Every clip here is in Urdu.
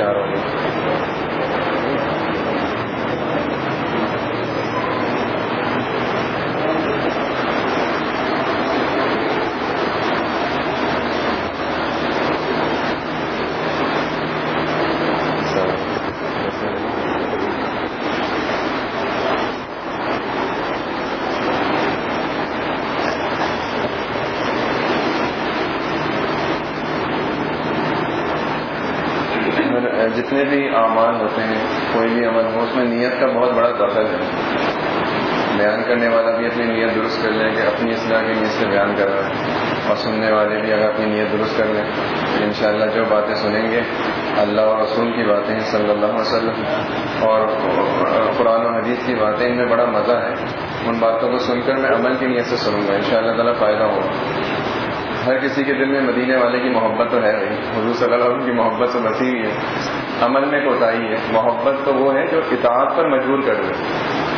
escucharon. درست کر لیں کہ اپنی اصلاح کی نیت سے بیان کر رہا ہے اور سننے والے بھی اگر اپنی نیت درست کر لیں۔ تو انشاءاللہ جو باتیں سنیں گے، اللہ اور رسول کی باتیں ہیں، صلی اللہ علیہ وسلم۔ اور قرآن و حدیث کی باتیں، ان میں بڑا مزہ ہے۔ ان باتوں کو سن کر میں عمل کی نیت سے سنوں گا۔ ان شاء اللہ تعالیٰ فائدہ ہوگا۔ ہر کسی کے دل میں مدینے والے کی محبت تو ہے بھائی۔ حضور صلی اللہ علیہ وسلم کی محبت تو بسی ہوئی ہے۔ عمل میں کوتاہی ہے۔ محبت تو وہ ہے جو اطاعت پر مجبور کر دے۔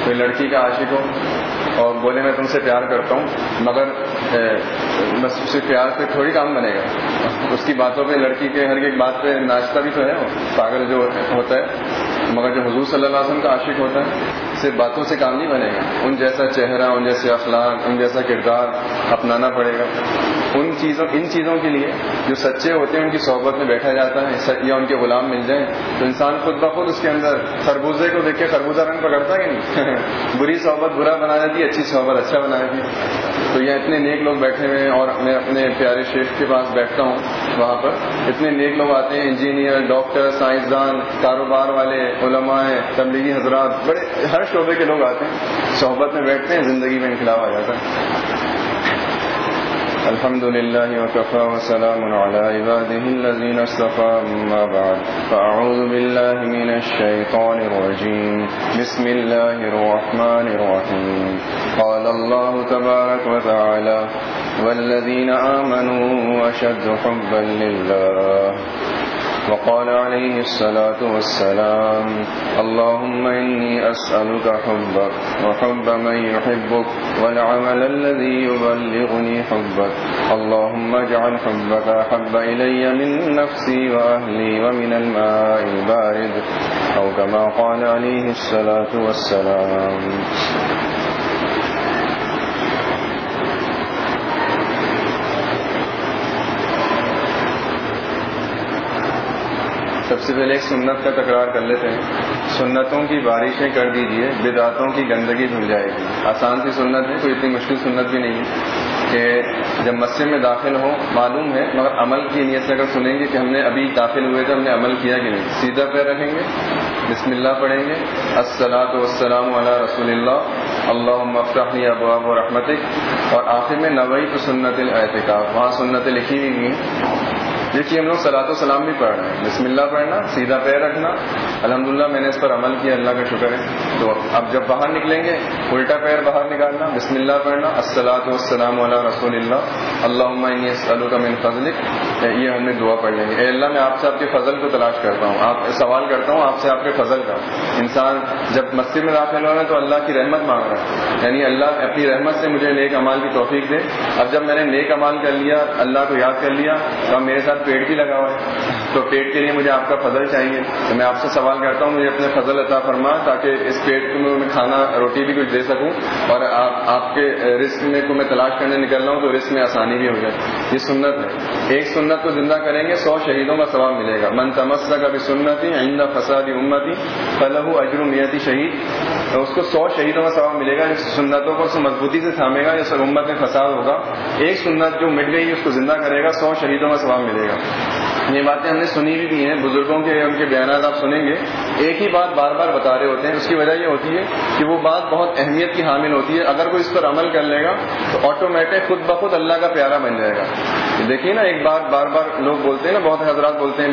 کوئی لڑکی کا عاشق ہو اور بولے میں تم سے پیار کرتا ہوں، مگر بس اسے پیار سے تھوڑی کام بنے گا۔ اس کی باتوں پہ، لڑکی کے ہر ایک بات پہ ناچتا بھی تو ہے پاگل جو ہوتا ہے، مگر جو حضور صلی اللہ علیہ وسلم کا عاشق ہوتا ہے، صرف باتوں سے کام نہیں بنے گا۔ ان جیسا چہرہ، ان جیسے اخلاق، ان جیسا کردار اپنانا پڑے گا۔ ان چیزوں ان چیزوں کے لیے جو سچے ہوتے ہیں، ان کی صحبت میں بیٹھا جاتا ہے یا ان کے غلام مل جائیں۔ تو انسان خود بخود اس کے اندر خربوزے کو دیکھ کے خربوزہ رنگ پکڑتا کہ نہیں؟ بری صحبت برا بنا جاتی ہے، اچھی صحبت اچھا بنا جاتی ہے۔ تو یہ اتنے نیک لوگ بیٹھے ہوئے ہیں اور میں اپنے پیارے شیخ کے پاس بیٹھتا ہوں وہاں پر۔ اتنے نیک لوگ آتے ہیں، انجینئر، ڈاکٹر، سائنسدان، کاروبار والے، علماء، تبلیغی حضرات، بڑے ہر شعبے کے لوگ آتے ہیں، صحبت میں بیٹھتے ہیں، زندگی میں انقلاب آ جاتا ہے۔ الحمد لله وكفى وسلام على عباده الذين اصطفى أما بعد. فأعوذ بالله من الشيطان الرجيم. بسم الله الرحمن الرحيم. قال الله تبارك وتعالى والذين آمنوا أشد حبا لله. وقال عليه الصلاة والسلام اللهم إني أسألك حبك وحب من يحبك والعمل الذي يبلغني حبك. اللهم اجعل حبك أحب إلي من نفسي وأهلي ومن الماء البارد أو كما قال عليه الصلاة والسلام. سے پہلے ایک سنت کا تکرار کر لیتے ہیں۔ سنتوں کی بارشیں کر دیجیے، بدعتوں کی گندگی دھل جائے گی۔ آسان سی سنت ہے، کوئی اتنی مشکل سنت بھی نہیں ہے کہ جب مسجد میں داخل ہو معلوم ہے، مگر عمل کی نیت سے اگر سنیں گے کہ ہم نے ابھی داخل ہوئے تھے ہم نے عمل کیا کہ نہیں۔ سیدھا پیر رکھیں گے، بسم اللہ پڑھیں گے۔ السلاۃ والسلام علی رسول اللہ۔ اللہ مفتاحی ابواب و رحمتک۔ اور آخر میں نوئی تو سنت الاعتکاف وہاں سنتیں لکھی ہوئی ہیں۔ دیکھیے، ہم لوگ سلاۃ و سلام بھی پڑھ رہے ہیں۔ بسم اللہ پڑھنا، سیدھا پیر رکھنا۔ الحمدللہ، میں نے اس پر عمل کیا، اللہ کا شکر ہے۔ تو اب جب باہر نکلیں گے، الٹا پیر باہر نکالنا، بسم اللہ پڑھنا السلاۃ والسلام علی رسول اللہ اللہ کا من فضلک۔ یہ ہم نے دعا پڑھ لیں گے۔ اے اللہ، میں آپ سے آپ کے فضل کو تلاش کرتا ہوں۔ آپ، سوال کرتا ہوں، آپ سے آپ کے فضل کا۔ انسان جب مسجد میں داخل ہو رہا ہے تو اللہ کی رحمت مانگ رہا ہے۔ یعنی اللہ اپنی رحمت سے مجھے نیک امال کی توفیق دے۔ اب جب میں نے نیک امال کر لیا، اللہ کو یاد کر لیا، تو اب میرے ساتھ پیڑ بھی لگا ہوا ہے۔ تو پیٹ کے لیے مجھے آپ کا فضل چاہیے۔ تو میں آپ سے سوال کرتا ہوں، مجھے اپنے فضل عطا فرما تاکہ اس پیٹ کو میں کھانا، روٹی بھی کچھ دے سکوں اور آپ آپ کے رسک میں کو میں تلاش کرنے نکل رہا ہوں تو رسک میں آسانی بھی ہو جائے۔ یہ سنت ہے۔ ایک سنت کو زندہ کریں گے، سو شہیدوں کا ثواب ملے گا۔ من تمسا کا بھی سنتی آئندہ فسادی امتی فلح اجرمیتی شہید اس کو سو شہیدوں کا ثواب ملے گا، جس سنتوں کو مضبوطی سے تھامے گا، جس امت میں فساد ہوگا۔ ایک سنت جو مٹ گئی، اس کو زندہ کرے گا، سو شہیدوں کا ثواب ملے گا۔ یہ باتیں ہم نے سنی بھی ہیں بزرگوں کے، ان کے بیانات آپ سنیں گے۔ ایک ہی بات بار بار بتا رہے ہوتے ہیں، اس کی وجہ یہ ہوتی ہے کہ وہ بات بہت اہمیت کی حامل ہوتی ہے۔ اگر کوئی اس پر عمل کر لے گا تو آٹومیٹک خود بخود اللہ کا پیارا بن جائے گا۔ دیکھیے نا، ایک بات بار بار لوگ بولتے ہیں نا، بہت حضرات بولتے ہیں،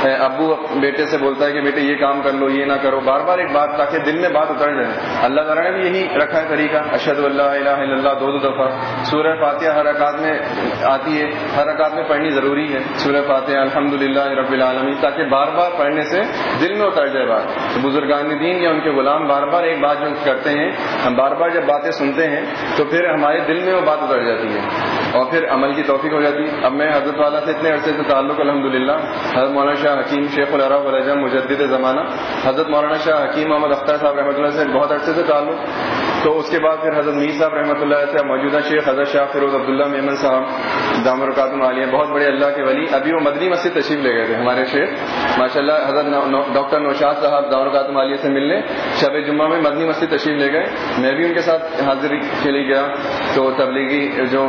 بھائی ابو بیٹے سے بولتا ہے کہ بیٹے، یہ کام کر لو، یہ نہ کرو۔ بار بار ایک بات، تاکہ دل میں بات اتر جائے۔ اللہ تعالیٰ نے بھی یہی رکھا ہے طریقہ۔ اشد اللہ الہ الا اللہ، دو دو دفعہ۔ سورہ فاتحہ ہر اکاد میں آتی ہے، ہر اکاد میں پڑھنی ضروری ہے۔ سورہ فاتحہ الحمد للہ رب العالمین، تاکہ بار بار پڑھنے سے دل میں اتر جائے بات بزرگان دین یا ان کے غلام بار بار ایک بات جو کرتے ہیں، ہم بار بار جب باتیں سنتے ہیں، تو پھر ہمارے دل میں وہ بات اتر جاتی ہے۔ اور پھر عمل کی توفیق ہو جاتی۔ ہے اب میں حضرت والا سے اتنے عرصے سے تعلق الحمد للہ حضرت مولانا شاہ حکیم شیخ العرب الجم مجدد زمانہ، حضرت مولانا شاہ حکیم محمد اختر صاحب رحمۃ اللہ سے بہت عرصے سے تعلق۔ تو اس کے بعد پھر حضرت میر صاحب رحمۃ اللہ سے موجودہ شیخ حضرت شاہ فیروز عبداللہ میمن صاحب، دام القاتم عالیہ بہت بڑے اللہ کے ولی، ابھی وہ مدنی مسجد تشریف لے گئے تھے ہمارے شیخ۔ ماشاء اللہ حضرت ڈاکٹر نوشاد صاحب دام القاتم عالیہ سے ملنے، شب جمعہ میں مدنی مسجد تشریف لے گئے۔ میں بھی ان کے ساتھ حاضری کے لیے گیا۔ تو تبلیغی جو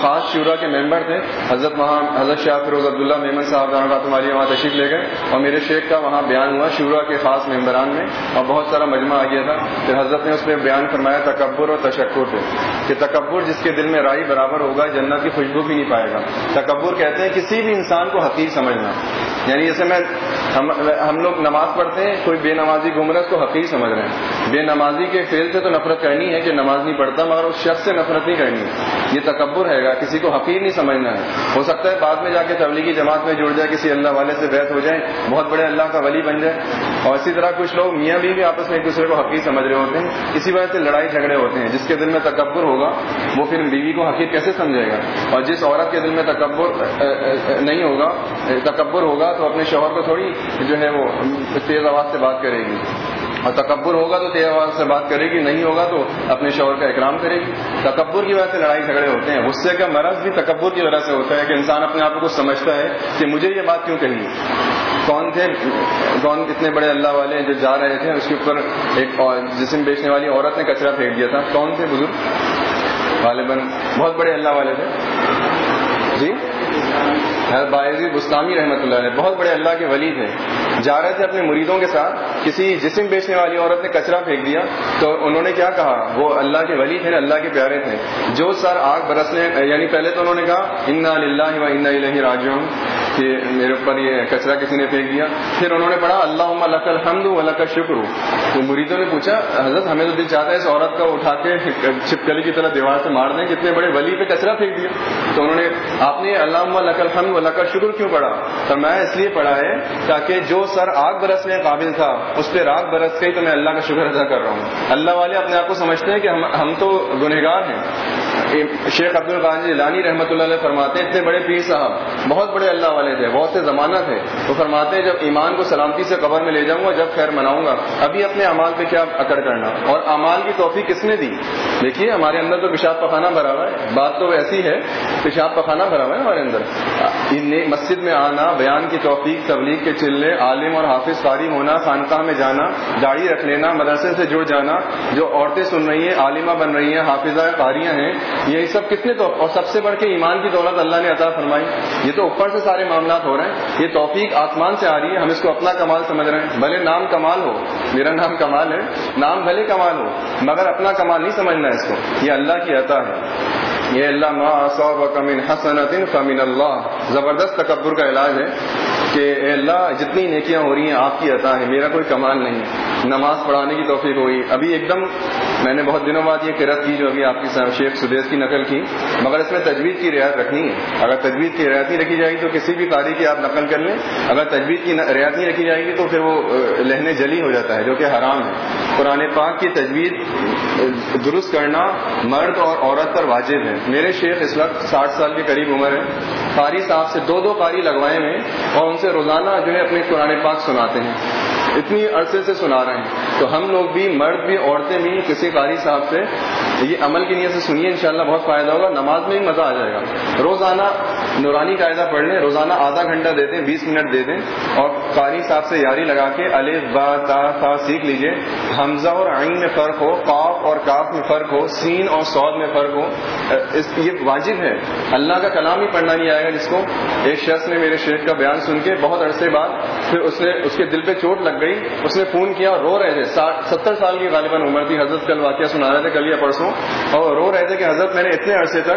خاص شورا کے ممبر تھے، حضرت وہاں حضرت شاہ فیروز عبداللہ میمن صاحب خاتم عالیہ وہاں تشریف لے گئے۔ اور میرے شیخ کا وہاں بیان ہوا شورا کے خاص ممبران میں، اور بہت سارا مجمع آ گیا تھا۔ پھر حضرت نے اس میں بیان فرمایا تکبر اور تشکر سے۔ کہ تکبر جس کے دل میں رائی برابر ہوگا جنت کی خوشبو بھی نہیں پائے گا۔ تکبر کہتے ہیں کسی بھی انسان کو حقیق سمجھنا۔ یعنی جیسے میں ہم لوگ نماز پڑھتے ہیں کوئی بے نمازی گھوم رہا ہے اس کو حقیق سمجھ رہے ہیں۔ بے نمازی کے فیل سے تو نفرت کرنی ہے کہ نماز نہیں پڑھتا مگر اس شخص سے نفرت نہیں کرنی۔ یہ تکبر ہے گا کسی کو حقیر نہیں سمجھنا ہے۔ ہو سکتا ہے بعد میں جا کے تبلیغی جماعت میں جڑ جائے کسی اللہ والے سے بیت ہو جائے بہت بڑے اللہ کا ولی بن جائے۔ اور اسی طرح کچھ لوگ میاں بھی, بھی آپس میں ایک دوسرے کو حقیق سمجھ رہے ہوتے ہیں۔ اسی وجہ سے لڑائی جھگڑے ہوتے ہیں، جس کے دل میں تکبر ہوگا، وہ پھر بیوی کو حقیق کیسے سمجھے گا؟ اور جس عورت کے دل میں تکبر نہیں ہوگا، تکبر ہوگا، تو اپنے شوہر کو تھوڑی جو ہے وہ تیز آواز سے بات کرے گی۔ اور تکبر ہوگا تو تیز آواز سے بات کرے گی، نہیں ہوگا تو اپنے شوہر کا اکرام کرے گی۔ تکبر کی وجہ سے لڑائی جھگڑے ہوتے ہیں۔ غصے کا مرض بھی تکبر کی وجہ سے ہوتا ہے کہ انسان اپنے آپ کو سمجھتا ہے کہ مجھے یہ بات کیوں کہی کون تھے؟ کون اتنے بڑے اللہ والے جو جا رہے تھے، اس کے اوپر ایک جسم بیچنے والی عورت نے کچرا پھینک دیا تھا۔ کون تھے بزرگ؟ غالباً بہت بڑے اللہ والے تھے۔ جی؟ باعزی بستانی رحمۃ اللہ علیہ، بہت بڑے اللہ کے ولی تھے جا رہے تھے اپنے مریدوں کے ساتھ، کسی جسم بیچنے والی عورت نے کچرا پھینک دیا، تو انہوں نے کیا کہا؟ وہ اللہ کے ولی تھے اللہ کے پیارے تھے۔ جو سر آگ برسنے یعنی پہلے تو انہوں نے کہا انا اللہ و انا الہ راجعون کہ میرے اوپر یہ کچرا کسی نے پھینک دیا۔ پھر انہوں نے پڑھا اللہ لک الحمد و لک شکر تو مریدوں نے پوچھا، حضرت، ہمیں تو دل چاہتا ہے اس عورت کا اٹھا کے چھپکلی کی طرح دیوار سے مار دیں کتنے بڑے ولی پہ کچرا پھینک دیا۔ تو انہوں نے، آپ نے اللہ لک الحمد اللہ کا شکر کیوں پڑا فرمایا، اس لیے پڑھا ہے تاکہ جو سر آگ برسنے قابل تھا، اس پہ راگ برس گئی تو میں اللہ کا شکر ادا کر رہا ہوں۔ اللہ والے اپنے آپ کو سمجھتے ہیں کہ ہم تو گنہگار ہیں۔ شیخ عبد القان لانی رحمۃ اللہ علیہ فرماتے ہیں، اتنے بڑے پیر صاحب، بہت بڑے اللہ والے تھے، بہت سے زمانہ تھے۔ وہ فرماتے ہیں، جب ایمان کو سلامتی سے قبر میں لے جاؤں گا، جب خیر مناؤں گا۔ ابھی اپنے امال پہ کیا اکڑ کرنا؟ اور امال کی توفیق کس نے دی؟ دیکھیے، ہمارے اندر تو پیشاب پخانہ بھرا ہوا ہے۔ بات تو ایسی ہے، پیشاب پخانہ بھرا ہوا ہے ہمارے اندر۔ مسجد میں آنا، بیان کی توفیق، تبلیغ کے چلے عالم اور حافظ قاری ہونا، خانقاہ میں جانا، داڑھی رکھ لینا، مدرسے سے جڑ جانا، جو عورتیں سن رہی ہیں، عالمہ بن رہی ہیں، حافظہ قاریاں ہیں یہ سب کتنے تو اور سب سے بڑھ کے ایمان کی دولت اللہ نے عطا فرمائی۔ یہ تو اوپر سے سارے معاملات ہو رہے ہیں۔ یہ توفیق آسمان سے آ رہی ہے۔ ہم اس کو اپنا کمال سمجھ رہے ہیں۔ بھلے نام کمال ہو۔ میرا نام کمال ہے۔ نام بھلے کمال ہو۔ مگر اپنا کمال نہیں سمجھنا اس کو۔ یہ اللہ کی عطا ہے۔ یہ اللہ ما کمن حسنت فمن اللہ۔ زبردست تکبر کا علاج ہے کہ اے اللہ، جتنی نیکیاں ہو رہی ہیں، آپ کی عطا ہے، میرا کوئی کمال نہیں۔ نماز پڑھانے کی توفیق ہوئی۔ ابھی ایک دم میں نے بہت دنوں بعد یہ کرت کی جو ابھی آپ کی شیخ سدیش کی نقل کی۔ مگر اس میں تجویز کی رعایت رکھنی ہے۔ اگر تجویز کی رعایت نہیں رکھی جائے گی تو کسی بھی قاری کی آپ نقل کر لیں۔ اگر تجویز کی رعایت نہیں رکھی جائے گی تو پھر وہ لہنے جلی ہو جاتا ہے، جو کہ حرام ہے۔ قرآن پاک کی تجویز درست کرنا مرد اور عورت پر واجب ہے۔ میرے شیخ اس وقت ساٹھ سال کے قریب عمر ہے قاری صاحب سے دو دو قاری لگوائے ہیں اور ان سے روزانہ جو ہے اپنے قرآن پاک سناتے ہیں۔ اتنی عرصے سے سنا رہے ہیں۔ تو ہم لوگ بھی، مرد بھی، عورتیں بھی کسی قاری صاحب سے یہ عمل کی نیت سے سنیے، انشاءاللہ بہت فائدہ ہوگا۔ نماز میں بھی مزہ آ جائے گا۔ روزانہ نورانی قاعدہ پڑھ لیں، روزانہ آدھا گھنٹہ دے دیں، بیس منٹ دے دیں اور قاری صاحب سے یاری لگا کے الف، با، تا تا سیکھ لیجیے۔ حمزہ اور عین میں فرق ہو، قاف اور کاف میں فرق ہو، سین اور سعود میں فرق ہو۔ یہ واجب ہے۔ اللہ کا کلام ہی پڑھنا نہیں آئے گا جس کو ایک شخص نے میرے شیخ کا بیان سن کے بہت عرصے بعد پھر اس نے اس کے دل پہ چوٹ لگ گئی، اس نے فون کیا اور رو رہے تھے۔ ستر سال کی غالباً عمر تھی۔ حضرت کل واقعہ سنا رہے تھے کل یا پرسوں۔ اور رو رہے تھے کہ حضرت میں نے اتنے عرصے تک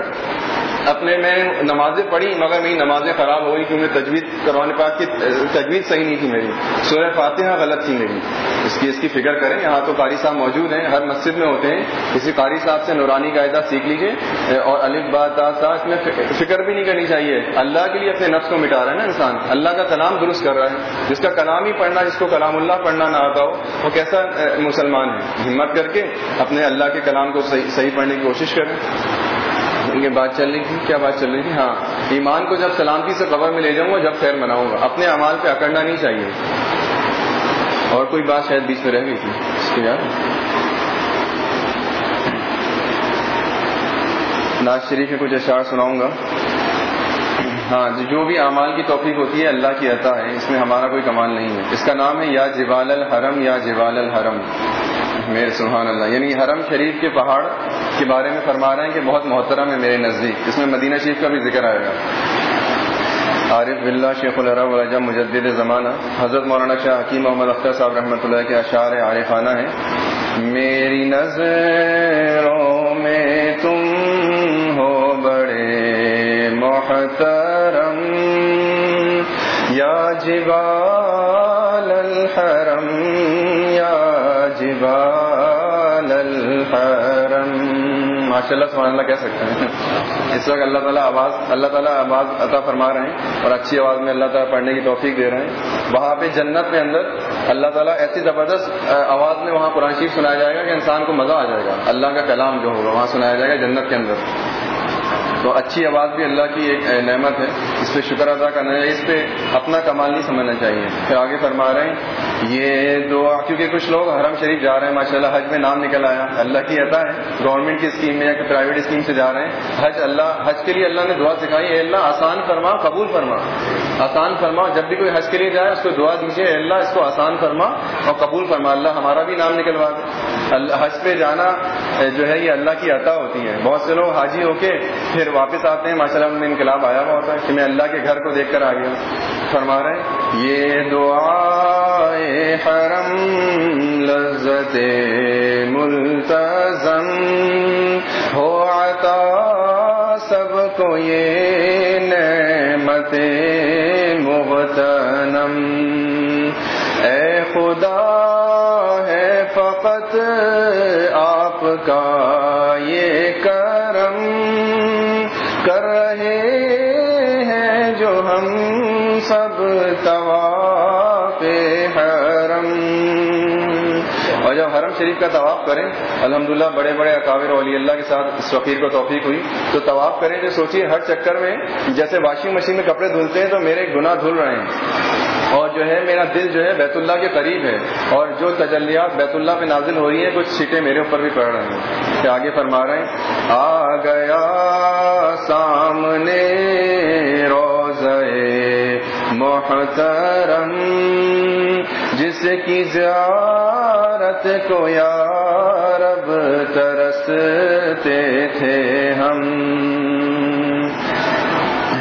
اپنے میں نمازیں پڑھی، مگر میری نمازیں خراب ہو گئی کیونکہ تجویز کروانے پاس کی تجویز صحیح نہیں تھی میری۔ سورہ فاتحہ غلط تھی میری۔ اس کی اس کی فکر کریں، یہاں تو قاری صاحب موجود ہیں، ہر مسجد میں ہوتے ہیں۔ کسی قاری صاحب سے نورانی قاعدہ سیکھ لیجیے اور الف بات اس میں فکر بھی نہیں کرنی چاہیے۔ اللہ کے لیے اپنے نفس کو مٹا رہا ہے نا انسان۔ اللہ کا کلام درست کر رہا ہے۔ جس کا کلام ہی پڑھنا، جس کو کلام اللہ پڑھنا نہ آتا ہو، وہ کیسا مسلمان ہے؟ ہمت کر کے اپنے اللہ کے کلام کو صحیح پڑھنے کی کوشش کریں۔ کیونکہ بات چل رہی تھی، کیا بات چل رہی تھی؟ ہاں ایمان کو جب سلامتی سے قبر میں لے جاؤں گا، جب خیر مناؤں گا۔ اپنے امال پہ اکڑنا نہیں چاہیے۔ اور کوئی بات شاید بیچ میں رہ گئی تھی، اس کی یاد ناز شریف میں کچھ اشعار سناؤں گا۔ ہاں جو بھی اعمال کی توفیق ہوتی ہے، اللہ کی عطا ہے۔ اس میں ہمارا کوئی کمال نہیں ہے۔ اس کا نام ہے یا جوال الحرم یا جوال الحرم۔ میرے سبحان اللہ یعنی حرم شریف کے پہاڑ کے بارے میں فرما رہے ہیں کہ بہت محترم ہے میرے نزدیک، اس میں مدینہ شریف کا بھی ذکر آئے گا۔ عارف بلّہ شیخ الرب مجدد زمانہ، حضرت مولانا شاہ حکیم محمد اختر صاحب رحمۃ اللہ کے اشعار عارفانہ ہیں۔ میری نظروں میں تم ہو بڑے محترم، یا جبال ماشاء اللہ سبحان اللہ کہہ سکتے ہیں۔ اس وقت اللہ تعالیٰ آواز اللہ تعالیٰ آواز عطا فرما رہے ہیں اور اچھی آواز میں اللہ تعالیٰ پڑھنے کی توفیق دے رہے ہیں۔ وہاں پہ جنت میں اندر اللہ تعالیٰ ایسی زبردست آواز میں وہاں قرآن شریف سنایا جائے گا کہ انسان کو مزہ آ جائے گا۔ اللہ کا کلام جو ہوگا وہاں سنایا جائے گا جنت کے اندر۔ تو اچھی آواز بھی اللہ کی ایک نعمت ہے۔ اس پہ شکر ادا کرنا چاہیے اس پہ اپنا کمال نہیں سمجھنا چاہیے۔ پھر آگے فرما رہے ہیں، یہ دعا، کیونکہ کچھ لوگ حرم شریف جا رہے ہیں ماشاء اللہ حج میں نام نکل آیا۔ اللہ کی عطا ہے۔ گورنمنٹ کی اسکیم میں یا پرائیویٹ اسکیم سے جا رہے ہیں۔ حج اللہ، حج کے لیے اللہ نے دعا سکھائی۔ اے اللہ، آسان فرما، قبول فرما۔ آسان فرما۔ جب بھی کوئی حج کے لیے جائے، اس کو دعا دیجیے اے اللہ، اس کو آسان فرما اور قبول فرما۔ اللہ ہمارا بھی نام نکلوا دے۔ حج پہ جانا جو ہے یہ اللہ کی عطا ہوتی ہے بہت سے لوگ حاجی ہو کے پھر واپس آتے ہیں۔ ماشاء اللہ میں انقلاب آیا ہوا ہوتا ہے کہ میں اللہ کے گھر کو دیکھ کر آ گیا فرما رہے ہیں، یہ دعا حرم لذت ملتظم ہو عطا سب کو یہ نعمت مغتنم۔ اے خدا کا یہ کرم کر رہے ہیں جو ہم سب طواف حرم۔ اور جب حرم شریف کا طواف کریں، الحمدللہ بڑے بڑے اکابر ولی اللہ کے ساتھ اس فقیر کو توفیق ہوئی۔ تو طواف کریں جو سوچیے ہر چکر میں جیسے واشنگ مشین میں کپڑے دھلتے ہیں تو میرے گناہ دھل رہے ہیں۔ اور جو ہے میرا دل جو ہے بیت اللہ کے قریب ہے اور جو تجلیات بیت اللہ پہ نازل ہو رہی ہیں، کچھ سیٹیں میرے اوپر بھی پڑ رہے ہیں۔ کہ آگے فرما رہے ہیں، آ گیا سامنے روز محترم، جس کی زیارت کو یا رب ترستے تھے ہم۔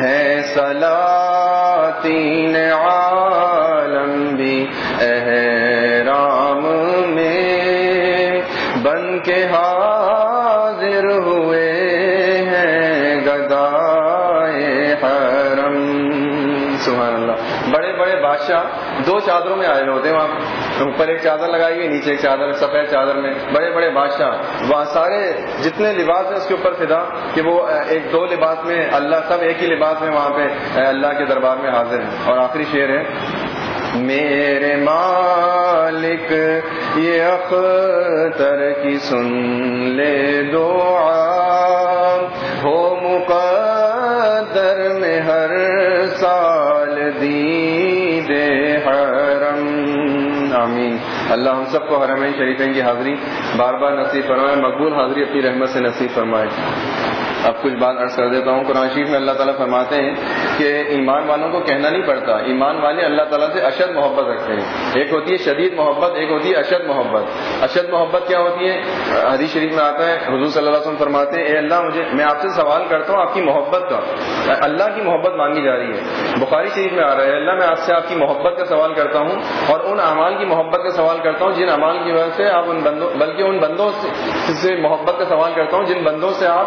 ہے سلاطین عالم دو چادروں میں آئے ہوتے ہیں وہاں اوپر ایک چادر لگائی گئی نیچے ایک چادر، سفید چادر میں۔ بڑے بڑے بادشاہ۔ وہاں سارے جتنے لباس ہیں، اس کے اوپر فدا کہ وہ ایک دو لباس میں، اللہ سب ایک ہی لباس میں وہاں پہ اللہ کے دربار میں حاضر ہیں۔ اور آخری شعر ہے، میرے مالک، یہ اختر کی سن لے دعا۔ ہو مقدر میں ہر سال آمین۔ اللہ ہم سب کو حرمین شریفین کی حاضری بار بار نصیب فرمائے۔ مقبول حاضری اپنی رحمت سے نصیب فرمائے۔ اب کچھ بات عرض کر دیتا ہوں۔ قرآن شریف میں اللہ تعالیٰ فرماتے ہیں کہ ایمان والوں کو کہنا نہیں پڑتا۔ ایمان والے اللہ تعالیٰ سے اشد محبت رکھتے ہیں۔ ایک ہوتی ہے شدید محبت، ایک ہوتی ہے اشد محبت۔ اشد محبت کیا ہوتی ہے؟ حدیث شریف میں آتا ہے، حضور صلی اللہ علیہ وسلم فرماتے ہیں، اے اللہ، مجھے، میں آپ سے سوال کرتا ہوں آپ کی محبت کا۔ اللہ کی محبت مانگی جا رہی ہے۔ بخاری شریف میں آ رہا ہے اللہ، میں آپ سے آپ کی محبت کا سوال کرتا ہوں اور ان اعمال کی محبت کا سوال کرتا ہوں جن اعمال کی وجہ سے آپ ان بندوں، بلکہ ان بندوں سے محبت کا سوال کرتا ہوں جن بندوں سے آپ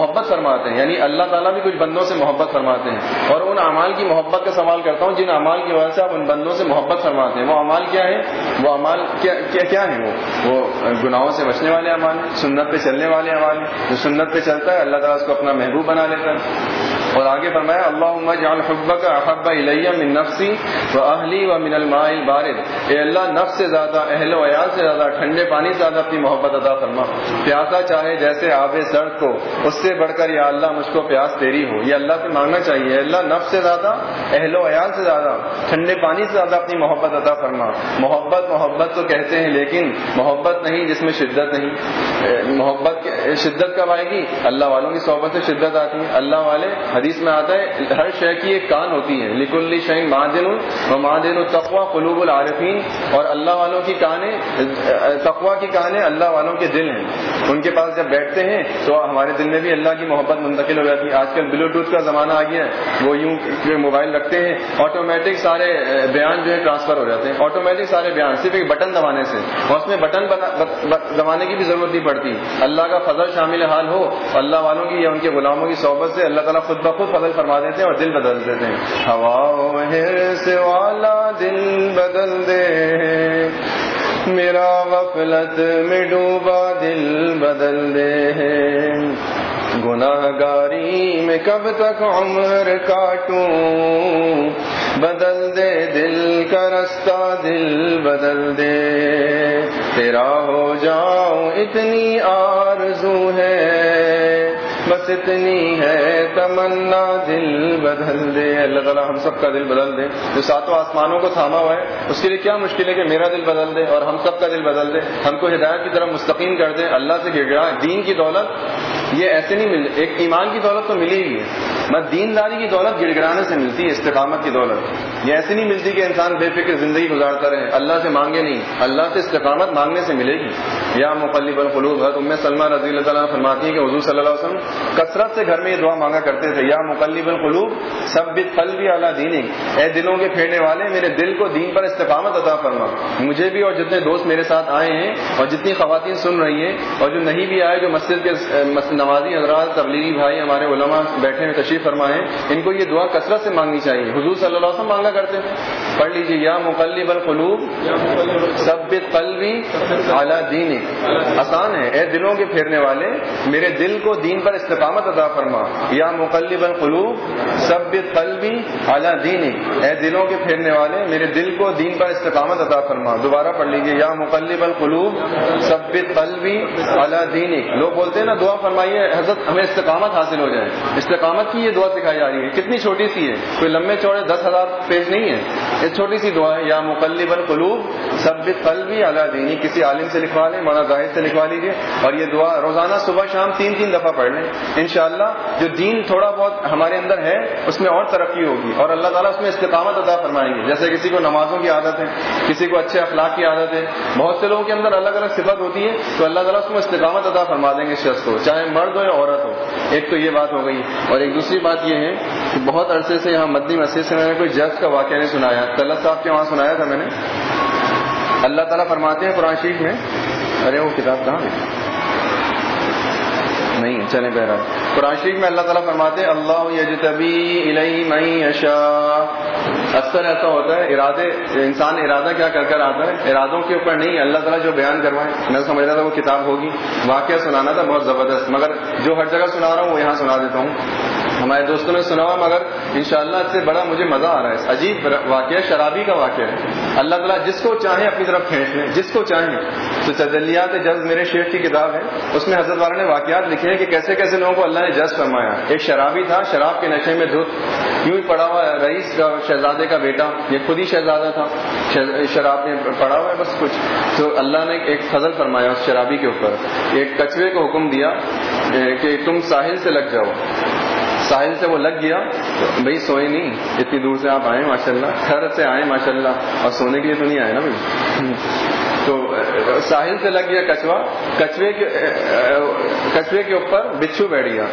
محبت فرماتے ہیں یعنی اللہ تعالیٰ بھی کچھ بندوں سے محبت فرماتے ہیں۔ اور ان اعمال کی محبت کا سوال کرتا ہوں، جن اعمال کی وجہ سے آپ ان بندوں سے محبت فرماتے ہیں۔ وہ اعمال کیا ہے وہ اعمال کیا کیا ہے وہ؟ وہ گناہوں سے بچنے والے اعمال، سنت پہ چلنے والے اعمال۔ جو سنت پہ چلتا ہے، اللہ تعالیٰ اس کو اپنا محبوب بنا لیتا ہے۔ اور آگے فرمایا اللہ جان حب کا احب الیہ من نفسی و اہلی و من الماء البارد اے اللہ، نفس سے زیادہ، اہل و عیال سے زیادہ، ٹھنڈے پانی سے زیادہ اپنی محبت عطا فرما۔ پیاسا چاہے جیسے آب سرد کو، اس سے بڑھ کر یا اللہ، مجھ کو پیاس تیری ہو۔ یہ اللہ سے مانگنا چاہیے۔ اللہ، نفس سے زیادہ، اہل و عیال سے زیادہ، ٹھنڈے پانی سے زیادہ اپنی محبت عطا فرما۔ محبت محبت تو کہتے ہیں، لیکن محبت نہیں، جس میں شدت نہیں۔ محبت شدت کب آئے گی؟ اللہ والوں کی صحبت سے شدت آتی ہے۔ اللہ والے حدیث میں آتا ہے، ہر شے کی ایک کان ہوتی ہے۔ لک الشین مادن و مادن التقوا قلوب العارفین۔ اور اللہ والوں کی کانیں تقوا کی کانیں اللہ والوں کے دل ہیں۔ ان کے پاس جب بیٹھتے ہیں، تو ہمارے دل میں بھی اللہ کی محبت منتقل ہو جاتی ہے۔ آج کل بلوٹوتھ کا زمانہ آ گیا ہے۔ وہ یوں موبائل رکھتے ہیں آٹومیٹک سارے بیان جو ہے ٹرانسفر ہو جاتے ہیں۔ آٹومیٹک سارے بیان، صرف ایک بٹن دبانے سے۔ اور اس میں بٹن دبانے کی بھی ضرورت نہیں پڑتی۔ اللہ کا فضل شامل حال ہو، اللہ والوں کی یا ان کے غلاموں کی صحبت سے اللہ تعالیٰ خود بخود فضل فرما دیتے ہیں اور دل بدل دیتے ہیں۔ ہوا سے والا دل بدل دے۔ میرا غفلت میں ڈوبا، دل بدل دے۔ گناہ گاری میں کب تک عمر کاٹوں؟ بدل دے دل کا رستہ، دل بدل دے۔ تیرا ہو جاؤں، اتنی آرزو ہے بس اتنی ہے، تمنا دل بدل دے۔ اللہ تعالیٰ، ہم سب کا دل بدل دے۔ جو ساتوں آسمانوں کو تھاما ہوا ہے، اس کے لیے کیا مشکل ہے کہ میرا دل بدل دے اور ہم سب کا دل بدل دے؟ ہم کو ہدایت کی طرف مستقیم کر دے۔ اللہ سے گر دین کی دولت، یہ ایسے نہیں مل، ایک ایمان کی دولت تو ملی ہی ہے۔ میں دین داری کی دولت گڑ گڑانے سے ملتی ہے، استقامت کی دولت۔ یہ ایسی نہیں ملتی کہ انسان بے فکر زندگی گزارتا رہے۔ اللہ سے مانگے نہیں۔ اللہ سے استقامت مانگنے سے ملے گی۔ یا مقلب القلوب ہے ام سلمہ رضی اللہ تعالیٰ فرماتی ہے کہ حضور صلی اللہ علیہ وسلم کثرت سے گھر میں یہ دعا مانگا کرتے تھے، یا مقلب القلوب سب بھی پل بھی اعلیٰ دینی اے دلوں کے پھیرنے والے، میرے دل کو دین پر استقامت عطا فرما۔ مجھے بھی اور جتنے دوست میرے ساتھ آئے ہیں اور جتنی خواتین سن رہی ہیں اور جو نہیں بھی آئے، جو مسجد کے نمازی حضرات، تبلیغی بھائی ہمارے علماء بیٹھے ہیں تشریف فرمائے ان کو یہ دعا کثرت سے مانگنی چاہیے۔ حضور صلی اللہ علیہ وسلم مانگا کرتے تھے پڑھ لیجیے یا مقلب القلوب سب قلبی اعلیٰ دین آسان ہے۔ اے دلوں کے پھیرنے والے، میرے دل کو دین پر استقامت عطا فرما۔ یا مقلب القلوب سب قلبی اعلیٰ دین اے دلوں کے پھیرنے والے، میرے دل کو دین پر استقامت عطا فرما۔ دوبارہ پڑھ لیجیے یا مقلب القلوب سب قلبی اعلیٰ دین لوگ بولتے ہیں نا، دعا فرمائیے، حضرت ہمیں استقامت حاصل ہو جائے۔ استقامت کی یہ دعا سکھائی جا رہی ہے۔ کتنی چھوٹی سی ہے۔ کوئی لمبے چوڑے دس ہزار پیج نہیں ہے یہ چھوٹی سی دعا ہے یا مقلب القلوب، سب قلبی اعلیٰ دینی، کسی عالم سے لکھوا لیں، مولانا ظاہر سے لکھوا لیجیے اور یہ دعا روزانہ صبح شام تین تین دفعہ پڑھ لیں۔ انشاءاللہ جو دین تھوڑا بہت ہمارے اندر ہے، اس میں اور ترقی ہوگی۔ اور اللہ تعالیٰ اس میں استقامت ادا فرمائیں گے۔ جیسے کسی کو نمازوں کی عادت ہے، کسی کو اچھے اخلاق کی عادت ہے، بہت سے لوگوں کے اندر الگ الگ صفت ہوتی ہے، تو اللہ تعالیٰ اس میں استقامت ادا فرما دیں گے شخص کو، چاہے مرد ہو یا عورت ہو۔ ایک تو یہ بات ہو گئی۔ اور ایک دوسری بات یہ ہے کہ بہت عرصے سے یہاں مدنی مسجد سے میں نے کوئی جج کا واقعہ نہیں سنایا۔ طلت صاحب کے وہاں سنایا تھا میں نے۔ اللہ تعالیٰ فرماتے ہیں قرآن شریف میں۔ ارے وہ کتاب کہاں ہے؟ نہیں چلیں بہرحال۔ قرآن شریف میں اللہ تعالیٰ فرماتے ہیں، اللہ یجتبی اکثر ایسا ہوتا ہے، ارادے، انسان ارادہ کیا کر کر آتا ہے، ارادوں کے اوپر نہیں، اللہ تعالیٰ جو بیان کروائے۔ میں سمجھ رہا تھا وہ کتاب ہوگی۔ واقعہ سنانا تھا بہت زبردست، مگر جو ہر جگہ سنا رہا ہوں، وہ یہاں سنا دیتا ہوں۔ ہمارے دوستوں نے سنا ہوا، مگر انشاءاللہ اس سے بڑا مجھے مزہ آ رہا ہے۔ عجیب واقعہ، شرابی کا واقعہ ہے۔ اللہ تعالیٰ جس کو چاہیں اپنی طرف کھینچ لیں، جس کو چاہیں۔ تو تجلیات جز میرے شیخ کی کتاب ہے۔ اس میں حضرت والا نے واقعات لکھے ہیں کہ کیسے کیسے لوگوں کو اللہ نے جز فرمایا۔ ایک شرابی تھا، شراب کے نشے میں دھت یوں ہی پڑا ہوا رئیس کا، شہزادے کا بیٹا، یہ خود ہی شہزادہ تھا۔ شراب میں پڑا ہوا ہے بس کچھ۔ تو اللہ نے ایک فضل فرمایا اس شرابی کے اوپر۔ ایک کچوے کو حکم دیا کہ تم ساحل سے لگ جاؤ۔ ساحل سے وہ لگ گیا بھائی سوئے نہیں، اتنی دور سے آپ آئے ماشاء اللہ گھر سے آئے ماشاء اللہ اور سونے کے لیے تو نہیں آئے نا بھائی تو، ساحل سے لگ گیا کچوا کچوے کے کچوے کے اوپر بچھو بیٹھ گیا۔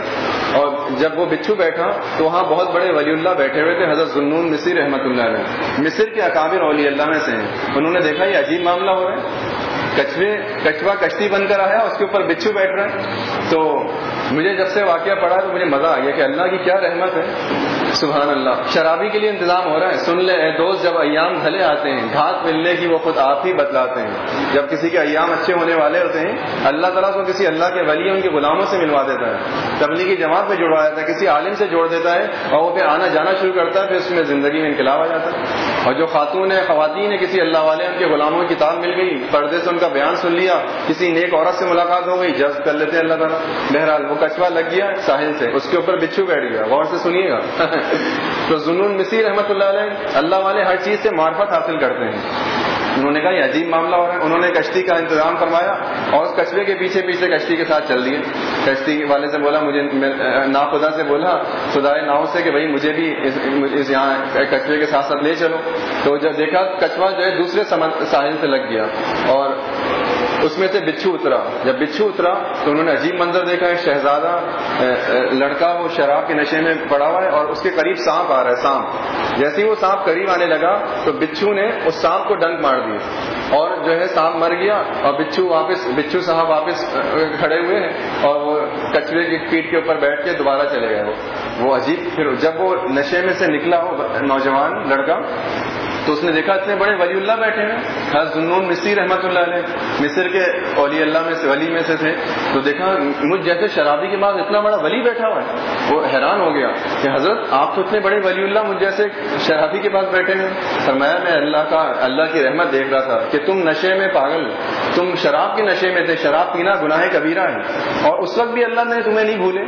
اور جب وہ بچھو بیٹھا، تو وہاں بہت بڑے ولی اللہ بیٹھے ہوئے تھے، حضرت ظنون مصر رحمۃ اللہ نے مصر کے اکابر ولی اللہ میں سے ہیں۔ انہوں نے دیکھا، یہ عجیب معاملہ ہو رہا ہے۔ کچوے کچوا کشتی بن کر آیا، اس کے اوپر بچھو بیٹھ رہا ہے۔ تو مجھے جب سے واقعہ پڑا تو مجھے مزہ آ گیا کہ اللہ کی کیا رحمت ہے۔ سبحان اللہ۔ شرابی کے لیے انتظام ہو رہا ہے۔ سن لے، دوست جب ایام ڈھلے آتے ہیں، گھات ملنے کی وہ خود آپ ہی بتلاتے ہیں۔ جب کسی کے ایام اچھے ہونے والے ہوتے ہیں، اللہ تعالیٰ کو کسی اللہ کے ولی ان کے غلاموں سے ملوا دیتا ہے۔ تبلیغی جماعت میں جڑوا دیتا ہے، کسی عالم سے جوڑ دیتا ہے اور وہ پھر آنا جانا شروع کرتا ہے، پھر اس میں زندگی میں انقلاب آ جاتا ہے۔ اور جو خاتون ہے خواتین ہے کسی اللہ والے ان کے غلاموں کی کتاب مل گئی، پردے سے ان کا بیان سن لیا، کسی نیک عورت سے ملاقات ہو گئی، جذب کر لیتے ہیں اللہ تعالیٰ۔ بہرحال وہ کچوا لگ گیا ساحل سے، اس کے اوپر بچھو بیٹھ گیا۔ غور سے سنیے گا۔ تو ظنون مصیر رحمۃ اللہ علیہ اللہ والے ہر چیز سے معرفت حاصل کرتے ہیں۔ انہوں نے کہا یہ عجیب معاملہ ہو رہا ہے۔ انہوں نے کشتی کا انتظام فرمایا اور اس کچرے کے پیچھے پیچھے کشتی کے ساتھ چل دیے۔ کشتی والے سے بولا، مجھے نا خدا سے بولا خدا ناؤ سے کہ بھائی مجھے بھی اس یہاں کچرے کے ساتھ ساتھ لے چلو۔ تو جب دیکھا کچوا جو ہے دوسرے ساحل سے لگ گیا اور اس میں سے بچھو اترا۔ جب بچھو اترا تو انہوں نے عجیب منظر دیکھا ہے شہزادہ لڑکا وہ شراب کے نشے میں پڑا ہوا ہے اور اس کے قریب سانپ آ رہا ہے، سانپ۔ جیسے ہی وہ سانپ قریب آنے لگا تو بچھو نے اس سانپ کو ڈنک مار دیا اور جو ہے، سانپ مر گیا اور بچھو واپس، بچھو صاحب واپس کھڑے ہوئے ہیں اور وہ کچرے کی پیٹ کے اوپر بیٹھ کے دوبارہ چلے گئے۔ وہ عجیب، پھر جب وہ نشے میں سے نکلا، وہ نوجوان لڑکا تو اس نے دیکھا اتنے بڑے ولی اللہ بیٹھے ہیں۔ خاص جنون مصری رحمۃ اللہ علیہ، مصر کے اولی اللہ میں سے، ولی میں سے تھے۔ تو دیکھا، مجھ جیسے شرابی کے بعد اتنا بڑا ولی بیٹھا ہوا ہے۔ وہ حیران ہو گیا کہ حضرت، آپ تو اتنے بڑے ولی اللہ مجھ جیسے شرابی کے پاس بیٹھے ہیں۔ فرمایا، میں اللہ کا، اللہ کی رحمت دیکھ رہا تھا کہ تم نشے میں پاگل تم شراب کے نشے میں تھے، شراب پینا گناہ کبیرہ ہے۔ اور اس وقت بھی اللہ نے تمہیں نہیں بھولے۔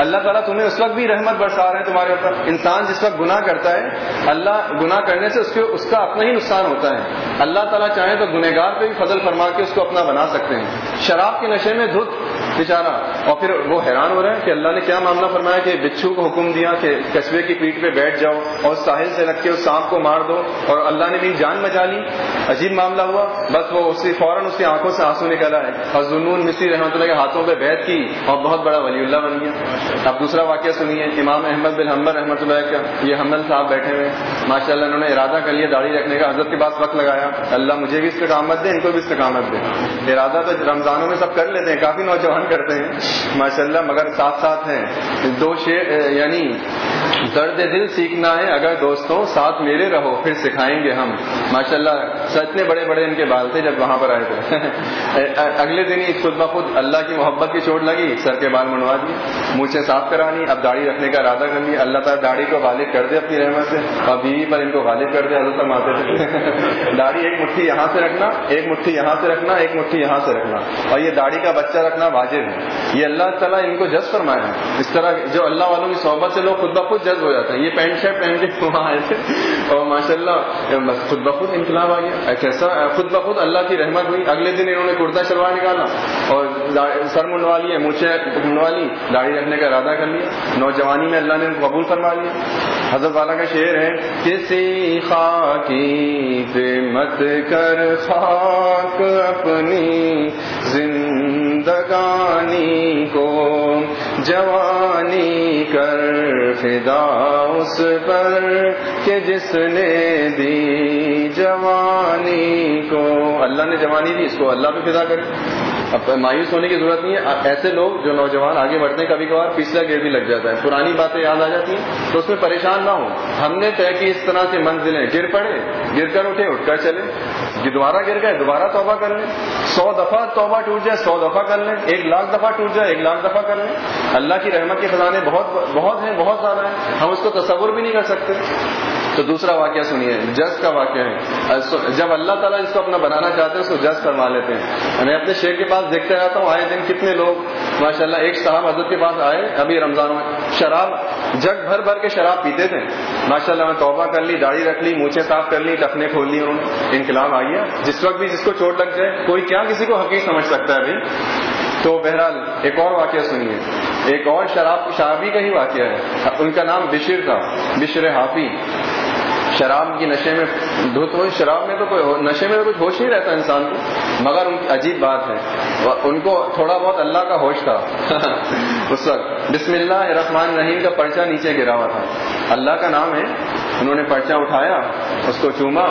اللہ تعالیٰ تمہیں اس وقت بھی رحمت برسا رہے ہیں تمہارے اوپر۔ انسان جس وقت گناہ کرتا ہے، اللہ گناہ کرنے سے اس کے اس کا اپنا ہی نقصان ہوتا ہے۔ اللہ تعالیٰ چاہے تو گنہگار پہ بھی فضل فرما کے اس کو اپنا بنا سکتے ہیں۔ شراب کے نشے میں دھت بیچارہ اور پھر وہ حیران ہو رہا ہے کہ اللہ نے کیا معاملہ فرمایا کہ بچھو کو حکم دیا کہ کچبے کی پیٹ پہ بیٹھ جاؤ اور ساحل سے رکھ کے اس سانپ کو مار دو اور اللہ نے بھی جان بچا لی۔ عجیب معاملہ ہوا۔ بس وہ اسی فوراً اس کی آنکھوں سے آنسو نکلا ہے اور جنون مصری رحمۃ اللہ کے ہاتھوں پہ بیت کی اور بہت بڑا ولی اللہ بن گیا۔ اب دوسرا واقعہ سنیے۔ امام احمد بن حمبر رحمۃ اللہ کا یہ حمل صاحب بیٹھے ہوئے ماشاء اللہ انہوں نے ارادہ کر لیا، داڑھی رکھنے کا۔ حضرت کے پاس وقت لگایا۔ اللہ مجھے بھی استقامت دے، ان کو بھی استقامت دے۔ ارادہ تو رمضانوں میں سب کر لیتے ہیں، کافی نوجوان کرتے ہیں۔ ماشاء اللہ، مگر ساتھ ساتھ ہیں۔ دو شیر یعنی درد دل سیکھنا ہے اگر دوستوں ساتھ میرے رہو، پھر سکھائیں گے ہم۔ ماشاء اللہ اتنے بڑے بڑے ان کے بال تھے جب وہاں پر آئے تھے۔ اگلے دن ہی خود بخود اللہ کی محبت کی چوٹ لگی، سر کے بال منڈوا دیے مجھے صاف کرا لی اب داڑھی رکھنے کا ارادہ کر لیا۔ اللہ تعالیٰ داڑھی کو غالب کر دے اپنی رحمت سے۔ اور بیوی پر ان کو غالب کر دے، حضرت ماتے تھے۔ داڑھی ایک مٹھی یہاں سے رکھنا، ایک مٹھی یہاں سے رکھنا، ایک مٹھی یہاں سے رکھنا۔ اور یہ داڑھی کا بچہ رکھنا واجب ہے۔ یہ اللہ تعالیٰ ان کو جذب فرمایا ہے اس طرح جو اللہ والوں کی صحبت سے لوگ خود بخود جذب ہو جاتے ہیں۔ یہ پینٹ شرٹ پہن کے وہاں آئے تھے۔ اور ماشاء اللہ خود بخود انقلاب آ گیا۔ کیسا خود بخود اللہ کی رحمت ہوئی۔ اگلے دن انہوں نے کرتا شلوار نکالا۔ اور سر منڈوا لیے مونچے منڈوا لی۔ داڑھی رکھنے کا ارادہ کر لیا۔ نوجوانی میں اللہ نے قبول فرما لیا۔ حضرت والا کا شعر ہے، کسی خاکی پہ مت کر خاک اپنی زندگی زندگانی کو جوانی کر، فدا اس پر کہ جس نے دی جوانی کو۔ اللہ نے جوانی دی، اس کو اللہ پہ فدا کرے۔ اب مایوس ہونے کی ضرورت نہیں ہے۔ ایسے لوگ جو نوجوان آگے بڑھتے ہیں، کبھی کبھار پچھلا گیئر بھی لگ جاتا ہے۔ پرانی باتیں یاد آ جاتی ہیں۔ تو اس میں پریشان نہ ہو ہم نے طے کی اس طرح سے منزلیں۔ گر پڑے، گر کر اٹھے، اٹھ کر چلے۔ دوبارہ گر گئے، دوبارہ توبہ کر لیں۔ سو دفعہ توبہ ٹوٹ جائے، سو دفعہ کر لیں۔ ایک لاکھ دفعہ ٹوٹ جائے، ایک لاکھ دفعہ کر لیں۔ اللہ کی رحمت کے خزانے بہت بہت ہیں، بہت زیادہ ہیں۔ ہم اس کو تصور بھی نہیں کر سکتے۔ تو دوسرا واقعہ سنیے جج کا واقعہ ہے۔ جب اللہ تعالیٰ اس کو اپنا بنانا چاہتے ہیں، اس کو جج کروا لیتے ہیں۔ میں اپنے شیر کے پاس دیکھتے رہتا ہوں، آئے دن کتنے لوگ ماشاء اللہ ایک صاحب حضرت کے پاس آئے، ابھی رمضان میں۔ شراب، جگ بھر بھر کے شراب پیتے تھے۔ ماشاء اللہ میں توبہ کر لی، داڑھی رکھ لی مونچھے صاف کر لی ٹکنے کھول لی، انہوں نے۔ انقلاب آ گیا۔ جس وقت بھی جس کو چوٹ لگ جائے، کوئی کیا کسی کو حقیق سمجھ سکتا ہے ابھی تو بہرحال، ایک اور واقعہ سنیے۔ ایک اور شراب، شرابی کا ہی واقعہ ہے۔ ان کا نام بشیر تھا، بشر حافی۔ شراب کی نشے میں دھت ہو شراب میں تو کوئی نشے میں تو کچھ ہوش نہیں رہتا انسان کو، مگر ان کی عجیب بات ہے۔ ان کو تھوڑا بہت اللہ کا ہوش تھا۔ اس وقت بسم اللہ رحمان رحیم کا پرچہ نیچے گرا ہوا تھا۔ اللہ کا نام ہے، انہوں نے پرچہ اٹھایا، اس کو چوما۔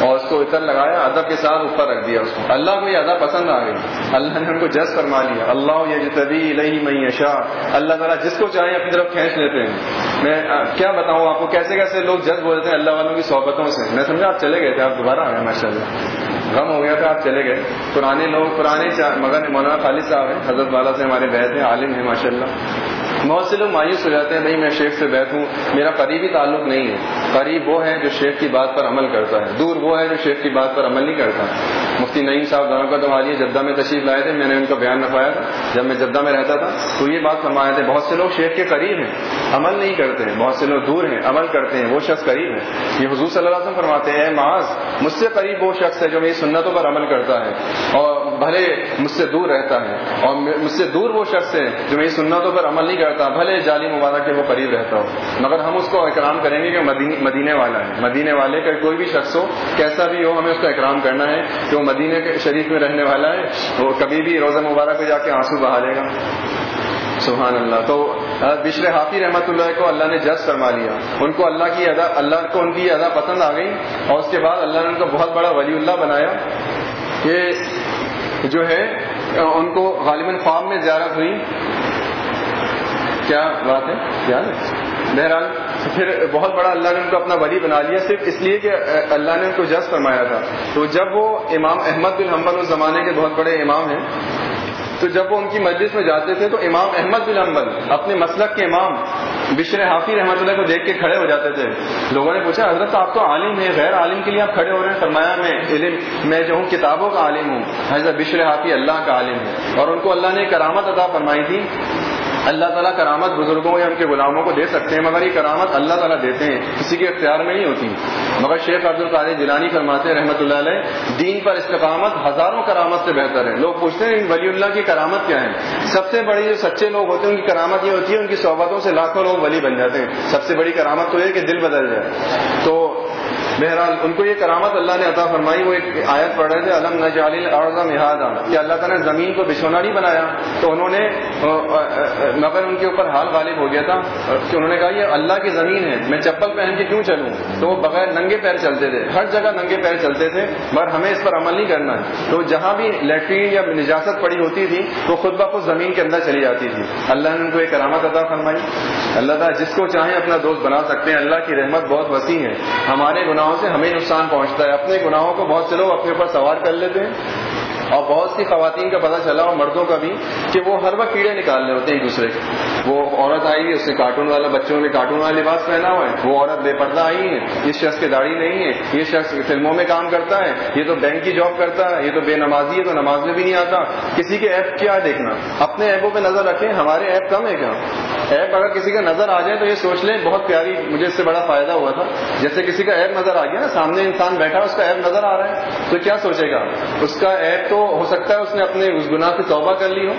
اور اس کو اتر لگایا ادب کے ساتھ اوپر رکھ دیا اس کو۔ اللہ کو یہ ادب پسند آ گئی۔ اللہ نے ان کو جس فرما لیا۔ اللہ یہ طبی میں شاہ اللہ تعالیٰ جس کو چاہے اپنی طرف کھینچ لیتے ہیں۔ میں کیا بتاؤں آپ کو؟ کیسے کیسے لوگ جس بولتے ہیں اللہ والوں کی صحبتوں سے؟ میں سمجھا آپ چلے گئے تھے، آپ دوبارہ آ گئے ماشاء اللہ غم ہو گیا تھا، آپ چلے گئے۔ پرانے لوگ، پرانے مگر مولانا خالد صاحب ہیں، حضرت والا سے ہمارے بیت ہیں، عالم ہیں ماشاء اللہ بہت سے لوگ مایوس ہو جاتے ہیں بھائی میں شیخ سے بیٹھ ہوں میرا قریبی تعلق نہیں ہے۔ قریب وہ ہے جو شیخ کی بات پر عمل کرتا ہے۔ دور وہ ہے جو شیخ کی بات پر عمل نہیں کرتا۔ مفتی نعیم صاحب دونوں کا تمہاری جدہ میں تشریف لائے تھے، میں نے ان کا بیان رکھوایا تھا۔ جب میں جدہ میں رہتا تھا، تو یہ بات فرمایا تھے، بہت سے لوگ شیخ کے قریب ہیں، عمل نہیں کرتے ہیں۔ بہت سے لوگ دور ہیں، عمل کرتے ہیں، وہ شخص قریب ہے۔ یہ حضور صلی اللہ علیہ وسلم فرماتے ہیں معاذ، مجھ سے قریب وہ شخص ہے جو میری سنتوں پر عمل کرتا ہے اور بھلے مجھ سے دور رہتا ہے۔ اور مجھ سے دور وہ شخص ہے جو میری سنتوں پر عمل نہیں کرتا۔ کرتا بھلے جالی مبارک کے وہ قریب رہتا ہو مگر ہم اس کو اکرام کریں گے کہ مدینے والا ہے۔ مدینے والے کا کوئی بھی شخص ہو، کیسا بھی ہو، ہمیں اس کا اکرام کرنا ہے کہ وہ مدینے کے شریف میں رہنے والا ہے۔ وہ کبھی بھی روزہ مبارک پہ جا کے آنسو بہا لے گا۔ سبحان اللہ۔ تو بشر حافی رحمۃ اللہ کو اللہ نے جس فرما لیا۔ ان کو اللہ کی ادا، اللہ کو ان کی ادا پسند آ گئی۔ اور اس کے بعد اللہ نے ان کو بہت بڑا ولی اللہ بنایا۔ کہ جو ہے ان کو غالباً فارم میں زیارت ہوئی۔ کیا بات ہے؟ یاد ہے؟ بہرحال، پھر بہت بڑا اللہ نے ان کو اپنا ولی بنا لیا صرف اس لیے کہ اللہ نے ان کو جس فرمایا تھا۔ تو جب وہ امام احمد بن حمبل اس زمانے کے بہت بڑے امام ہیں، تو جب وہ ان کی مجلس میں جاتے تھے، تو امام احمد بن حمبل اپنے مسلک کے امام بشر حافی رحمۃ اللہ کو دیکھ کے کھڑے ہو جاتے تھے۔ لوگوں نے پوچھا، حضرت، آپ تو عالم ہیں، غیر عالم کے لیے آپ کھڑے ہو رہے ہیں؟ فرمایا، میں علم، میں جو ہوں، کتابوں کا عالم ہوں۔ حضرت بشر حافی اللہ کا عالم ہے۔ اور ان کو اللہ نے کرامت ادا فرمائی تھی۔ اللہ تعالیٰ کرامت بزرگوں یا ان کے غلاموں کو دے سکتے ہیں، مگر یہ کرامت اللہ تعالیٰ دیتے ہیں، کسی کے اختیار میں نہیں ہوتی۔ مگر شیخ عبد القاد جیلانی فرماتے ہیں، رحمۃ اللہ علیہ، دین پر استقامت ہزاروں کرامت سے بہتر ہے۔ لوگ پوچھتے ہیں ولی اللہ کی کرامت کیا ہے؟ سب سے بڑی جو سچے لوگ ہوتے ہیں، ان کی کرامت یہ ہوتی ہے، ان کی صحبتوں سے لاکھوں لوگ ولی بن جاتے ہیں۔ سب سے بڑی کرامت تو یہ کہ دل بدل جائے۔ تو بہرحال ان کو یہ کرامت اللہ نے عطا فرمائی، وہ ایک آیت پڑھ رہے تھے علم نجال محاذہ کہ اللہ تعالیٰ نے زمین کو بچھونا نہیں بنایا، تو انہوں نے مگر ان کے اوپر حال غالب ہو گیا تھا، کہ انہوں نے کہا، یہ اللہ کی زمین ہے، میں چپل پہن کے کیوں چلوں؟ تو وہ بغیر ننگے پیر چلتے تھے، ہر جگہ ننگے پیر چلتے تھے، مگر ہمیں اس پر عمل نہیں کرنا ہے۔ تو جہاں بھی لیٹرین یا نجاست پڑی ہوتی تھی، وہ خود بخود زمین کے اندر چلی جاتی تھی۔ اللہ نے ان کو ایک کرامت عطا فرمائی۔ اللہ تعالیٰ جس کو چاہیں اپنا دوست بنا سکتے ہیں، اللہ کی رحمت بہت وسیع ہے۔ ہمارے گناہ گناہوں سے ہمیں نقصان پہنچتا ہے۔ اپنے گناہوں کو بہت سے لوگ اپنے اوپر سوار کر لیتے ہیں۔ اور بہت سی خواتین کا پتہ چلا اور مردوں کا بھی کہ وہ ہر وقت کیڑے نکالنے ہوتے ہیں ایک دوسرے کے۔ وہ عورت آئی گی اس نے کارٹون والا بچوں نے کارٹون والا لباس پہنا ہوا ہے۔ وہ عورت بے پردہ آئی ہے، اس شخص کی داڑھی نہیں ہے، یہ شخص فلموں میں کام کرتا ہے، یہ تو بینک کی جاب کرتا ہے، یہ تو بے نمازی ہے، تو نماز میں بھی نہیں آتا۔ کسی کے ایپ کیا دیکھنا؟ اپنے ایپوں پہ نظر رکھیں، ہمارے ایپ کم ہے کیا؟ ایپ اگر کسی کا نظر آ جائے تو یہ سوچ لیں، بہت پیاری، مجھے اس سے بڑا فائدہ ہوا تھا۔ جیسے کسی کا ایپ نظر آ گیا نا، سامنے انسان بیٹھا اس کا ایپ نظر آ رہا ہے، تو کیا سوچے گا؟ اس کا ایپ تو ہو سکتا ہے اس نے اپنے اس گناہ سے توبہ کر لی ہو۔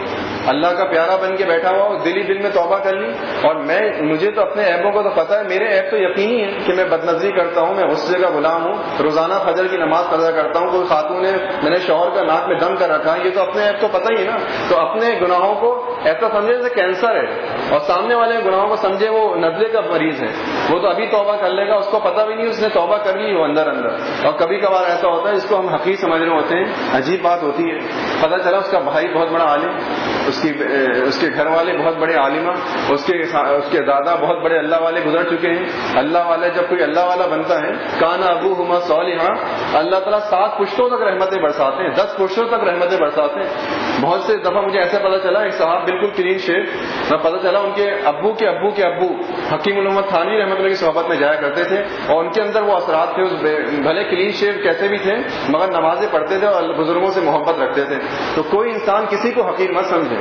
اللہ کا پیارا بن کے بیٹھا ہوا ہو دلی دل میں توبہ کر لی۔ اور میں، مجھے تو اپنے ایپوں کو تو پتا ہے، میرے ایپ تو یقینی ہے کہ میں بد نظری کرتا ہوں، میں غصے کا غلام ہوں۔ روزانہ فجر کی نماز قضا کرتا ہوں، کوئی خاتون نے میں نے شوہر کا ناک میں دم کر رکھا ہے، یہ تو اپنے ایپ تو پتہ ہی ہے نا۔ تو اپنے گناہوں کو، ایسا سمجھے جیسے کینسر ہے۔ اور سامنے والے گناہوں کو سمجھے، وہ نزلے کا مریض ہے۔ وہ تو ابھی توبہ کر لے گا، اس کو پتہ بھی نہیں، اس نے توبہ کر لی ہو اندر اندر۔ اور کبھی کبھار ایسا ہوتا ہے، جس کو ہم حقیق سمجھ رہے ہوتے ہیں، عجیب بات ہوتی ہے۔ پتہ چلا اس کا بھائی بہت بڑا عالم اس کی اس کے گھر والے بہت بڑے عالمہ، اس کے اس کے دادا بہت بڑے اللہ والے گزر چکے ہیں۔ اللہ والے جب کوئی اللہ والا بنتا ہے، کانا ابو ہما صالحہ اللہ تعالیٰ سات پشتوں تک رحمتیں برساتے ہیں، دس پشتوں تک رحمتیں برساتے ہیں۔ بہت سے دفعہ مجھے ایسا پتا چلا، ایک صاحب بالکل کلین شیف میں پتا چلا ان کے ابو کے ابو کے ابو، حکیم محمد تھانی رحمت اللہ کی صحبت میں جایا کرتے تھے اور ان کے اندر وہ اثرات تھے بھلے کلین شیف کیسے بھی تھے، مگر نمازیں پڑھتے تھے اور بزرگوں سے محبت رکھتے تھے۔ تو کوئی انسان کسی کو حقیر مت سمجھے۔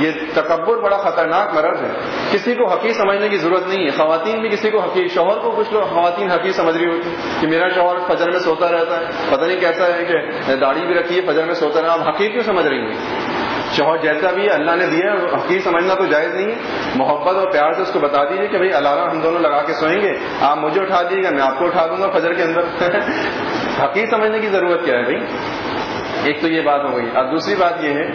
یہ تکبر بڑا خطرناک مرض ہے۔ کسی کو حقیر سمجھنے کی ضرورت نہیں ہے۔ خواتین بھی کسی کو حقیر شوہر کو کچھ لوگ خواتین حقیر سمجھ رہی ہوتی کہ میرا شوہر فجر میں سوتا رہتا ہے۔ پتہ نہیں کیسا ہے کہ داڑھی بھی رکھی ہے، فجر میں سوتا رہا آپ حقیر کیوں سمجھ رہی ہیں؟ شوہر جیسا بھی ہے، اللہ نے دیا حقیر سمجھنا تو جائز نہیں ہے۔ محبت اور پیار سے اس کو بتا دیجیے کہ بھائی الارم ہم دونوں لگا کے سوئیں گے۔ آپ مجھے اٹھا دیجیے گا، میں آپ کو اٹھا دوں گا فجر کے اندر۔ حقیر سمجھنے کی ضرورت کیا ہے بھائی ایک تو یہ بات ہو گئی۔ اب دوسری بات یہ ہے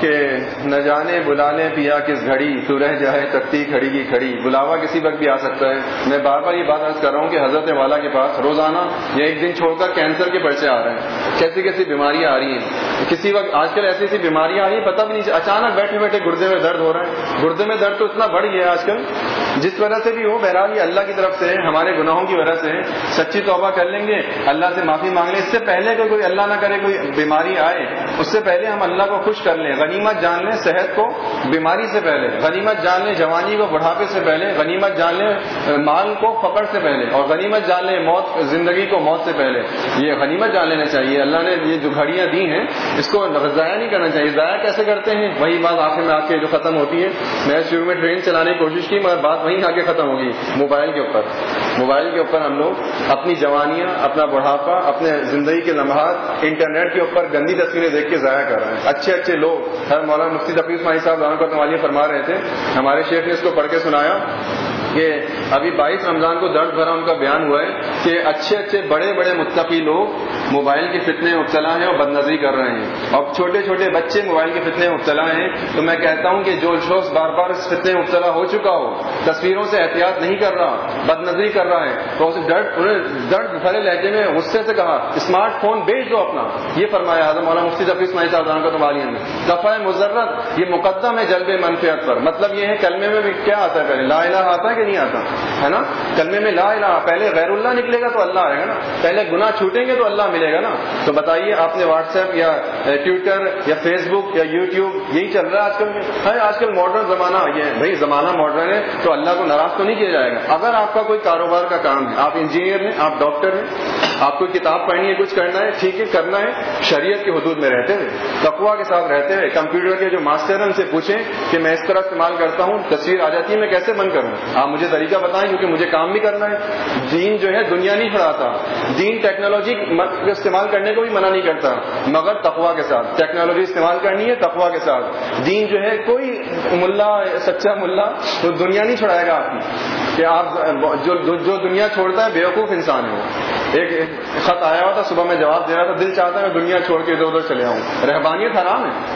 کہ نہ جانے بلا لیں پیا کس گھڑی، تو رہ جائے تختی کھڑی کی کھڑی۔ بلاوا کسی وقت بھی آ سکتا ہے۔ میں بار بار یہ بات عرض کر رہا ہوں کہ حضرت والا کے پاس روزانہ یا ایک دن چھوڑ کر کینسر کے پرچے آ رہے ہیں۔ کیسی کیسی بیماریاں آ رہی ہیں؟ کسی وقت آج کل ایسی ایسی بیماریاں آ رہی ہیں، پتہ بھی نہیں اچانک بیٹھے بیٹھے گردے میں درد ہو رہا ہے۔ گردے میں درد تو اتنا بڑھ گیا ہے آج کل۔ جس وجہ سے بھی ہو، بہرحال یہ اللہ کی طرف سے، ہمارے گناہوں کی وجہ سے سچی توبہ کر لیں گے۔ اللہ سے معافی مانگ لیں۔ اس سے پہلے کہ کوئی اللہ نہ کرے، کوئی بیماری آئے، اس سے پہلے ہم اللہ کو خوش کر لیں۔ غنیمت جان لیں صحت کو بیماری سے پہلے، غنیمت جان لیں جوانی کو بڑھاپے سے پہلے، غنیمت جان لیں مال کو فقر سے پہلے اور غنیمت جان لیں موت، زندگی کو موت سے پہلے۔ یہ غنیمت جان لینا چاہیے۔ اللہ نے یہ جو گھڑیاں دی ہیں، اس کو ضائع نہیں کرنا چاہیے۔ ضائع کیسے کرتے ہیں؟ وہی بات آخر میں آ کے جو ختم ہوتی ہے۔ میں شروع میں ٹرین چلانے کی کوشش کی، مگر بات وہیں آ کے ختم ہوگی۔ موبائل کے اوپر۔ موبائل کے اوپر ہم لوگ اپنی جوانیاں، اپنا بڑھاپا، اپنے زندگی کے لمحات انٹرنیٹ کے اوپر گندی تصویریں دیکھ کے ضائع کر رہے ہیں۔ اچھے اچھے لوگ ہر مولانا مفتی تفریح مائی صاحب دان کو فرما رہے تھے۔ ہمارے شیخ نے اس کو پڑھ کے سنایا کہ ابھی بائیس رمضان کو درد بھرا ان کا بیان ہوا ہے کہ اچھے اچھے بڑے بڑے متقی لوگ موبائل کے فتنے مبتلا ہیں اور بد نظری کر رہے ہیں۔ اور چھوٹے چھوٹے بچے موبائل کے فتنے مبتلا ہیں، تو میں کہتا ہوں کہ جو شخص بار بار اس فتنے مبتلا ہو چکا ہو، تصویروں سے احتیاط نہیں کر رہا بد نظری کر رہا ہے، تو اسے درد انہیں بھرے لہجے میں غصے سے کہا، اسمارٹ فون بیچ دو اپنا۔ یہ فرمایا حضرت مولانا مفتی ذفی اسماعی صاحب کا تمالیہ میں۔ دفاع مضرت یہ مقدم ہے جلب منفیت پر۔ مطلب یہ ہے کلمے میں بھی کیا آتا ہے پہلے، لا الہ آتا ہے کہ نہیں آتا؟ ہے نا؟ کلمے میں لا الہ، پہلے غیر اللہ نکلے گا تو اللہ آئے گا نا۔ پہلے گناہ چھوٹیں گے تو اللہ ملے گا نا۔ تو بتائیے، آپ نے واٹس ایپ یا ٹویٹر یا فیس بک یا یوٹیوب یہی چل رہا ہے آج کل؟ ہے آج کل ماڈرن زمانہ یہ ہے۔ بھائی، زمانہ ماڈرن ہے تو اللہ کو ناراض تو نہیں کیا جائے گا؟ اگر آپ کا کوئی کاروبار کا کام ہے، آپ انجینئر ہیں، آپ ڈاکٹر ہیں، آپ کو کتاب پڑھنی ہے، کچھ کرنا ہے، ٹھیک ہے، کرنا ہے، شریعت کے حدود میں رہتے ہوئے تقوا کے ساتھ رہتے ہوئے کمپیوٹر کے جو ماسٹر ہیں، ان سے پوچھیں کہ میں اس طرح استعمال کرتا ہوں، تصویر آ جاتی ہے، میں کیسے بند کروں؟ آپ مجھے طریقہ بتائیں، کیونکہ مجھے کام بھی کرنا ہے۔ دین جو ہے، دنیا نہیں پڑھاتا۔ دین ٹیکنالوجی استعمال کرنے کو بھی منع نہیں کرتا۔ مگر تقوا کے ساتھ۔ ٹیکنالوجی استعمال کرنی ہے تقوا کے ساتھ۔ دین جو ہے، کوئی ملا، سچا ملا تو دنیا نہیں چھڑائے گا آپ کی۔ کہ آپ جو دنیا چھوڑتا ہے، بیوقوف انسان ہو ایک خط آیا ہوا تھا، صبح میں جواب دے رہا تھا، دل چاہتا ہے میں دنیا چھوڑ کے ادھر ادھر چلے آؤں۔ رہبانیت حرام ہے۔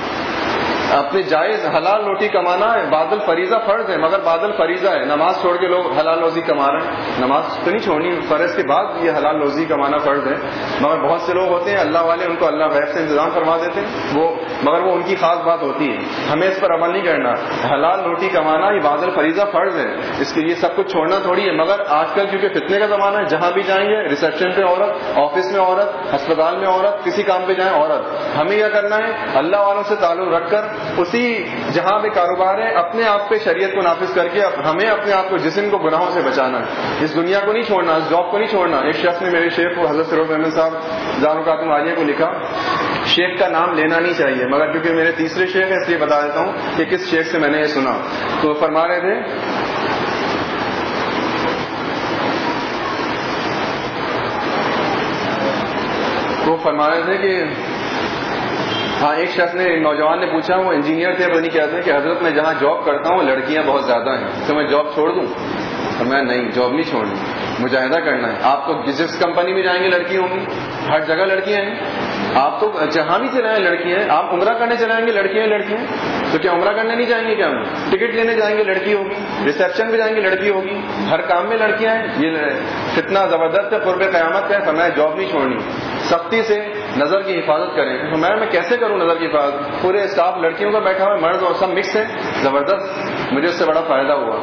اپنے جائز حلال روٹی کمانا ہے، بادل فریضہ فرض ہے، مگر بادل فریضہ ہے۔ نماز چھوڑ کے لوگ حلال روزی کما رہے ہیں۔ نماز تو نہیں چھوڑنی، فرض کے بعد یہ حلال روزی کمانا فرض ہے۔ مگر بہت سے لوگ ہوتے ہیں، اللہ والے ان کو اللہ غیر سے انتظام فرما دیتے ہیں۔ وہ، مگر وہ ان کی خاص بات ہوتی ہے۔ ہمیں اس پر عمل نہیں کرنا۔ حلال روٹی کمانا یہ بادل فریضہ فرض ہے۔ اس کے لیے سب کچھ چھوڑنا تھوڑی ہے، مگر آج کل کیونکہ فتنے کا زمانہ ہے، جہاں بھی جائیں گے ریسپشن پہ عورت، آفس میں عورت، ہسپتال میں عورت، کسی کام پہ جائیں، عورت۔ ہمیں کیا کرنا ہے، اللہ والوں سے تعلق رکھ کر اسی جہاں بھی کاروبار ہے، اپنے آپ پہ شریعت کو نافذ کر کے ہمیں اپنے آپ کو جسم کو گناہوں سے بچانا ہے۔ اس دنیا کو نہیں چھوڑنا، اس جاب کو نہیں چھوڑنا۔ ایک شخص نے میرے شیخ کو حضرت سروف احمد صاحب زارو عالیہ کو لکھا، شیخ کا نام لینا نہیں چاہیے، مگر کیونکہ میرے تیسرے شیخ ہے اس لیے بتا دیتا ہوں کہ کس شیخ سے میں نے یہ سنا۔ تو فرما رہے تھے، وہ فرما رہے تھے کہ ہاں ایک شخص نے نوجوان نے پوچھا، وہ انجینئر تھے نہیں کیا تھے، کہ حضرت میں جہاں جاب کرتا ہوں لڑکیاں بہت زیادہ ہیں۔ تو میں جاب چھوڑ دوں؟ تو میں، نہیں جاب نہیں چھوڑنی مجاہدہ کرنا ہے۔ آپ تو جس کمپنی میں جائیں گے، لڑکی ہوں گی۔ ہر جگہ لڑکیاں ہیں۔ آپ تو جہاں بھی چلائیں، لڑکیاں ہیں۔ آپ عمرہ کرنے چلائیں گے، لڑکیاں لڑکیاں تو کیا عمرہ کرنے نہیں جائیں گے کیا ہم؟ ٹکٹ لینے جائیں گے، لڑکی ہوگی۔ ریسپشن پہ جائیں گے، لڑکی ہوگی۔ ہر کام میں لڑکیاں ہیں۔ یہ کتنا زبردست ہے قرب قیامت ہے۔ میں جاب نہیں چھوڑنی۔ سختی سے نظر کی حفاظت کریں۔ تو میں میں کیسے کروں نظر کی حفاظت؟ پورے اسٹاف لڑکیوں کا بیٹھا ہوا مرد اور سب مکس ہے زبردست، مجھے اس سے بڑا فائدہ ہوا۔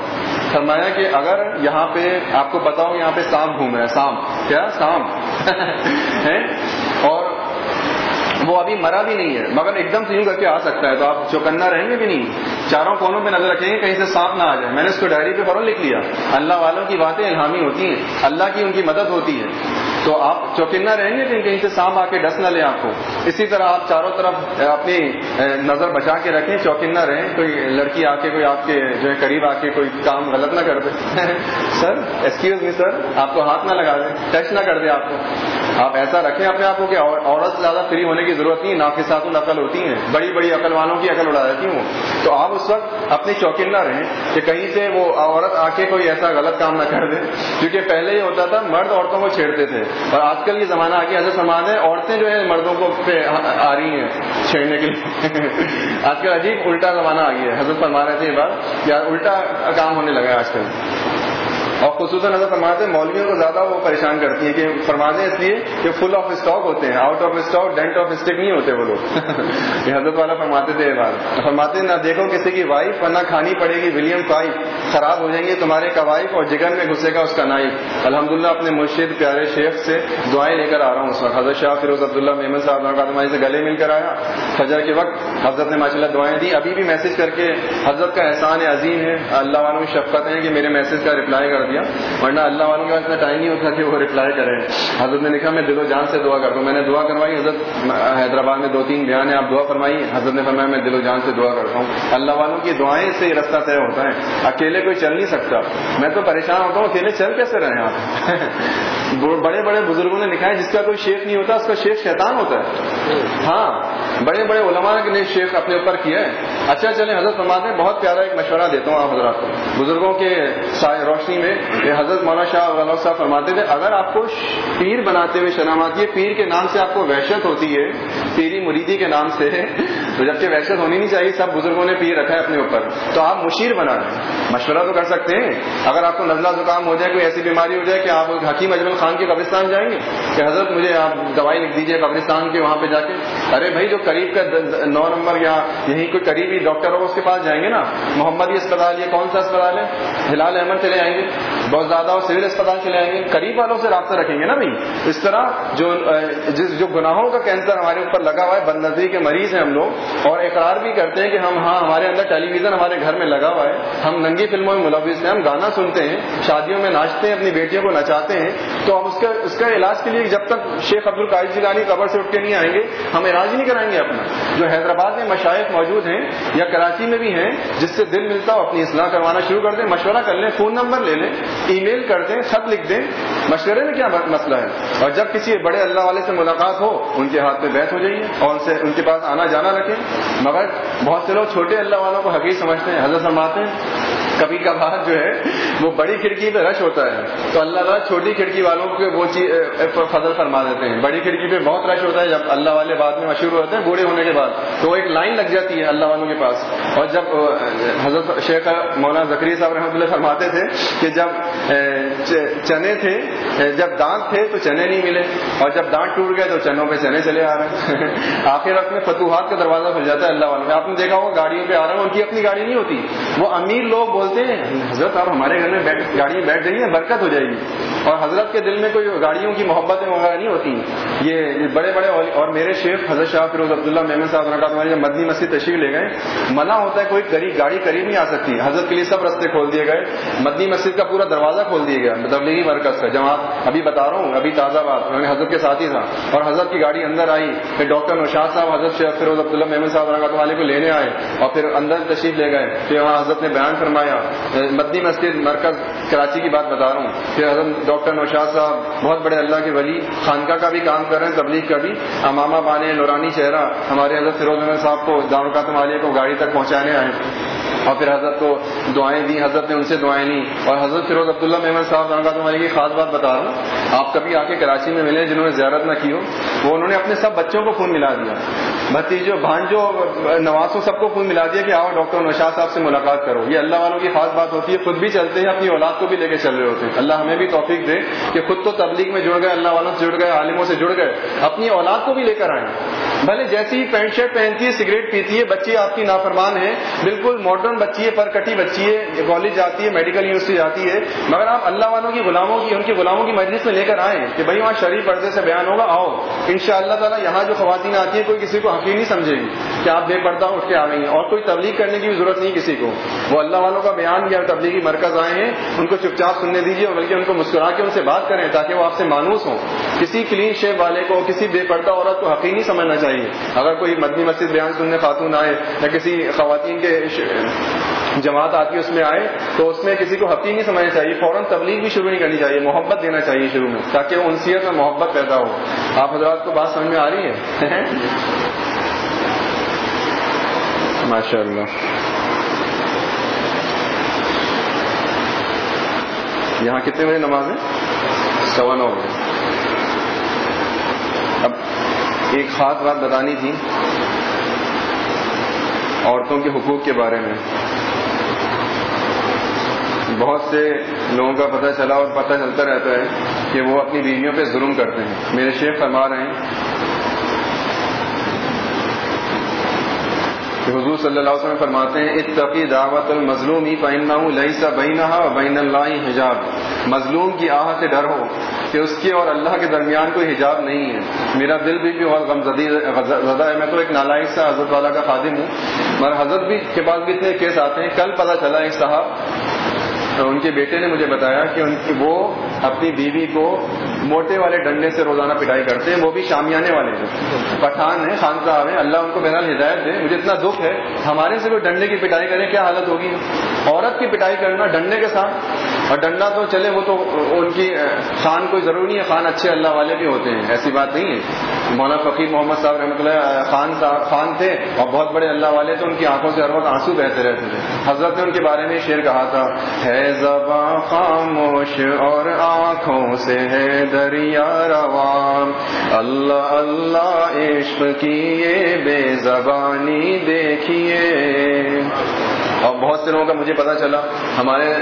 فرمایا کہ اگر یہاں پہ آپ کو بتاؤ یہاں پہ سانپ گھوم رہا ہے، سانپ۔ کیا سانپ؟ اور وہ ابھی مرا بھی نہیں ہے۔ مگر ایک دم سے یوں کر کے آ سکتا ہے۔ تو آپ چوکنا رہیں گے بھی نہیں۔ چاروں کونوں پہ نظر رکھیں گے، کہیں سے سانپ نہ آ جائے۔ میں نے اس کو ڈائری پہ فوراً لکھ لیا۔ اللہ والوں کی باتیں الہامی ہوتی ہیں۔ اللہ کی ان کی مدد ہوتی ہے۔ تو آپ چوکنا رہیں گے کہ کہیں سے سانپ آ کے ڈس نہ لیں آپ کو۔ اسی طرح آپ چاروں طرف اپنی نظر بچا کے رکھیں۔ چوکنا رہیں، کوئی لڑکی آ کے، کوئی آپ کے جو ہے قریب آ کے کوئی کام غلط نہ کر دے۔ سر ایکسکیوز می سر، آپ کو ہاتھ نہ لگا دیں ٹچ نہ کر دے آپ کو۔ آپ ایسا رکھیں اپنے آپ کو کہ عورت سے زیادہ فری ہونے کی ضرورت نہیں ناقصات العقل ہوتی ہیں، بڑی بڑی عقل والوں کی عقل اڑا دیتی ہوں۔ تو آپ اس وقت اپنی شوقین نہ رہیں کہ کہیں سے وہ عورت آ کے کوئی ایسا غلط کام نہ کر دے۔ کیونکہ پہلے یہ ہوتا تھا، مرد عورتوں کو چھیڑتے تھے۔ اور آج کل یہ زمانہ آ گیا حضرت سمان ہے، عورتیں جو ہے مردوں کو پہ آ رہی ہیں چھیڑنے کے لیے۔ آج کل عجیب الٹا زمانہ آ گیا ہے۔ حضرت فرما رہے تھے یہ بات یا الٹا کام ہونے لگا ہے آج کل۔ اور خصوصاً اگر فرماتے ہیں مولویوں کو زیادہ وہ پریشان کرتی ہیں کہ فرماتے اس لیے کہ فل آف اسٹاک ہوتے ہیں آؤٹ آف اسٹاک ڈینٹ آف اسٹک نہیں ہوتے وہ لوگ۔ یہ حضرت والا فرماتے تھے بات۔ فرماتے نہ دیکھو کسی کی وائف ورنہ کھانی پڑے گی ولیم پائپ خراب ہو جائیں گے تمہارے کا وائف اور جگر میں گھسے گا اس کا نائف الحمد اپنے مرشد پیارے شیخ سے دعائیں لے کر آ رہا ہوں اس وقت۔ حضرت شاہ فیروز عبداللہ محمد صاحب سے گلے مل کر آیا۔ فجر کے وقت حضرت نے ماشاء اللہ دعائیں دی ابھی بھی میسج کر کے حضرت کا احسان عظیم ہے۔ اللہ والوں کی شفقت ہے کہ میرے میسج کا رپلائی کر دیا۔ ورنہ اللہ والوں کے پاس اتنا ٹائم نہیں ہوتا کہ وہ ریپلائی کریں۔ حضرت نے لکھا، میں دل و جان سے دعا کرتا ہوں۔ میں نے دعا کروائی۔ حضرت حیدرآباد میں دو تین بیان ہے آپ دعا فرمائی حضرت نے فرمایا، میں دل و جان سے دعا کرتا ہوں۔ اللہ والوں کی دعائیں سے رستہ طے ہوتا ہے۔ اکیلے کوئی چل نہیں سکتا۔ میں تو پریشان ہوتا ہوں۔ اکیلے چل کیسے رہے آپ؟ بڑے بڑے بزرگوں نے لکھا ہے، جس کا کوئی شیخ نہیں ہوتا، اس کا شیخ شیطان ہوتا ہے۔ ہاں بڑے بڑے علماء نے شیخ اپنے اوپر کیا ہے۔ اچھا چلے حضرت فرماتے ہیں بہت پیارا ایک مشورہ دیتا ہوں آپ حضرات کو۔ بزرگوں کے روشنی میں یہ حضرت مولانا شاہ غلط صاحب فرماتے تھے، اگر آپ کو پیر بناتے ہوئے شرم آتی ہے پیر کے نام سے آپ کو وحشت ہوتی ہے، پیری مریدی کے نام سے تو جبکہ وحشت ہونی نہیں چاہیے، سب بزرگوں نے پیر رکھا ہے اپنے اوپر۔ تو آپ مشیر بنا دیں۔ مشورہ تو کر سکتے ہیں۔ اگر آپ کو نزلہ زکام ہو جائے، کوئی ایسی بیماری ہو جائے کہ آپ حکیم اجمل خان کے قبرستان جائیں گے، کہ حضرت مجھے آپ دوائی لکھ دیجیے قبرستان کے وہاں پہ جا کے۔ ارے بھائی، جو قریب کا نو نمبر یا یہیں کوئی قریبی ڈاکٹر ہو اس کے پاس جائیں گے نا۔ محمدی اسپتال، یہ کون سا اسپتال ہے؟ ہلال احمد چلے آئیں گے۔ بہت زیادہ سول اسپتال چلے آئیں گے۔ قریب والوں سے رابطہ رکھیں گے نا بھائی۔ اس طرح جو جو گناہوں کا کینسر ہمارے اوپر لگا ہوا ہے، بد نظری کے مریض ہیں ہم لوگ۔ اور اقرار بھی کرتے ہیں کہ ہم ہاں ہمارے اندر ٹیلی ویژن ہمارے گھر میں لگا ہوا ہے۔ ہم ننگی فلموں میں ملوث ہیں، ہم گانا سنتے ہیں، شادیوں میں ناچتے ہیں، اپنی بیٹیوں کو نچاتے ہیں۔ تو ہم اس کا اس کا علاج کے لیے جب تک شیخ عبد القاعد جیلانی قبر سے اٹھ کے نہیں آئیں گے، ہم علاج نہیں کرائیں گے اپنا۔ جو حیدرآباد میں مشائق موجود ہیں یا کراچی میں بھی ہیں، جس سے دل ملتا ہو اپنی اصلاح کروانا شروع کر دیں، مشورہ کر لیں، فون نمبر لے لیں ای میل کر دیں، خط لکھ دیں۔ مشورے میں کیا مسئلہ ہے؟ اور جب کسی بڑے اللہ والے سے ملاقات ہو، ان کے ہاتھ میں بیٹھ ہو جائیے اور ان سے، ان کے پاس آنا جانا رکھیں۔ مگر بہت سے لوگ چھوٹے اللہ والوں کو حقیق سمجھتے ہیں، حضرت سماتے ہیں، کبھی کبھار جو ہے، وہ بڑی کھڑکی پہ رش ہوتا ہے۔ تو اللہ تعالیٰ چھوٹی کھڑکی والوں کو وہ چیز فضل فرما دیتے ہیں۔ بڑی کھڑکی پہ بہت رش ہوتا ہے جب اللہ والے بعد میں مشہور ہوتے ہیں، بوڑھے ہونے کے بعد۔ تو وہ ایک لائن لگ جاتی ہے اللہ والوں کے پاس۔ اور جب حضرت شیخ مولانا زکری صاحب رحمۃ اللہ فرماتے تھے کہ جب چنے تھے جب دانت تھے تو چنے نہیں ملے۔ اور جب دانت ٹوٹ گئے تو چنوں پہ چنے چلے آ رہے ہیں۔ آخر وقت میں فتوحات کا دروازہ کھل جاتا ہے اللہ والوں آپ نے دیکھا ہوگا گاڑیوں پہ آ رہا ہوں ان کی اپنی گاڑی نہیں ہوتی۔ وہ امیر لوگ بولتے ہیں، حضرت آپ ہمارے گھر میں گاڑی میں بیٹھ جائیے برکت ہو جائے گی۔ اور حضرت کے دل میں کوئی گاڑیوں کی محبتیں وغیرہ نہیں ہوتی یہ بڑے بڑے اور میرے شیخ حضرت شاہ فیروز عبداللہ محمد صاحب رکھا مدنی مسجد تشریف لے گئے۔ منع ہوتا ہے کوئی قریب گاڑی قریب نہیں آ سکتی۔ حضرت کے لیے سب رستے کھول دیے گئے۔ مدنی مسجد کا پورا دروازہ کھول دیا گیا۔ تبلیغی مرکز کا۔ جماعت ابھی بتا رہا ہوں، ابھی تازہ بات۔ میں حضرت کے ساتھ ہی تھا۔ اور حضرت کی گاڑی اندر آئی۔ پھر ڈاکٹر نوشاد صاحب، حضرت شیخ فیروز عبداللہ محمد صاحب رکھا والے کو لینے آئے اور پھر اندر تشریف لے گئے۔ پھر وہاں حضرت نے بیان فرمایا، مدنی مسجد مرکز کراچی کی بات بتا رہا ہوں۔ پھر حضرت ڈاکٹر نوشاد صاحب، بہت بڑے اللہ کے ولی، خانقاہ کا بھی کام کر رہے ہیں، تبلیغ کا بھی۔ امامہ بانے نورانی چہرہ ہمارے حضرت فیروز احمد صاحب کو دارالقاتم عالیہ کو گاڑی تک پہنچانے آئے۔ اور پھر حضرت کو دعائیں دی حضرت نے ان سے دعائیں لی اور حضرت فیروز عبداللہ محمد صاحب دارالقاتم علیہ کی خاص بات بتا رہا ہوں۔ آپ کبھی آ کے کراچی میں ملے، جنہوں نے زیارت نہ کی ہو، وہ انہوں نے اپنے سب بچوں کو فون ملا دیا۔ بھتیجوں بھانجوں نوازوں سب کو فون ملا دیا کہ آؤ ڈاکٹر نشاد صاحب سے ملاقات کرو۔ یہ اللہ والوں کی خاص بات ہوتی ہے، خود بھی چلتے ہیں، اپنی اولاد کو بھی لے کے چل رہے ہوتے ہیں۔ اللہ ہمیں بھی توفیق دے کہ خود تو تبلیغ میں جڑ گئے، اللہ والوں سے جڑ گئے، عالموں سے جڑ گئے۔ اپنی اولاد کو بھی لے کر آئیں۔ بھلے جیسی ہی پینٹ شرٹ پہنتی ہے، سگریٹ پیتی ہے، بچی آپ کی نافرمان ہے، بالکل ماڈرن بچی ہے پر کٹی بچی ہے کالج جاتی ہے میڈیکل یونیورسٹی جاتی ہے، مگر آپ اللہ والوں کی غلاموں کی، ان کی غلاموں کی مجلس میں لے کر آئیں کہ بھائی وہاں شریف پردے سے بیان ہوگا، آؤ۔ ان شاء اللہ تعالیٰ یہاں جو خواتین آتی ہیں، کوئی کسی کو حقیق نہیں سمجھے گی کہ آپ بے پردہ اٹھ کے آ گئی ہیں، اور کوئی تبلیغ کرنے کی بھی ضرورت نہیں کسی کو۔ وہ اللہ والوں کا بیان یا تبلیغی مرکز آئے ہیں، ان کو چپ چاپ سننے دیجیے اور بلکہ ان کو مسکرا کے ان سے بات کریں تاکہ وہ آپ سے مانوس ہوں۔ کسی کلین شیپ والے کو، کسی بے پردہ عورت کو حقیق نہیں سمجھنا چاہیے۔ اگر کوئی مدنی مسجد بیان سننے خاتون آئے یا کسی خواتین کے جماعت آتی ہے، اس میں آئے، تو اس میں کسی کو حقیقی نہیں سمجھنا چاہیے، فوراً تبلیغ بھی شروع نہیں کرنی چاہیے، محبت دینا چاہیے شروع میں، تاکہ انسیت میں محبت پیدا ہو۔ آپ حضرات کو بات سمجھ میں آ رہی ہے؟ ماشاء اللہ یہاں کتنے بجے نماز ہے؟ سوا نو بجے۔ اب ایک خاص بات بتانی تھی۔ عورتوں کے حقوق کے بارے میں۔ بہت سے لوگوں کا پتہ چلا اور پتہ چلتا رہتا ہے کہ وہ اپنی بیویوں پہ ظلم کرتے ہیں۔ میرے شیخ فرما رہے ہیں کہ حضور صلی اللہ علیہ وسلم فرماتے ہیں، اتقی دعوت المظلوم ہی پہننا ہوں لئی سا بہینہ بین اللہ حجاب۔ مظلوم کی آہ سے ڈر ہو۔ کہ اس کے اور اللہ کے درمیان کوئی حجاب نہیں ہے۔ میرا دل بھی بہت غمزدی زدہ ہے۔ میں تو ایک نالائق سا حضرت والا کا خادم ہوں۔ مگر حضرت بھی کے پاس بھی اتنے کیس آتے ہیں۔ کل پتہ چلا ایک صاحب تو ان کے بیٹے نے مجھے بتایا کہ ان کی وہ اپنی بیوی کو موٹے والے ڈنڈے سے روزانہ پٹائی کرتے ہیں، وہ بھی شامیانے والے ہیں۔ پٹھان ہیں، خان صاحب ہیں، اللہ ان کو بہرحال ہدایت دے۔ مجھے اتنا دکھ ہے، ہمارے سے کوئی ڈنڈے کی پٹائی کریں کیا حالت ہوگی؟ عورت کی پٹائی کرنا ڈنڈے کے ساتھ۔ اور ڈنڈا تو چلے، وہ تو ان کی خان کوئی ضروری نہیں ہے، خان اچھے اللہ والے بھی ہوتے ہیں، ایسی بات نہیں ہے۔ مولانا فقیر محمد صاحب رحمۃ اللہ خان صاحب، خان تھے اور بہت بڑے اللہ والے تھے، ان کی آنکھوں سے ہر وقت آنسو بہتے رہتے تھے۔ حضرت نے ان کے بارے میں شعر کہا تھا، ہے زباں خاموش اور آنکھوں سے ہے دریا روان۔ اللہ اللہ عشق کیے بے زبانی دیکھیے۔ اور بہت سے لوگوں کا مجھے پتا چلا۔ ہمارے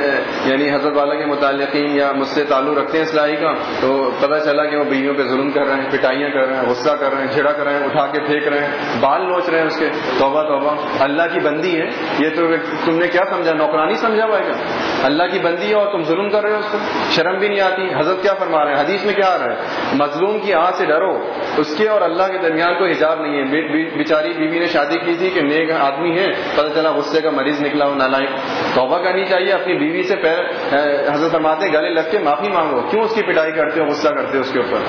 یعنی حضرت والا کے متعلقین یا مجھ سے تعلق رکھتے ہیں اسلائی کا، تو پتا چلا کہ وہ بیویوں پہ ظلم کر رہے ہیں، پٹائیاں کر رہے ہیں، غصہ کر رہے ہیں چھڑا کر رہے ہیں، اٹھا کے پھینک رہے ہیں، بال نوچ رہے ہیں اس کے۔ توبہ توبہ۔ اللہ کی بندی ہے۔ یہ تو تم نے کیا سمجھا؟ نوکرانی سمجھا ہوا ہے کیا؟ اللہ کی بندی ہے اور تم ظلم کر رہے ہو اس کو شرم بھی نہیں آتی۔ حضرت کیا فرما رہے ہیں؟ حدیث میں کیا آ رہا ہے؟ مظلوم کی آہ سے ڈرو۔ اس کے اور اللہ کے درمیان کوئی حجاب نہیں ہے۔ بیچاری بیوی نے شادی کی تھی کہ نیک آدمی ہے، پتہ چلا غصے کا مریض نکلا ہوں، نالائق۔ توبہ کرنی چاہیے، اپنی بیوی سے پیر حضرت فرماتے گلے لگ کے معافی مانگو۔ کیوں اس کی پٹائی کرتے ہو، غصہ کرتے ہو اس کے اوپر؟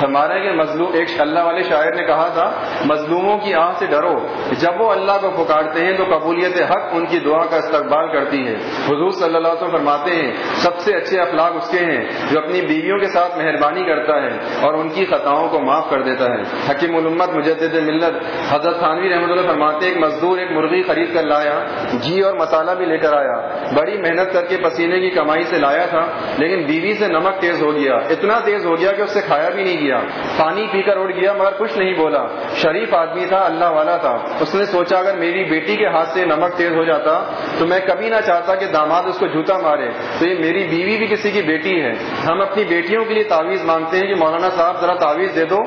فرما کہ مظلوم ایک اللہ والے شاعر نے کہا تھا، مظلوموں کی آہ سے ڈرو۔ جب وہ اللہ کو پکارتے ہیں تو قبولیت حق ان کی دعا کا استقبال کرتی ہے۔ حضور صلی اللہ علیہ وسلم فرماتے ہیں، سب سے اچھے اخلاق اس کے ہیں، جو اپنی بیویوں کے ساتھ مہربانی کرتا ہے اور ان کی خطاؤں کو معاف کر دیتا ہے۔ حکیم علمت مجدد ملت، حضرت خانوی رحمۃ اللہ فرماتے ایک مزدور ایک مرغی خرید کر لایا، گھی اور مسالہ بھی لے کر آیا۔ بڑی محنت کر کے پسینے کی کمائی سے لایا تھا، لیکن بیوی سے نمک تیز ہو گیا۔ اتنا تیز ہو گیا کہ اس سے کھایا بھی نہیں گیا۔ پانی پی کر اڑ گیا، مگر کچھ نہیں بولا۔ شریف آدمی تھا، اللہ والا تھا۔ اس نے سوچا، اگر میری بیٹی کے ہاتھ سے نمک تیز ہو جاتا، تو میں کبھی نہ چاہتا کہ داماد اس کو جوتا مارے۔ تو یہ میری بیوی بھی کسی کی بیٹی ہے۔ ہم اپنی بیٹیوں کے لیے تعویذ مانگتے ہیں کہ مولانا صاحب، ذرا تعویذ دے دو۔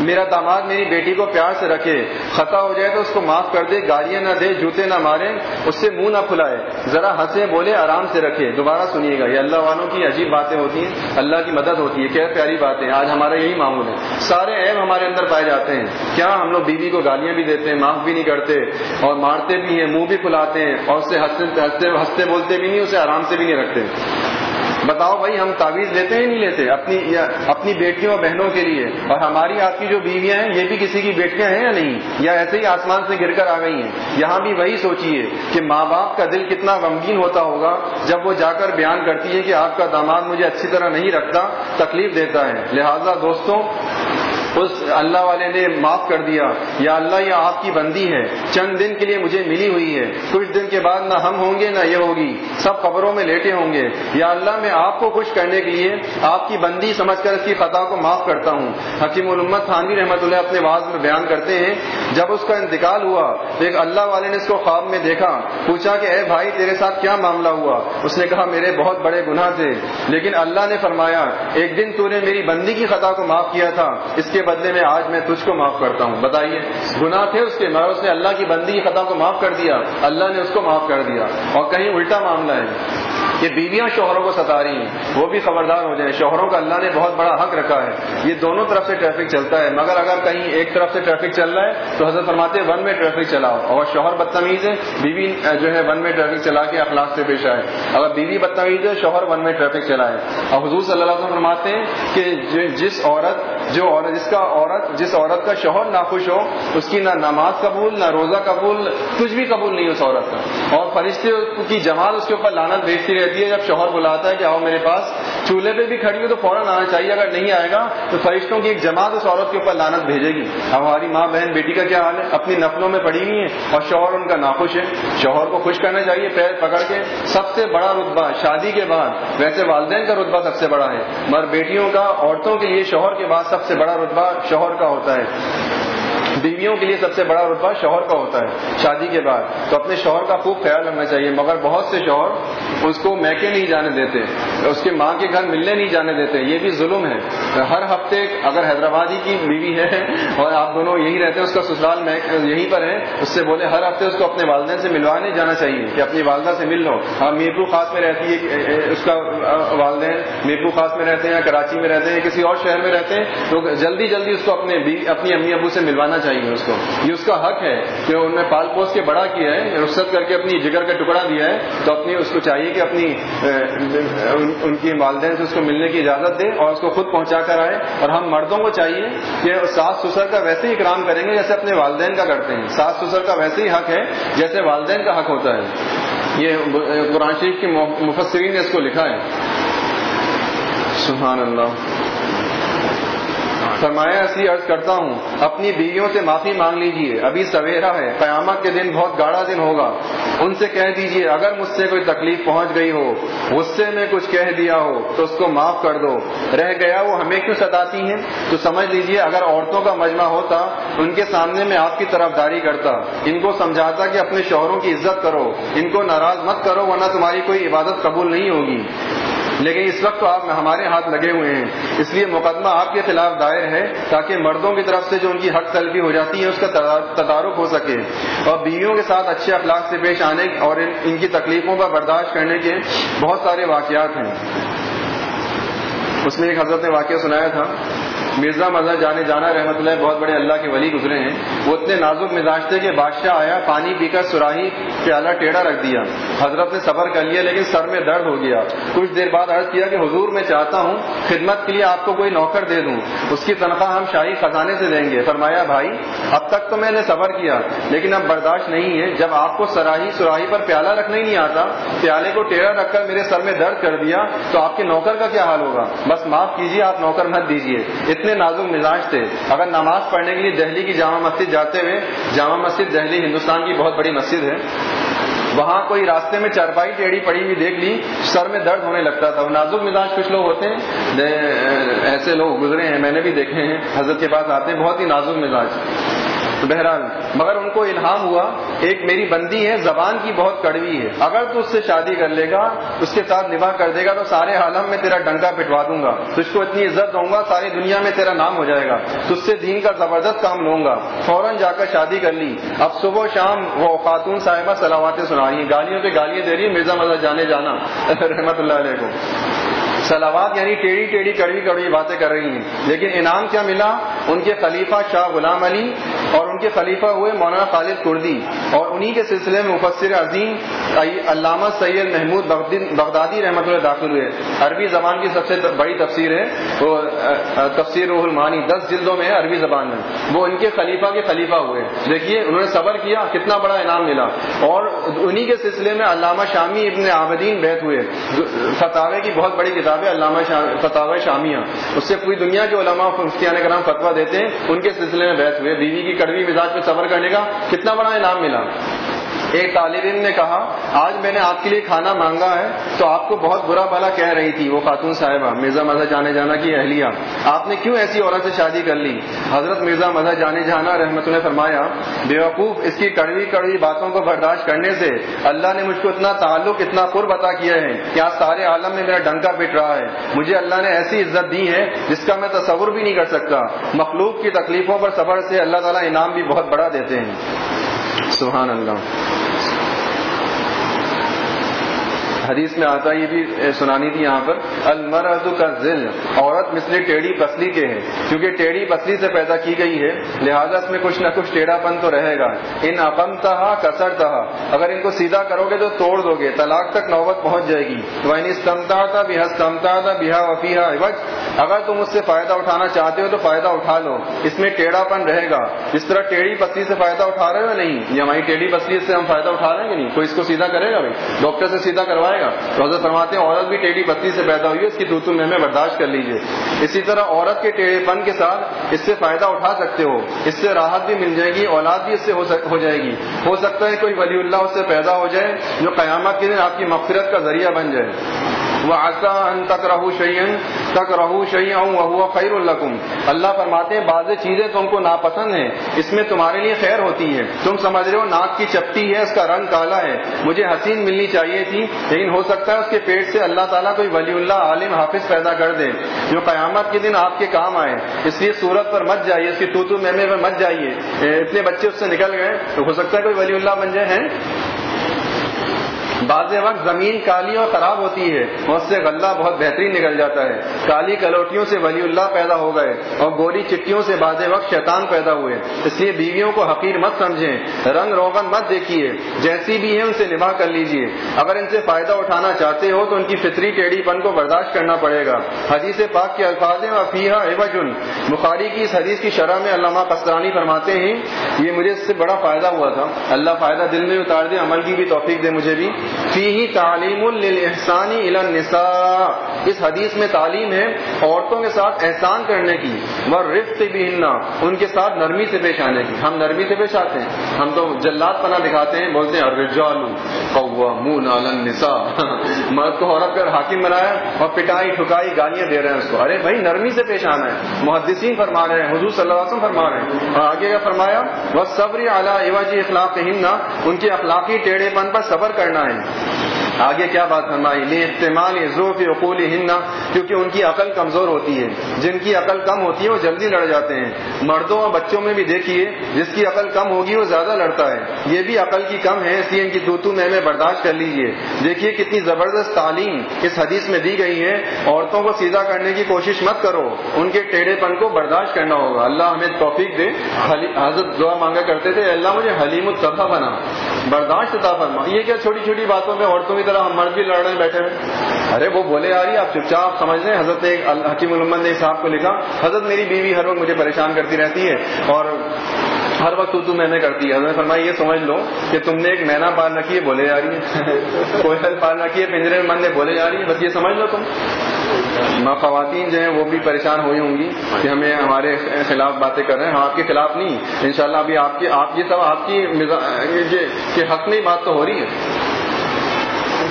میرا داماد میری بیٹی کو پیار سے رکھے، خطا ہو جائے تو اس کو معاف کر دے، گالیاں نہ دے، جوتے نہ مارے، اس سے منہ نہ کھلائے ذرا ہنسے، بولے، آرام سے رکھے۔ دوبارہ سنیے گا، یہ اللہ والوں کی عجیب باتیں ہوتی ہیں، اللہ کی مدد ہوتی ہے کیا پیاری باتیں آج ہمارا یہی معمول ہے۔ سارے عیب ہمارے اندر پائے جاتے ہیں۔ کیا ہم لوگ بیوی کو گالیاں بھی دیتے ہیں، معاف بھی نہیں کرتے اور مارتے بھی ہیں، منہ بھی کھلاتے ہیں اور اسے ہنستے ہنستے بولتے بھی نہیں، اسے آرام سے بھی نہیں رکھتے۔ بتاؤ بھائی، ہم تعویذ لیتے ہیں نہیں لیتے؟ اپنی اپنی بیٹیوں اور بہنوں کے لیے۔ اور ہماری آپ کی جو بیویاں ہیں، یہ بھی کسی کی بیٹیاں ہیں یا نہیں؟ یا ایسے ہی آسمان سے گر کر آ گئی ہیں؟ یہاں بھی وہی سوچیے کہ ماں باپ کا دل کتنا غمگین ہوتا ہوگا جب وہ جا کر بیان کرتی ہے کہ آپ کا داماد مجھے اچھی طرح نہیں رکھتا، تکلیف دیتا ہے۔ لہذا دوستوں اس اللہ والے نے معاف کر دیا، یا اللہ یہ آپ کی بندی ہے، چند دن کے لیے مجھے ملی ہوئی ہے، کچھ دن کے بعد نہ ہم ہوں گے نہ یہ ہوگی، سب قبروں میں لیٹے ہوں گے۔ یا اللہ میں آپ کو خوش کرنے کے لیے آپ کی بندی سمجھ کر اس کی خطا کو معاف کرتا ہوں۔ حکیم علمت تھانوی رحمۃ اللہ اپنے واز میں بیان کرتے ہیں، جب اس کا انتقال ہوا تو ایک اللہ والے نے اس کو خواب میں دیکھا، پوچھا کہ اے بھائی تیرے ساتھ کیا معاملہ ہوا؟ اس نے کہا، میرے بہت بڑے گناہ تھے، لیکن اللہ نے فرمایا، ایک دن تو نے میری بندی کی خطا کو معاف کیا تھا، اس کے بدلے میں آج میں تجھ کو معاف کرتا ہوں۔ بتائیے، گناہ تھے اس کے، مگر اس نے اللہ کی بندی کی خطا کو معاف کر دیا۔ اللہ نے اس کو معاف کر دیا۔ اور کہیں الٹا معاملہ ہے۔ کہ بیویاں شوہروں کو ستا رہی ہیں۔ وہ بھی خبردار ہو جائیں۔ شوہروں کا اللہ نے بہت بڑا حق رکھا ہے۔ یہ دونوں طرف سے ٹریفک چلتا ہے۔ مگر اگر کہیں ایک طرف سے ٹریفک چل رہا ہے، تو حضرت فرماتے ون میں ٹریفک چلاؤ۔ اور شوہر بدتمیز ہے۔ بیوی جو ہے، ون میں ٹریفک چلا کے اخلاق سے پیش آئے۔ اگر بیوی بدتمیز ہے، شوہر ون میں ٹریفک چلائے۔ اور حضور صلی اللہ علیہ وسلم فرماتے ہیں کہ جس عورت، جو عورت، جس کا عورت، جس عورت کا شوہر ناخوش ہو، اس کی نہ نماز قبول، نہ روزہ قبول، کچھ بھی قبول نہیں اس عورت کا۔ اور فرشتے کی جمال اس کے اوپر لانت بھیجتی رہتی ہے جب شوہر بلاتا ہے کہ آؤ میرے پاس چولہے پہ بھی کھڑی ہو تو فوراً آنا چاہیے۔ اگر نہیں آئے گا تو فرشتوں کی ایک جماعت اس عورت کے اوپر لانت بھیجے گی۔ اب ہماری ماں بہن بیٹی کا کیا حال ہے؟ اپنی نفلوں میں پڑی ہوئی ہے اور شوہر ان کا ناخوش ہے۔ شوہر کو خوش کرنا چاہیے، پیر پکڑ کے۔ سب سے بڑا رتبہ شادی کے بعد، ویسے والدین کا رتبہ سب سے بڑا ہے۔ مگر بیٹیوں کا، عورتوں کے لیے شوہر کے بعد سب سے بڑا رتبہ شوہر کا ہوتا ہے۔ بیویوں کے لیے سب سے بڑا رتبہ شوہر کا ہوتا ہے، شادی کے بعد۔ تو اپنے شوہر کا خوب خیال رکھنا چاہیے، مگر بہت سے شوہر اس کو میکے نہیں جانے دیتے، اس کے ماں کے گھر ملنے نہیں جانے دیتے، یہ بھی ظلم ہے۔ ہر ہفتے اگر حیدرآبادی کی بیوی ہے اور آپ دونوں یہی رہتے ہیں، اس کا سسرال یہیں پر ہے، اس سے بولے ہر ہفتے اس کو اپنے والدین سے ملوانے جانا چاہیے کہ اپنی والدہ سے مل لو۔ ہاں میرپور خاص میں رہتی ہے، اس کا والدین میرپور خاص میں رہتے ہیں یا کراچی میں رہتے ہیں کسی اور شہر میں رہتے ہیں، تو جلدی جلدی اس کو اپنے اپنی امی ابو سے ملوانا چاہیے۔ اس کو۔ یہ اس کا حق ہے کہ انہوں نے پال پوس کے بڑا کیا ہے، رخصت کر کے اپنی جگر کا ٹکڑا دیا ہے، تو اپنی اس کو چاہیے کہ اپنی ان کی والدین سے اس کو ملنے کی اجازت دے اور اس کو خود پہنچا کر آئے۔ اور ہم مردوں کو چاہیے کہ ساس سسر کا ویسے ہی اکرام کریں گے جیسے اپنے والدین کا کرتے ہیں۔ ساس سسر کا ویسے ہی حق ہے جیسے والدین کا حق ہوتا ہے۔ یہ قرآن شریف کے مفسرین نے اس کو لکھا ہے۔ سبحان اللہ۔ فرمایا ایسی عرض کرتا ہوں، اپنی بیویوں سے معافی مانگ لیجیے۔ ابھی سویرا ہے، قیامت کے دن بہت گاڑا دن ہوگا۔ ان سے کہہ دیجیے، اگر مجھ سے کوئی تکلیف پہنچ گئی ہو غصے میں کچھ کہہ دیا ہو، تو اس کو معاف کر دو۔ رہ گیا، وہ ہمیں کیوں ستاتی ہیں؟ تو سمجھ لیجیے، اگر عورتوں کا مجمع ہوتا، ان کے سامنے میں آپ کی طرف داری کرتا۔ ان کو سمجھاتا کہ اپنے شوہروں کی عزت کرو۔ ان کو ناراض مت کرو، ورنہ تمہاری کوئی عبادت قبول نہیں ہوگی۔ لیکن اس وقت تو آپ ہمارے ہاتھ لگے ہوئے ہیں۔ اس لیے مقدمہ آپ کے خلاف دائر ہے تاکہ مردوں کی طرف سے جو ان کی حق تلفی ہو جاتی ہے، اس کا تدارک ہو سکے۔ اور بیویوں کے ساتھ اچھے اخلاق سے پیش آنے اور ان کی تکلیفوں کا برداشت کرنے کے بہت سارے واقعات ہیں۔ اس میں ایک حضرت نے واقعہ سنایا تھا۔ مرزا مزہ جانے جانا رحمت اللہ بہت بڑے اللہ کے ولی گزرے ہیں۔ وہ اتنے نازک مزاج تھے کہ بادشاہ آیا، پانی پی کر سراہی پیالہ ٹیڑھا رکھ دیا۔ حضرت نے سفر کر لیا لیکن سر میں درد ہو گیا۔ کچھ دیر بعد عرض کیا کہ حضور میں چاہتا ہوں، خدمت کے لیے آپ کو کوئی نوکر دے دوں۔ اس کی تنخواہ ہم شاہی خزانے سے دیں گے۔ فرمایا، بھائی، اب تک تو میں نے سفر کیا، لیکن اب برداشت نہیں ہے۔ جب آپ کو سراہی سراہی پر پیالہ رکھنا ہی نہیں آتا، پیالے کو ٹیڑھا رکھ کر میرے سر میں درد کر دیا، تو آپ کے نوکر کا کیا حال ہوگا؟ بس معاف کیجیے آپ نوکر مت دیجیے اتنے نازک مزاج تھے۔ اگر نماز پڑھنے کے لیے دہلی کی جامع مسجد جاتے ہوئے، جامع مسجد دہلی، ہندوستان کی بہت بڑی مسجد ہے، وہاں کوئی راستے میں چارپائی ٹیڑھی پڑی ہوئی دیکھ لی، سر میں درد ہونے لگتا تھا۔ نازک مزاج کچھ لوگ ہوتے ہیں، ایسے لوگ گزرے ہیں، میں نے بھی دیکھے ہیں، حضرت کے پاس آتے ہیں، بہت ہی نازک مزاج۔ بہرحال، مگر ان کو الہام ہوا، ایک میری بندی ہے، زبان کی بہت کڑوی ہے۔ اگر تو اس سے شادی کر لے گا، اس کے ساتھ نباہ کر دے گا، تو سارے عالم میں تیرا ڈنکا پٹوا دوں گا۔ تجھ کو اتنی عزت دوں گا، ساری دنیا میں تیرا نام ہو جائے گا۔ تج سے دین کا زبردست کام لوں گا۔ فوراً جا کر شادی کر لی۔ اب صبح شام وہ خاتون صاحبہ سلاواتیں سنا رہی ہیں۔ گالیوں پہ گالیاں دے رہی ہیں، مرزا مزہ جانے جانا۔ رحمت اللہ علیہ کو سلاوات یعنی ٹیڑھی ٹیڑھی کڑوی کڑوی باتیں کر رہی ہیں۔ لیکن انعام کیا ملا؟ ان کے خلیفہ شاہ غلام علی اور ان کے خلیفہ ہوئے مولانا خالد کردی۔ اور انہی کے سلسلے میں مفسر عظیم علامہ سید محمود بغدادی رحمۃ اللہ داخل ہوئے۔ عربی زبان کی سب سے بڑی تفسیر ہے۔ وہ تفسیر روح المانی دس جلدوں میں ہے عربی زبان میں۔ وہ ان کے خلیفہ کے خلیفہ ہوئے۔ دیکھیے، انہوں نے صبر کیا، کتنا بڑا انعام ملا۔ اور انہی کے سلسلے میں علامہ شامی ابن عابدین بیت ہوئے۔ فتح کی بہت بڑی کتاب ہے علامہ فتح شامیہ اس سے پوری دنیا کے علماء مفتیان کا نام فتوا دیتے ہیں۔ ان کے سلسلے میں بحث ہوئے۔ بیوی کی کڑوی مزاج پہ صبر کرنے کا کتنا بڑا انعام ملا۔ ایک طالب علم نے کہا، آج میں نے آپ کے لیے کھانا مانگا ہے، تو آپ کو بہت برا بھلا کہہ رہی تھی، وہ خاتون صاحبہ، مرزا مزہ جانے جانا کی اہلیہ۔ آپ نے کیوں ایسی عورت سے شادی کر لی؟ حضرت مرزا مزہ جانے جانا رحمت نے فرمایا بے وقوف اس کی کڑوی کڑوی باتوں کو برداشت کرنے سے اللہ نے مجھ کو اتنا تعلق، اتنا قرب عطا کیا ہے کہ آج سارے عالم میں میرا ڈنکا پٹ رہا ہے۔ مجھے اللہ نے ایسی عزت دی ہے جس کا میں تصور بھی نہیں کر سکتا۔ مخلوق کی تکلیفوں پر صبر سے اللہ تعالیٰ انعام بھی بہت بڑا دیتے ہیں۔ سبحان اللہ۔ حدیث میں آتا یہ بھی سنانی تھی یہاں پر المرد کا ذل، عورت مثل ٹیڑھی پسلی کے ہے، کیونکہ ٹیڑھی پسلی سے پیدا کی گئی ہے، لہٰذا اس میں کچھ نہ کچھ ٹیڑھا پن تو رہے گا۔ ان اقم تہا کسر تہا اگر ان کو سیدھا کرو گے تو توڑ دو گے، طلاق تک نوبت پہنچ جائے گی۔ وہ استمتا تھا بحا استمتا تھا بحا وفیہ اگر تم اس سے فائدہ اٹھانا چاہتے ہو تو فائدہ اٹھا لو۔ اس میں ٹیڑھا پن رہے گا۔ جس طرح ٹیڑھی پسلی سے فائدہ اٹھا رہے ہو نہیں؟ یہ ہماری ٹیڑھی پسلی سے ہم فائدہ اٹھا رہے ہیں نہیں؟ کوئی اس کو سیدھا کرے گا بھائی؟ ڈاکٹر سے سیدھا کروائے گا۔ تو حضرت فرماتے ہیں، عورت بھی ٹیڑھی پتی سے پیدا ہوئی ہے، اس کی دوتوں میں ہمیں برداشت کر لیجیے اسی طرح عورت کے ٹیڑھے پن کے ساتھ اس سے فائدہ اٹھا سکتے ہو۔ اس سے راحت بھی مل جائے گی، اولاد بھی اس سے ہو جائے گی۔ ہو سکتا ہے کوئی ولی اللہ اس سے پیدا ہو جائے، جو قیامت کے دن آپ کی مغفرت کا ذریعہ بن جائے۔ وہ آسا ان تک رہو شعین تک رہو شعین وہ خیر اللہ فرماتے ہیں، بعض چیزیں تم کو ناپسند ہیں، اس میں تمہارے لیے خیر ہوتی ہے تم سمجھ رہے ہو ناک کی چپٹی ہے، اس کا رنگ کالا ہے۔ مجھے حسین ملنی چاہیے تھی، لیکن ہو سکتا ہے اس کے پیٹ سے اللہ تعالیٰ کوئی ولی اللہ عالم حافظ پیدا کر دے۔ جو قیامت کے دن آپ کے کام آئے۔ اس لیے صورت پر مت جائیے، اس کی تو میمے میں مت جائیے۔ اتنے بچے اس سے نکل گئے، تو ہو سکتا ہے کوئی ولی اللہ بن جائے، ہیں؟ بعض وقت زمین کالی اور خراب ہوتی ہے، اس سے غلہ بہت بہترین نکل جاتا ہے۔ کالی کلوٹیوں سے ولی اللہ پیدا ہو گئے اور گولی چٹیوں سے بعض وقت شیطان پیدا ہوئے۔ اس لیے بیویوں کو حقیر مت سمجھیں۔ رنگ روغن مت دیکھیے۔ جیسی بھی ہے ان سے نباہ کر لیجیے اگر ان سے فائدہ اٹھانا چاہتے ہو تو ان کی فطری ٹیڑھی پن کو برداشت کرنا پڑے گا۔ حدیث پاک کے الفاظ ہیں فیحا ایوجن بخاری کی اس حدیث کی شرح میں علامہ قسطرانی فرماتے ہیں، یہ مجھے اس سے بڑا فائدہ ہوا تھا۔ اللہ فائدہ دل میں اتار دے، عمل کی بھی توفیق دے مجھے بھی۔ فی تعلیم الحسانی النساء۔ اس حدیث میں تعلیم ہے عورتوں کے ساتھ احسان کرنے کی وہ رفت بھی ان کے ساتھ نرمی سے پیش آنے کی۔ ہم نرمی سے پیش آتے ہیں، ہم تو جلات پنا دکھاتے ہیں، بولتے ہیں الرجال قوامون علی النساء۔ مرد کو عورت کر حاکم بنایا اور پٹائی، ٹھکائی، گالیاں دے رہے ہیں اس کو۔ ارے بھائی، نرمی سے پیش آنا ہے۔ محدثین فرما رہے ہیں، حضور صلی اللہ علیہ وسلم فرما رہے ہیں۔ اور آگے کا فرمایا؟ وہ صبر اعلیٰ ایواجی اخلاق ان کے اخلاقی ٹیڑھے پن پر صبر کرنا ہے۔ time. آگے کیا بات فرمائی؟ استعمال ذوق عقول ہننا کیونکہ ان کی عقل کمزور ہوتی ہے۔ جن کی عقل کم ہوتی ہے، وہ جلدی لڑ جاتے ہیں۔ مردوں اور بچوں میں بھی دیکھیے، جس کی عقل کم ہوگی، وہ زیادہ لڑتا ہے۔ یہ بھی عقل کی کم ہے، اس لیے ان کی دوتو میں ہمیں برداشت کر لیجیے۔ دیکھیے کتنی زبردست تعلیم اس حدیث میں دی گئی ہے۔ عورتوں کو سیدھا کرنے کی کوشش مت کرو۔ ان کے ٹیڑھے پن کو برداشت کرنا ہوگا۔ اللہ ہمیں توفیق دے۔ حضرت دعا مانگا کرتے تھے، اللہ مجھے حلیم الطفا بنا۔ برداشت فرما۔ یہ کیا چھوٹی چھوٹی باتوں میں عورتوں کی طرح ہم مرد بھی لڑ رہے ہیں، بیٹھے ہوئے ارے، وہ بولے آ رہی ہے آپ چپ چاپ سمجھ رہے ہیں؟ حضرت حکیم محمد نے صاحب کو لکھا، حضرت میری بیوی ہر وقت مجھے پریشان کرتی رہتی ہے اور ہر وقت تو میں نے کرتی ہے۔ حضرت فرمائی یہ سمجھ لو کہ تم نے ایک مینا پال رکھی ہے، بولے جا رہی ہے کوئی پال رکھی ہے، پنجرے میں مند بولے جا رہی ہے بس یہ سمجھ لو تم۔ ماں خواتین جو ہیں، وہ بھی پریشان ہوئی ہوں گی کہ ہمیں ہمارے خلاف باتیں کر رہے ہیں۔ ہم آپ کے خلاف نہیں، انشاءاللہ ابھی آپ کی آپ یہ سب آپ کی حق نہیں، بات تو ہو رہی ہے۔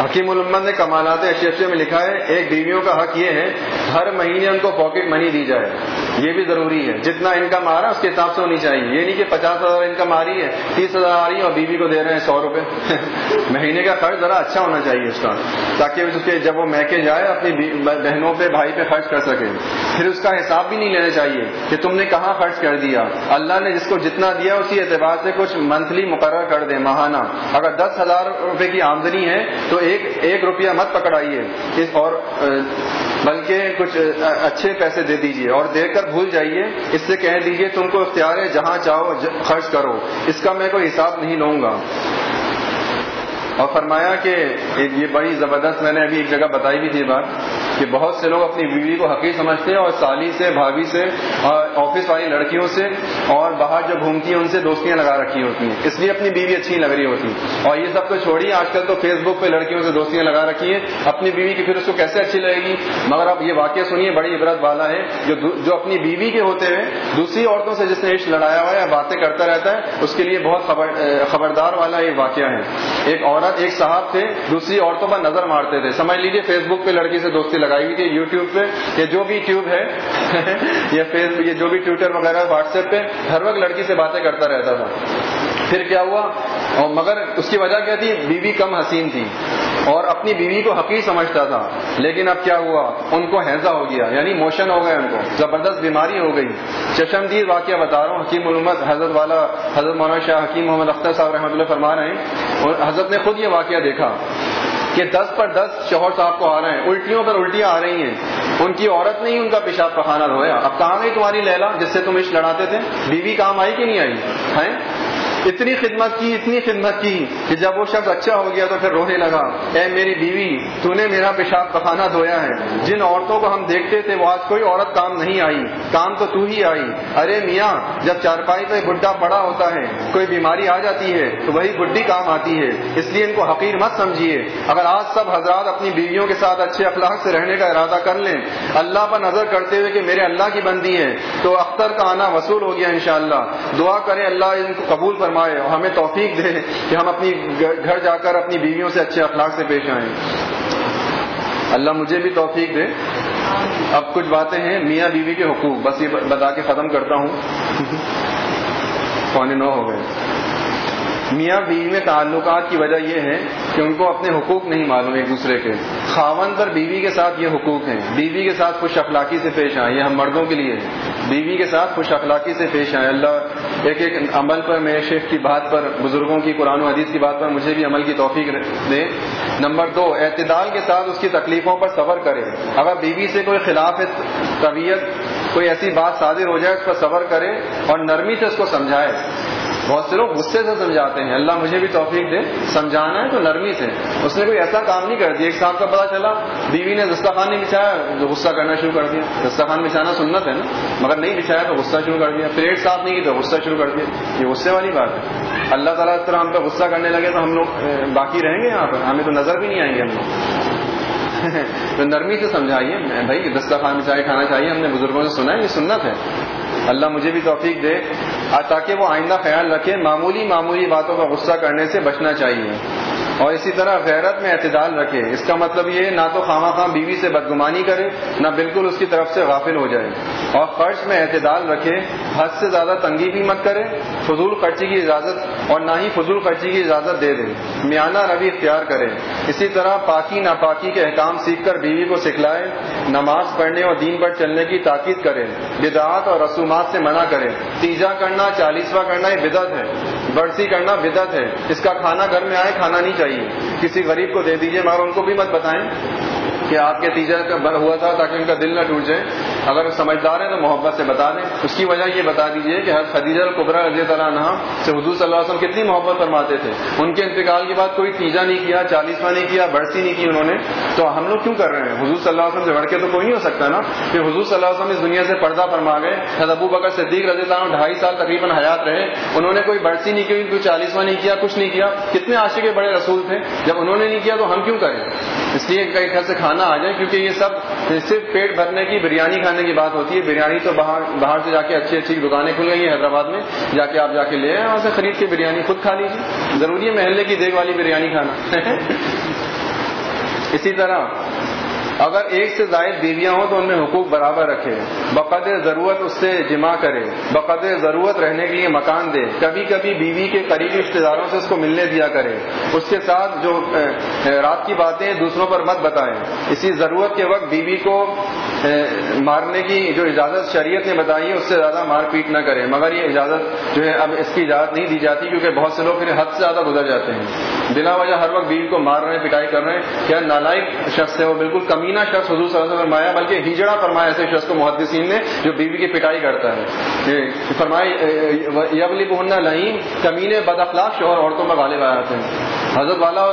حکیم الامت نے کمالات اشیفے میں لکھا ہے، ایک بیویوں کا حق یہ ہے، ہر مہینے ان کو پاکٹ منی دی جائے۔ یہ بھی ضروری ہے۔ جتنا انکم آ رہا ہے اس کے حساب سے ہونی چاہیے۔ یہ نہیں کہ پچاس ہزار انکم آ رہی ہے، تیس ہزار آ رہی ہے اور بیوی کو دے رہے ہیں سو روپے۔ مہینے کا خرچ ذرا اچھا ہونا چاہیے اس کا، تاکہ اس کے جب وہ میکے جائے، اپنی بہنوں پہ، بھائی پہ خرچ کر سکے۔ پھر اس کا حساب بھی نہیں لینا چاہیے کہ تم نے کہاں خرچ کر دیا۔ اللہ نے جس کو جتنا دیا، اسی اعتبار سے کچھ منتھلی مقرر کر دے، ماہانہ۔ اگر دس ہزار روپے کی آمدنی ہے، تو ایک ایک روپیہ مت پکڑائیے اور بلکہ کچھ اچھے پیسے دے دیجیے اور دے کر بھول جائیے۔ اس سے کہہ دیجیے تم کو اختیار ہے، جہاں چاہو خرچ کرو۔ اس کا میں کوئی حساب نہیں لوں گا۔ اور فرمایا کہ یہ بڑی زبردست میں نے ابھی ایک جگہ بتائی بھی تھی بات کہ بہت سے لوگ اپنی بیوی کو حقیق سمجھتے ہیں اور سالی سے، بھابھی سے، اور آفس والی لڑکیوں سے، اور باہر جو گھومتی ہیں ان سے دوستیاں لگا رکھی ہوتی ہیں۔ اس لیے اپنی بیوی اچھی لگ رہی ہوتی۔ اور یہ سب تو چھوڑیے آج کل تو فیس بک پہ لڑکیوں سے دوستیاں لگا رکھی ہیں۔ اپنی بیوی کی پھر اس کو کیسے اچھی لگے گی؟ مگر آپ یہ واقعہ سنیے، بڑی عبرت والا ہے۔ جو جو اپنی بیوی کے ہوتے ہوئے دوسری عورتوں سے جس نے عشق لڑایا ہوا ہے یا باتیں کرتا رہتا ہے، اس کے لیے بہت خبردار والا یہ واقعہ ہے۔ ایک عورت ایک صاحب تھے، دوسری عورتوں پر نظر مارتے تھے۔ سمجھ لیجیے فیس بک پہ لڑکی سے دوستی لگائی ہوئی تھی یوٹیوب پہ یا جو بھی ٹیوب ہے یا فیس یا جو بھی ٹویٹر وغیرہ واٹس ایپ پہ، ہر وقت لڑکی سے باتیں کرتا رہتا تھا۔ پھر کیا ہوا؟ اور مگر اس کی وجہ کیا تھی؟ بیوی کم حسین تھی۔ اور اپنی بیوی کو حقیق سمجھتا تھا۔ لیکن اب کیا ہوا؟ ان کو ہیضا ہو گیا یعنی موشن ہو گیا ان کو۔ زبردست بیماری ہو گئی۔ چشمدید واقعہ بتا رہا ہوں، حکیم علومت حضرت والا، حضرت مولانا شاہ حکیم محمد اختر صاحب رحمۃ اللہ فرما رہے ہیں۔ اور حضرت نے خود یہ واقعہ دیکھا کہ دس پر دس شوہر صاحب کو آ رہے ہیں۔ الٹیوں پر الٹیاں آ رہی ہیں۔ ان کی عورت نہیں ان کا پیشاب پخانا دھویا۔ اب کہاں گئی تمہاری لیلا جس سے تم عشق لڑاتے تھے؟ بیوی کام آئی کہ نہیں آئی؟ ہے اتنی خدمت کی، اتنی خدمت کی کہ جب وہ شخص اچھا ہو گیا تو پھر رونے لگا۔ اے میری بیوی، تو نے میرا پیشاب پخانا دھویا ہے۔ جن عورتوں کو ہم دیکھتے تھے، وہ آج کوئی عورت کام نہیں آئی۔ کام تو تو ہی آئی۔ ارے میاں، جب چارپائی پہ بڈھا پڑا ہوتا ہے، کوئی بیماری آ جاتی ہے، تو وہی بڈھی کام آتی ہے۔ اس لیے ان کو حقیر مت سمجھیے۔ اگر آج سب حضرات اپنی بیویوں کے ساتھ اچھے اخلاق سے رہنے کا ارادہ کر لیں، اللہ پر نظر کرتے ہوئے کہ میرے اللہ کی بندی ہے، تو اختر کا آنا وصول ہو گیا انشاءاللہ۔ دعا کریں اللہ ان کو قبول فرمائے اور ہمیں توفیق دے کہ ہم اپنی گھر جا کر اپنی بیویوں سے اچھے اخلاق سے پیش آئیں۔ اللہ مجھے بھی توفیق دے۔ اب کچھ باتیں ہیں میاں بیوی کے حقوق بس یہ بتا کے ختم کرتا ہوں۔ پونے نو ہو گئے۔ میاں بیوی میں تعلقات کی وجہ یہ ہے کہ ان کو اپنے حقوق نہیں معلوم ایک دوسرے کے۔ خاون پر بیوی کے ساتھ یہ حقوق ہیں۔ بیوی کے ساتھ خوش اخلاقی سے پیش آئیں، یہ ہم مردوں کے لیے بیوی کے ساتھ خوش اخلاقی سے پیش آئیں۔ اللہ ایک ایک عمل پر میرے شیخ کی بات پر، بزرگوں کی قرآن و حدیث کی بات پر مجھے بھی عمل کی توفیق دے۔ نمبر دو، اعتدال کے ساتھ اس کی تکلیفوں پر صبر کرے۔ اگر بیوی سے کوئی خلاف طبیعت، کوئی ایسی بات صادر ہو جائے، اس پر صبر کرے اور نرمی سے اس کو سمجھائے۔ بہت سے لوگ غصے سے سمجھاتے ہیں۔ اللہ مجھے بھی توفیق دے، سمجھانا ہے تو نرمی سے۔ اس نے کوئی ایسا کام نہیں کر دیا۔ ایک صاحب کا پتا چلا، بیوی نے دستخان نہیں بچھایا، جو غصہ کرنا شروع کر دیا۔ دستخان بچھانا سنت ہے نا، مگر نہیں بچھایا تو غصہ شروع کر دیا۔ پلیٹ صاف نہیں کی تو غصہ شروع کر دیا۔ یہ غصے والی بات ہے۔ اللہ تعالیٰ اس طرح ہم پہ غصہ کرنے لگے تو ہم لوگ باقی رہیں گے یہاں پہ ہمیں تو نظر بھی نہیں آئیں گے ہم لوگ۔ تو نرمی سے سمجھائیے، بھائی دستخان بچھائے کھانا چاہیے، ہم نے بزرگوں سے سنا ہے، یہ سنت ہے۔ اللہ مجھے بھی توفیق دے۔ تاکہ وہ آئندہ خیال رکھے معمولی معمولی باتوں کا غصہ کرنے سے بچنا چاہیے۔ اور اسی طرح غیرت میں اعتدال رکھے۔ اس کا مطلب یہ نہ تو خواہ خواہ بیوی سے بدگمانی کرے، نہ بالکل اس کی طرف سے غافل ہو جائے۔ اور خرچ میں اعتدال رکھے، حد سے زیادہ تنگی بھی مت کرے، فضول خرچی کی اجازت اور نہ ہی فضول خرچی کی اجازت دے دے۔ میانہ روی اختیار کرے۔ اسی طرح پاکی ناپاکی کے احکام سیکھ کر بیوی کو سکھلائے، نماز پڑھنے اور دین پر چلنے کی تاکید کرے۔ بدعات اور رسومات سے منع کرے۔ تیجا کرنا، چالیسواں کرنا یہ بدعت ہے۔ برسی کرنا بدعت ہے۔ اس کا کھانا گھر میں آئے، کھانا نہیں چاہیے۔ کسی غریب کو دے دیجیے مگر ان کو بھی مت بتائیں۔ کہ آپ کے تیجا کا بر ہوا تھا تاکہ ان کا دل نہ ٹوٹ جائے۔ اگر سمجھدار ہیں تو محبت سے بتا دیں۔ اس کی وجہ یہ بتا دیجیے کہ حضرت خدیجہ القبرا رضی اللہ عنہ سے حضور صلی اللہ علیہ وسلم کتنی محبت فرماتے تھے۔ ان کے انتقال کے بعد کوئی تیجا نہیں کیا، چالیسواں نہیں کیا برسی نہیں کی انہوں نے۔ تو ہم لوگ کیوں کر رہے ہیں؟ حضور صلی اللہ علیہ وسلم سے بڑھ کے تو کوئی نہیں ہو سکتا نا۔ کہ حضور صلی اللہ علیہ وسلم اس دنیا سے پردہ فرما گئے۔ حضرت ابو بکر صدیق رضی اللہ عنہ ڈھائی سال تقریباً حیات رہے۔ انہوں نے کوئی برسی نہیں کی کوئی چالیسواں نہیں کیا، کچھ نہیں کیا۔ کتنے عاشق بڑے رسول تھے۔ جب انہوں نے نہیں کیا تو ہم کیوں کریں؟ اس لیے کئی گھر سے کھانا آ جائے، کیونکہ یہ سب صرف پیٹ بھرنے کی، بریانی کھانے کی بات ہوتی ہے۔ بریانی تو باہر باہر سے جا کے اچھی اچھی دکانیں کھل گئی ہیں، حیدرآباد میں۔ جا کے آپ جا کے لے آئے وہاں سے خرید کے بریانی خود کھا لیجیے ضروری ہے محلے کی دیکھ والی بریانی کھانا۔ اسی طرح اگر ایک سے زائد بیویاں ہوں تو ان میں حقوق برابر رکھے۔ بقدر ضرورت اس سے جمع کرے۔ بقدر ضرورت رہنے کے لیے مکان دے۔ کبھی کبھی بیوی کے قریبی رشتے داروں سے اس کو ملنے دیا کرے۔ اس کے ساتھ جو رات کی باتیں دوسروں پر مت بتائیں۔ اسی ضرورت کے وقت بیوی کو مارنے کی جو اجازت شریعت نے بتائی ہے، اس سے زیادہ مار پیٹ نہ کرے۔ مگر یہ اجازت جو ہے اب اس کی اجازت نہیں دی جاتی کیونکہ بہت سے لوگ پھر حد سے زیادہ گزر جاتے ہیں۔ بلا وجہ ہر وقت بیوی کو مار رہے ہیں پٹائی کر رہے ہیں کیا نالائق شخص ہے وہ بالکل کمی کمینہ شخص حضور صلی اللہ علیہ وسلم فرمایا، بلکہ ہجڑا فرمایا ایسے شخص کو محدثین نے جو بیوی کی پٹائی کرتا ہے۔ فرمائے یبلی بہننا لائن کمینے بد اخلاق شوہر عورتوں میں غالب آ جاتے ہیں۔ حضرت والا،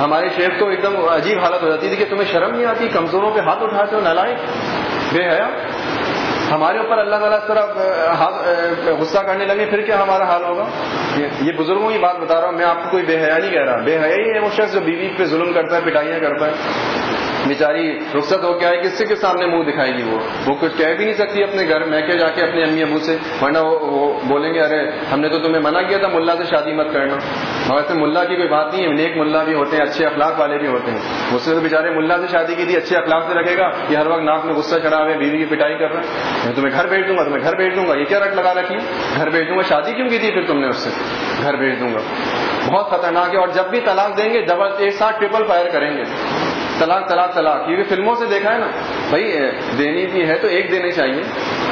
ہمارے شیخ کو ایک دم عجیب حالت ہو جاتی تھی کہ تمہیں شرم نہیں آتی، کمزوروں پہ ہاتھ اٹھاتے ہو، نالائق؟ بے حیا۔ ہمارے اوپر اللہ تعالیٰ اس طرح غصہ کرنے لگے، پھر کیا ہمارا حال ہوگا؟ یہ بزرگوں کی بات بتا رہا ہوں، میں آپ کو کوئی بے حیا نہیں کہہ رہا۔ بے حیا ہی ہے وہ شخص جو بیوی پہ ظلم کرتا ہے، پٹائیاں کرتا ہے۔ بیچاری رخصت ہو کے آئے، کس سے کے سامنے منہ دکھائے گی وہ؟ وہ کچھ کہہ بھی نہیں سکتی اپنے گھر۔ میں کے جا کے اپنے امی ابو سے؟ ورنہ وہ بولیں گے، ارے، ہم نے تو تمہیں منع کیا تھا ملا سے شادی مت کرنا۔ ہاں، ویسے ملا کی کوئی بات نہیں ہے۔ نیک ملا بھی ہوتے ہیں، اچھے اخلاق والے بھی ہوتے ہیں۔ اس سے تو بےچارے ملا سے شادی کی تھی، اچھے اخلاق سے رکھے گا یہ ہر وقت ناک میں غصہ چڑھا ہوئے بیوی کی پٹائی کر رہا ہے۔ میں تمہیں گھر بھیج دوں گا، تمہیں گھر بھیج دوں گا۔ یہ کیا رکھ لگا رکھی گھر بھیج دوں گا۔ شادی کیوں کی تھی پھر تم نے اس سے؟ گھر بھیج دوں گا۔ بہت خطرناک ہے۔ اور جب بھی طلاق دیں گے ڈبل ایک ساتھ ٹریپل فائر کریں گے۔ طلاق طلاق طلاق۔ کیونکہ فلموں سے دیکھا ہے نا، بھائی دینی بھی ہے تو ایک دینی چاہیے،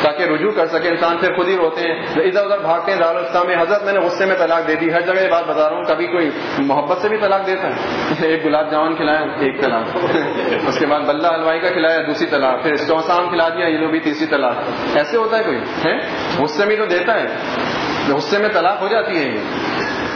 تاکہ رجوع کر سکے انسان، پھر خود ہی روتے ہیں۔ ادھر ادھر بھاگتے ہیں دارالفتہ میں حضرت، میں نے غصے میں طلاق دے دی۔ ہر جگہ یہ بات بتا رہا ہوں، کبھی کوئی محبت سے بھی طلاق دیتا ہے۔ ایک گلاب جامن کھلایا، ایک طلاق۔ اس کے بعد بلہ حلوائی کا کھلایا، دوسری طلاق۔ پھر چوسام کھلا دیا، یہ لوگ بھی تیسری طلاق۔ ایسے ہوتا ہے کوئی؟ ہے غصے میں تو دیتا ہے۔ غصے میں طلاق ہو جاتی ہے یہ۔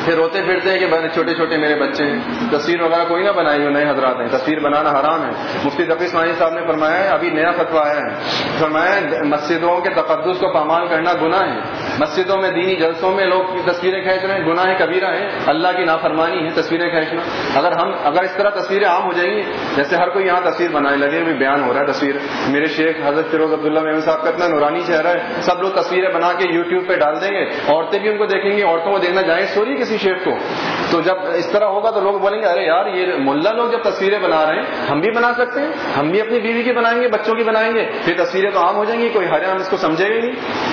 پھر روتے پھرتے ہیں کہ چھوٹے چھوٹے میرے بچے ہیں۔ تصویر وغیرہ کوئی نہ بنائی ہو، نئے حضرات ہیں۔ تصویر بنانا حرام ہے۔ مفتی تفیع اسماعی صاحب نے فرمایا ہے، ابھی نیا فتوا آیا ہے۔ فرمایا مسجدوں کے تقدس کو پامال کرنا گناہ ہے۔ مسجدوں میں، دینی جلسوں میں لوگ تصویریں کھینچ رہے ہیں۔ گناہ کبیرہ ہے اللہ کی نافرمانی ہے تصویریں کھینچنا۔ اگر ہم، اگر اس طرح تصویریں عام ہو جائیں گی، جیسے ہر کوئی یہاں تصویر بنانے لگے ابھی بیان ہو رہا ہے تصویر۔ میرے شیخ حضرت فیروز عبداللہ محمد صاحب کا اتنا نورانی چہرہ ہے۔ سب لوگ تصویریں بنا کے یوٹیوب پہ ڈال دیں گے۔ عورتیں بھی ان کو دیکھیں گی، عورتوں کو دیکھنا جائیں سوری، کسی شیخ کو۔ تو جب اس طرح ہوگا تو لوگ بولیں گے، ارے یار، یہ ملا لوگ جب تصویریں بنا رہے ہیں، ہم بھی بنا سکتے ہیں، ہم بھی اپنی بیوی کی بنائیں گے، بچوں کی بنائیں گے۔ پھر تصویریں تو عام ہو جائیں گی، کوئی ہریان اس کو سمجھے گا نہیں۔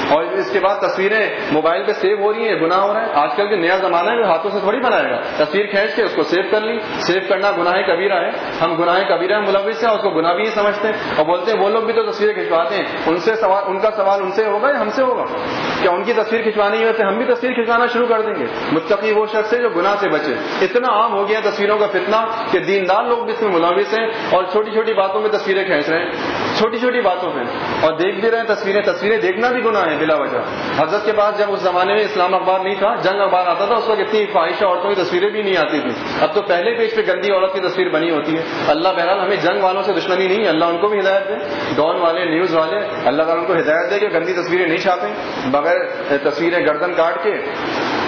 اور اس کے بعد تصویریں موبائل پہ سیو ہو رہی ہیں، گناہ ہو رہا ہے۔ آج کل کے نیا زمانہ ہے ہاتھوں سے تھوڑی بنائے گا۔ تصویر کھینچ کے اس کو سیو کر لی۔ سیو کرنا گناہ کبیرہ ہے۔ ہم گناہ کبیرہ ملوث ہیں، اس کو گناہ بھی نہیں سمجھتے۔ ہیں اور بولتے ہیں، وہ لوگ بھی تو تصویریں کھنچواتے ہیں۔ ان سے سوال، ان کا سوال ان سے ہوگا یا ہم سے ہوگا؟ کیا ان کی تصویر کھنچوانی کی وجہ سے ہم بھی تصویر کھنچوانا شروع کر دیں گے؟ متقی وہ شخص ہے جو گناہ سے بچے۔ اتنا عام ہو گیا تصویروں کا فتنہ کہ دیندار لوگ بھی اس میں ملوث ہیں اور چھوٹی چھوٹی باتوں میں تصویریں کھینچ رہے ہیں۔ چھوٹی چھوٹی باتوں میں۔ اور دیکھ بھی رہے ہیں تصویریں۔ تصویریں دیکھنا بھی گناہ ہے بلا وجہ۔ حضرت کے بعد جب اس زمانے میں اسلام اخبار نہیں تھا، جنگ اخبار آتا تھا، اس وقت اتنی خواہشہ عورتوں کی تصویریں بھی نہیں آتی تھی اب تو پہلے پیج پہ گندی عورت کی تصویر بنی ہوتی ہے۔ اللہ بہرحال ہمیں جنگ والوں سے دشمنی نہیں، اللہ ان کو بھی ہدایت دے۔ ڈون والے، نیوز والے، اللہ تعالیٰ ان کو ہدایت دے کہ گندی تصویریں نہیں چھاپیں۔ بغیر تصویریں گردن کاٹ کے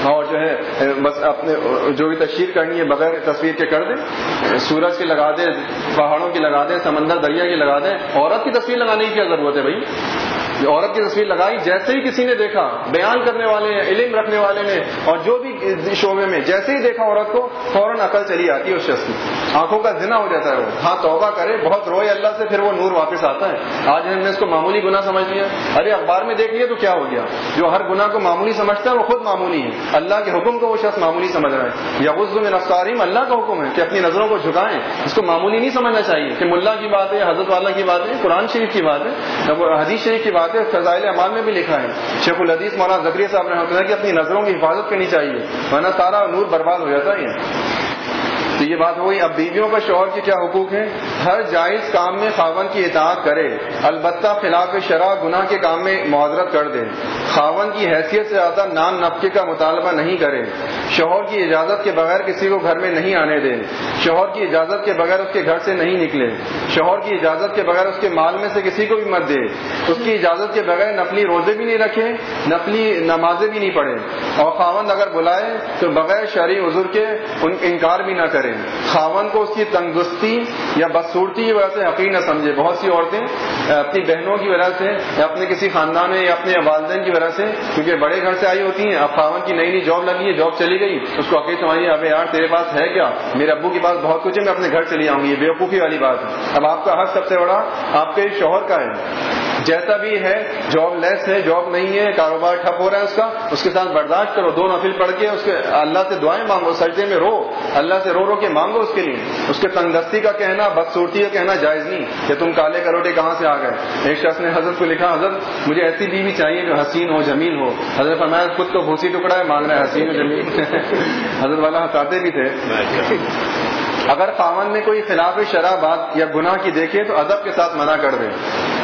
ہاں، اور جو ہے، بس اپنے، جو بھی تشہیر کرنی ہے، بغیر تصویر کے کر دیں، سورج کی لگا دیں، پہاڑوں کی لگا دیں، سمندر، دریا کی لگا دیں، عورت کی تصویر لگانے کی کیا ضرورت ہے بھائی؟ عورت کی تصویر لگائی، جیسے ہی کسی نے دیکھا، بیان کرنے والے نے علم رکھنے والے نے اور جو بھی شعبے میں جیسے ہی دیکھا عورت کو، فوراً عقل چلی آتی ہے اس شخص کی۔ آنکھوں کا ذنا ہو جاتا ہے وہ۔ ہاں توبہ کرے، بہت روئے اللہ سے، پھر وہ نور واپس آتا ہے۔ آج ہم نے اس کو معمولی گنا سمجھ لیا۔ ارے، اخبار میں دیکھ لیا تو کیا ہو گیا؟ جو ہر گنا کو معمولی سمجھتا ہے، وہ خود معمولی ہے۔ اللہ کے حکم کو وہ شخص معمولی سمجھ رہا ہے۔ یا غز میں نفساریم اللہ کا حکم ہے کہ اپنی نظروں کو جھکائیں۔ اس کو معمولی نہیں سمجھنا چاہیے کہ ملا کی بات ہے حضرت والا کی بات ہے، قرآن شریف کی بات ہے حدیث شریف کی بات ہے فضائل امان میں بھی لکھا ہے۔ شیخ الحدیث مولانا زکری صاحب نے کہ اپنی نظروں کی حفاظت کرنی چاہیے۔ ورنہ سارا نور برباد ہو جاتا ہے۔ تو یہ بات ہوئی، اب بیویوں کا شوہر کے کیا حقوق ہیں؟ ہر جائز کام میں خاون کی اطاعت کرے، البتہ خلاف شرح گناہ کے کام میں معذرت کر دے۔ خاون کی حیثیت سے زیادہ نام نفقے کا مطالبہ نہیں کرے۔ شوہر کی اجازت کے بغیر کسی کو گھر میں نہیں آنے دے۔ شوہر کی اجازت کے بغیر اس کے گھر سے نہیں نکلے۔ شوہر کی اجازت کے بغیر اس کے مال میں سے کسی کو بھی مت دے۔ اس کی اجازت کے بغیر نفلی روزے بھی نہیں رکھے، نفلی نمازیں بھی نہیں پڑھے۔ اور خاون اگر بلائے تو بغیر شرعی عذر کے ان انکار بھی نہ کرے۔ خاون کو اس کی تندرستی یا بدسورتی کی وجہ سے حقیق نہ سمجھے۔ بہت سی عورتیں اپنی بہنوں کی وجہ سے یا اپنے کسی خاندان میں یا اپنے والدین کی وجہ سے کیونکہ بڑے گھر سے آئی ہوتی ہیں، اب خاون کی نئی نئی جاب لگی ہے، جاب چلی گئی۔ اس کو عقید سمجھیے ابھی یار تیرے پاس ہے کیا؟ میرے ابو کے پاس بہت کچھ ہے، میں اپنے گھر چلی آؤں گی۔ یہ بےوقوفی والی بات ہے۔ اب آپ کا حق سب سے بڑا آپ کے شوہر کا ہے۔ جیسا بھی ہے، جاب لیس ہے، جاب نہیں ہے، کاروبار ٹھپ ہو رہا ہے اس کا، اس کے ساتھ برداشت کرو۔ دو نفل پڑھ کے اس کے اللہ سے دعائیں مانگو، سجدے میں رو۔ اللہ سے رو رو۔ کے مانگو اس کے لیے۔ اس کے تندرستی کا کہنا بدسورتی کا کہنا جائز نہیں کہ تم کالے کروٹے کہاں سے آ گئے۔ ایک شخص نے حضرت کو لکھا حضرت مجھے ایسی بیوی چاہیے جو حسین ہو جمیل ہو۔ حضرت فرمایا خود تو بھوسی ٹکڑا ہے مانگ رہا ہے حسین و جمیل حضرت والا ہنساتے بھی تھے۔ اگر خاون میں کوئی خلاف شرح بات یا گناہ کی دیکھے تو ادب کے ساتھ منع کر دے۔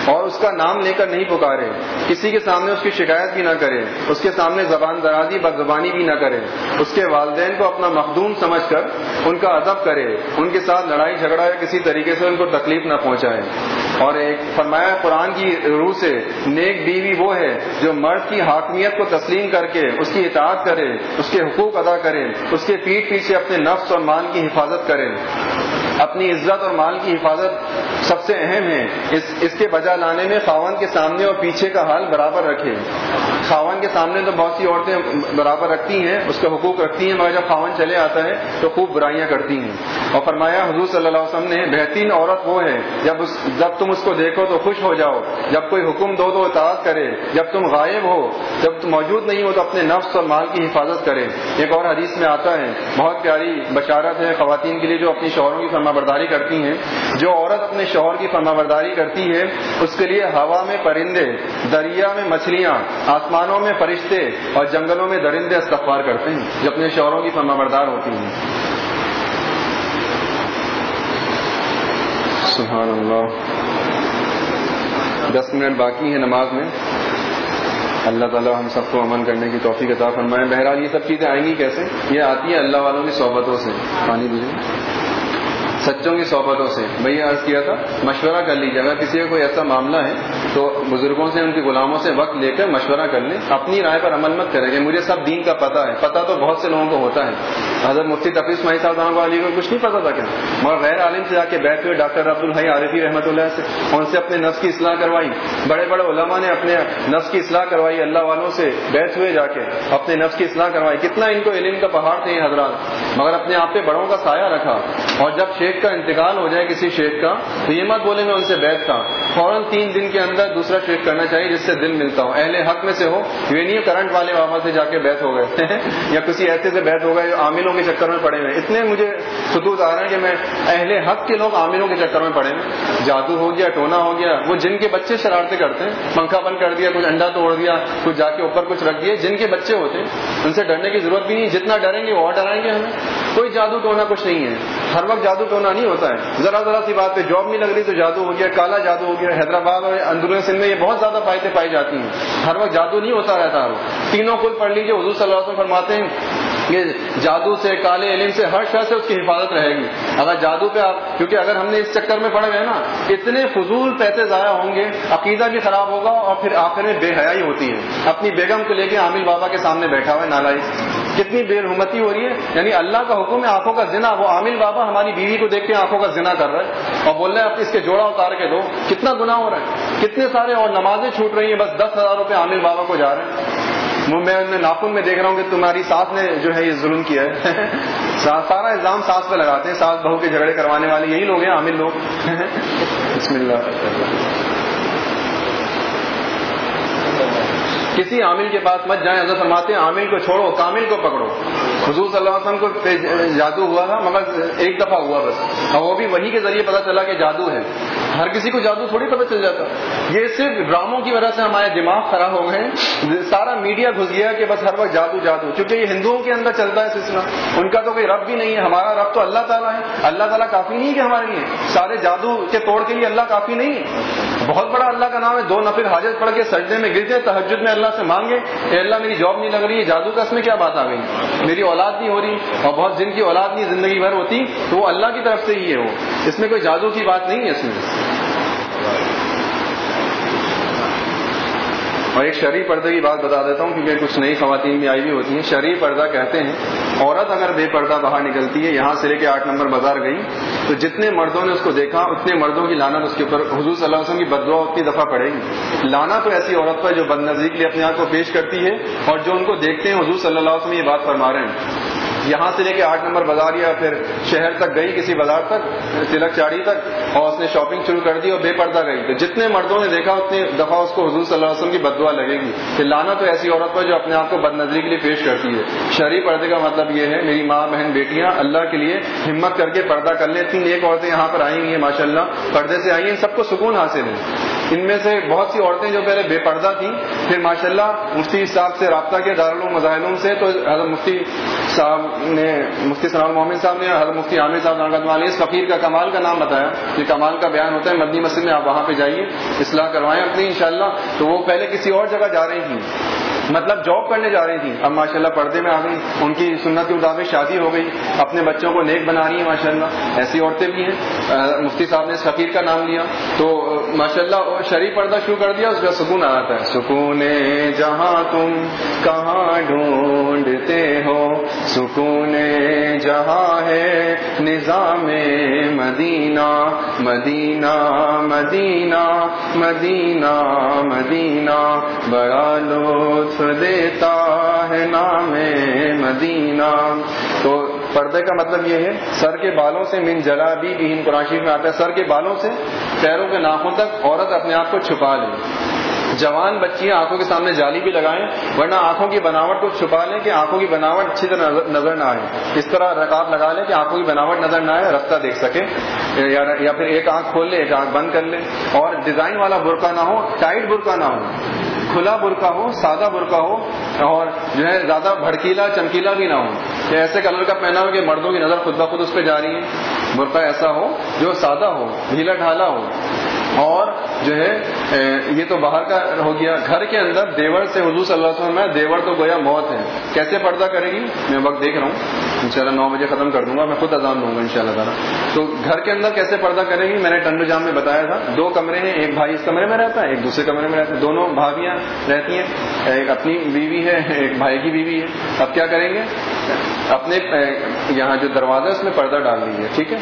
اور اس کا نام لے کر نہیں پکارے۔ کسی کے سامنے اس کی شکایت بھی نہ کرے۔ اس کے سامنے زبان درازی بد زبانی بھی نہ کرے۔ اس کے والدین کو اپنا مخدوم سمجھ کر ان کا ادب کرے۔ ان کے ساتھ لڑائی جھگڑا یا کسی طریقے سے ان کو تکلیف نہ پہنچائے۔ اور ایک فرمایا قرآن کی روح سے نیک بیوی وہ ہے جو مرد کی حاکمیت کو تسلیم کر کے اس کی اطاعت کرے، اس کے حقوق ادا کرے، اس کے پیٹ پیچھے اپنے نفس اور مان کی حفاظت کرے۔ اپنی عزت اور مال کی حفاظت سب سے اہم ہے اس اس کے بجا لانے میں خاون کے سامنے اور پیچھے کا حال برابر رکھے خاون کے سامنے تو بہت سی عورتیں برابر رکھتی ہیں، اس کا حقوق رکھتی ہیں، مگر جب خاون چلے آتا ہے تو خوب برائیاں کرتی ہیں۔ اور فرمایا، حضور صلی اللہ علیہ وسلم نے، بہترین عورت وہ ہے، جب اس، جب تم اس کو دیکھو تو خوش ہو جاؤ۔ جب کوئی حکم دو تو اطاعت کرے۔ جب تم غائب ہو، جب تم موجود نہیں ہو تو اپنے نفس اور مال کی حفاظت کرے۔ ایک اور حدیث میں آتا ہے، بہت پیاری بشارت ہے خواتین کے لیے جو اپنی شوہروں کی فرما فرما برداری کرتی ہیں۔ جو عورت اپنے شوہر کی فرما برداری کرتی ہے، اس کے لیے ہوا میں پرندے، دریا میں مچھلیاں، آسمانوں میں فرشتے اور جنگلوں میں درندے استغفار کرتے ہیں، جو اپنے شوہروں کی فرما بردار ہوتی ہیں۔ سبحان اللہ دس منٹ باقی ہے نماز میں۔ اللہ تعالیٰ ہم سب کو امن کرنے کی توفیق عطا فرمائے۔ بہرحال یہ سب چیزیں آئیں گی کیسے؟ یہ آتی ہیں اللہ والوں کی صحبتوں سے۔ پانی دیجیے سچوں کی صحبتوں سے۔ بھائی عرض کیا تھا، مشورہ کر لیجیے اگر کسی کا کوئی ایسا معاملہ ہے، تو بزرگوں سے، ان کے غلاموں سے وقت لے کر مشورہ کر لیں۔ اپنی رائے پر عمل مت کریں گے مجھے سب دین کا پتہ ہے۔ پتہ تو بہت سے لوگوں کو ہوتا ہے۔ حضرت مفتی تفیظ مائی صاحب علی کو کچھ نہیں پتا تھا کیا۔ مگر غیر عالم سے جا کے بیٹھ ہوئے ڈاکٹر عبد الحی عارفی رحمۃ اللہ سے، ان سے اپنے نفس کی اصلاح کروائی۔ بڑے بڑے علماء نے اپنے نفس کی اصلاح کروائی، اللہ والوں سے بیٹھ ہوئے جا کے اپنے نفس کی اصلاح کروائی۔ کتنا ان کو علم کا پہاڑ تھے حضرات۔ مگر اپنے آپ پہ بڑوں کا سایہ رکھا۔ اور جب شیخ کا انتقال ہو جائے کسی شیخ کا، تو یہ مت بولے میں ان سے بیٹھ تھا فوراً تین دن کے اندر دوسرا شیخ کرنا چاہیے جس سے دل ملتا ہو۔ اہل حق میں سے ہو، یہ نہیں کرنٹ والے بابا سے جا کے بیت ہو گئے یا کسی ایسے سے بیت ہو گئے جو عاملوں کے چکر میں پڑے ہوئے۔ اتنے مجھے ستوت آ رہے ہیں کہ میں اہل حق کے لوگ عاملوں کے چکر میں پڑے ہوئے۔ جادو ہو گیا، ٹونا ہو گیا۔ وہ جن کے بچے شرارتیں کرتے ہیں، پنکھا بند کر دیا، کچھ انڈا توڑ دیا، کچھ جا کے اوپر کچھ رکھ دیا، جن کے بچے ہوتے ہیں، ان سے ڈرنے کی ضرورت بھی نہیں۔ جتنا ڈریں گے، وہ اور ڈرائیں گے ہمیں۔ کوئی جادو ٹونا کچھ نہیں ہے۔ ہر وقت جادو ٹونا نہیں ہوتا ہے۔ ذرا ذرا سی بات پہ جاب نہیں لگ رہی تو جادو ہو گیا، کالا جادو ہو گیا، حیدرآباد اور اندرون سندھ میں یہ بہت زیادہ فائدے پائی جاتی ہیں۔ ہر وقت جادو نہیں ہوتا رہتا۔ تینوں کل پڑھ لیجیے حضور صلی اللہ علیہ وسلم فرماتے ہیں کہ جادو سے، کالے علم سے، ہر شہر سے اس کی حفاظت رہے گی۔ اگر جادو پہ آپ، کیونکہ اگر ہم نے اس چکر میں پڑے ہوئے نا، اتنے فضول پیسے ضائع ہوں گے، عقیدہ بھی خراب ہوگا اور پھر آخر میں بے حیائی ہوتی ہے۔ اپنی بیگم کو لے کے عامل بابا کے سامنے بیٹھا ہوا ہے نالائی کتنی بے رحمتی ہو رہی ہے یعنی اللہ کا حکم ہے آنکھوں کا زنا، وہ عامل بابا ہماری بیوی کو دیکھ کے آنکھوں کا زنا کر رہا ہے اور بول رہے ہیں آپ اس کے جوڑا اتار کے دو۔ کتنا گنا ہو رہا ہے، کتنے سارے اور نمازیں چھوٹ رہی ہیں، بس دس ہزار روپے عامل بابا کو جا رہے ہیں۔ میں ناخن میں دیکھ رہا ہوں کہ تمہاری ساس نے جو ہے یہ ظلم کیا ہے۔ سارا الزام ساس پہ لگاتے ہیں، ساس بہو کے جھگڑے کروانے والے یہی لوگ ہیں، عامل لوگ۔ بسم اللہ۔ کسی عامل کے پاس مت جائیں، حضرت فرماتے ہیں، عامل کو چھوڑو، کامل کو پکڑو۔ حضور صلی اللہ علیہ وسلم کو جادو ہوا تھا، مگر ایک دفعہ ہوا بس۔ اور وہ بھی وہی کے ذریعے پتا چلا کہ جادو ہے۔ ہر کسی کو جادو تھوڑی پتہ چل جاتا۔ یہ صرف ڈراموں کی وجہ سے ہمارے دماغ خراب ہو گئے سارا میڈیا گھس گیا کہ بس ہر وقت جادو جادو۔ کیونکہ یہ ہندوؤں کے اندر چلتا ہے سلسلہ۔ ان کا تو کوئی رب بھی نہیں ہے، ہمارا رب تو اللہ تعالیٰ ہے۔ اللہ تعالیٰ کافی نہیں کہ ہمارے لیے۔ سارے جادو کے توڑ کے لیے اللہ کافی نہیں ہے۔ بہت بڑا اللہ کا نام ہے۔ دو نفر حاجت پڑھ کے سجدے میں گرتے تحجد میں اللہ سے مانگے، اے اللہ میری جاب نہیں لگ رہی ہے جادو کا اس میں کیا بات آ گئی؟ میری اولاد نہیں ہو رہی اور بہت جن کی اولاد نہیں، زندگی بھر ہوتی، تو وہ اللہ کی طرف سے ہی ہے وہ اس میں کوئی جادو کی بات نہیں ہے اس میں۔ اور ایک شرعی پردے کی بات بتا دیتا ہوں کیونکہ کچھ نئی خواتین بھی آئی بھی ہوتی ہیں۔ شرعی پردہ کہتے ہیں، عورت اگر بے پردہ باہر نکلتی ہے، یہاں سے لے کے آٹھ نمبر بازار گئی تو جتنے مردوں نے اس کو دیکھا، اتنے مردوں کی لانت اس کے اوپر، حضور صلی اللہ علیہ وسلم کی بدوا اتنی دفعہ پڑے گی۔ لانا تو ایسی عورت پر جو بد نظری کے لیے اپنے آپ کو پیش کرتی ہے اور جو ان کو دیکھتے ہیں، حضور صلی اللہ علیہ وسلم یہ بات فرما رہے ہیں۔ یہاں سے لے کے آٹھ نمبر بازار یا پھر شہر تک گئی کسی بازار تک، تلک چاڑی تک، اور اس نے شاپنگ شروع کر دی اور بے پردہ گئی۔ تو جتنے مردوں نے دیکھا، اتنے دفعہ اس کو حضور صلی اللہ علیہ وسلم کی بدوا لگے گی۔ کہ لانا تو ایسی عورت پر جو اپنے آپ کو بد نظری کے لیے پیش کرتی ہے۔ شہری پردے کا مطلب یہ ہے، میری ماں، بہن، بیٹیاں اللہ کے لیے ہمت کر کے پردہ کر لیں۔ تین ایک عورتیں یہاں پر آئی ہیں ماشاء اللہ پردے سے آئی ہیں سب کو سکون حاصل ہے۔ ان میں سے بہت سی عورتیں جو پہلے بے پردہ تھیں، پھر ماشاء اللہ مفتی صاحب سے رابطہ کیا دارالعلوم مظاہروں سے، تو حضرت مفتی صاحب نے، مفتی سلام محمد صاحب نے حضرت مفتی عامر صاحب اس فقیر کا کمال کا نام بتایا۔ کہ کمال کا بیان ہوتا ہے۔ مدنی مسجد میں آپ وہاں پہ جائیے، اصلاح کروائیں اپنی انشاءاللہ۔ تو وہ پہلے کسی اور جگہ جا رہی تھیں۔ مطلب جاب کرنے جا رہی تھی اب ماشاء اللہ پردے میں آ گئی۔ ان کی سنت کے مطابق شادی ہو گئی۔ اپنے بچوں کو نیک بنا رہی ہیں ماشاء اللہ ایسی عورتیں بھی ہیں۔ مفتی صاحب نے فقیر کا نام لیا۔ تو ماشاء اللہ شریف پردہ شروع کر دیا، اس کا سکون آ ہے۔ سکون جہاں تم کہاں ڈھونڈتے ہو۔ سکون جہاں ہے نظام مدینہ۔ مدینہ مدینہ مدینہ مدینہ۔ بڑا لطف دیتا ہے نام مدینہ۔ تو پردے کا مطلب یہ ہے، سر کے بالوں سے من جلا بھی قرآن شریف میں آتا ہے، سر کے بالوں سے پیروں کے ناخوں تک عورت اپنے آپ کو چھپا لے۔ جوان بچیاں آنکھوں کے سامنے جالی بھی لگائیں، ورنہ آنکھوں کی بناوٹ کو چھپا لیں کہ آنکھوں کی بناوٹ اچھی طرح نظر نہ آئے۔ اس طرح رکاب لگا لیں کہ آنکھوں کی بناوٹ نظر نہ آئے رستہ دیکھ سکے یا پھر ایک آنکھ کھول لے، ایک آنکھ بند کر لے۔ اور ڈیزائن والا برقع نہ ہو، ٹائٹ برقع نہ ہو۔ کھلا برقع ہو، سادہ برقع ہو، اور جو ہے زیادہ بھڑکیلا، چمکیلا بھی نہ ہو۔ کہ ایسے کلر کا پہنا ہو کہ مردوں کی نظر خود بخود اس پہ جا رہی ہے۔ برقع ایسا ہو جو سادہ ہو ڈھیلا ڈھالا ہو۔ اور جو ہے یہ تو باہر کا ہو گیا۔ گھر کے اندر دیور سے حضور صلی اللہ علیہ وسلم ہے دیور تو گویا موت ہے۔ کیسے پردہ کرے گی؟ میں وقت دیکھ رہا ہوں۔ انشاءاللہ نو بجے ختم کر دوں گا، میں خود اذان دوں گا ان شاء اللہ تعالیٰ۔ تو گھر کے اندر کیسے پردہ کرے گی؟ میں نے ٹنڈو جام میں بتایا تھا۔ دو کمرے ہیں، ایک بھائی اس کمرے میں رہتا ہے، ایک دوسرے کمرے میں رہتا ہے۔ دونوں بھابیاں رہتی ہیں۔ ایک اپنی بیوی ہے، ایک بھائی کی بیوی ہے۔ اب کیا کریں گے؟ اپنے یہاں جو دروازہ ہے، اس میں پردہ ڈال دیجیے ٹھیک ہے؟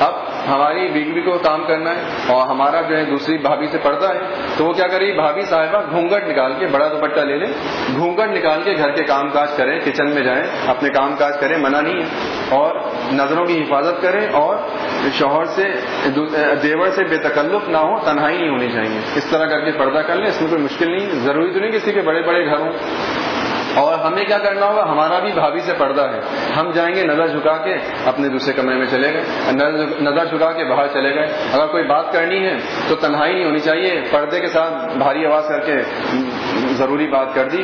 اب ہماری بیوی کو کام کرنا ہے اور ہمارا جو ہے دوسری بھابھی سے پڑتا ہے، تو وہ کیا کرے بھابھی صاحبہ گھونگٹ نکال کے بڑا دوپٹہ لے لیں گھونگٹ نکال کے گھر کے کام کاج کریں، کچن میں جائیں، اپنے کام کاج کریں، منع نہیں ہے۔ اور نظروں کی حفاظت کریں اور شوہر سے دیور سے بے تکلف نہ ہو، تنہائی نہیں ہونی چاہیے۔ اس طرح کر کے پردہ کر لیں، اس میں کوئی مشکل نہیں ضروری تو نہیں کسی کے بڑے بڑے گھر ہوں۔ اور ہمیں کیا کرنا ہوگا؟ ہمارا بھی بھابھی سے پردہ ہے۔ ہم جائیں گے نظر جھکا کے اپنے دوسرے کمرے میں چلے گئے۔ نظر جھکا کے باہر چلے گئے۔ اگر کوئی بات کرنی ہے تو تنہائی نہیں ہونی چاہیے۔ پردے کے ساتھ بھاری آواز کر کے ضروری بات کر دی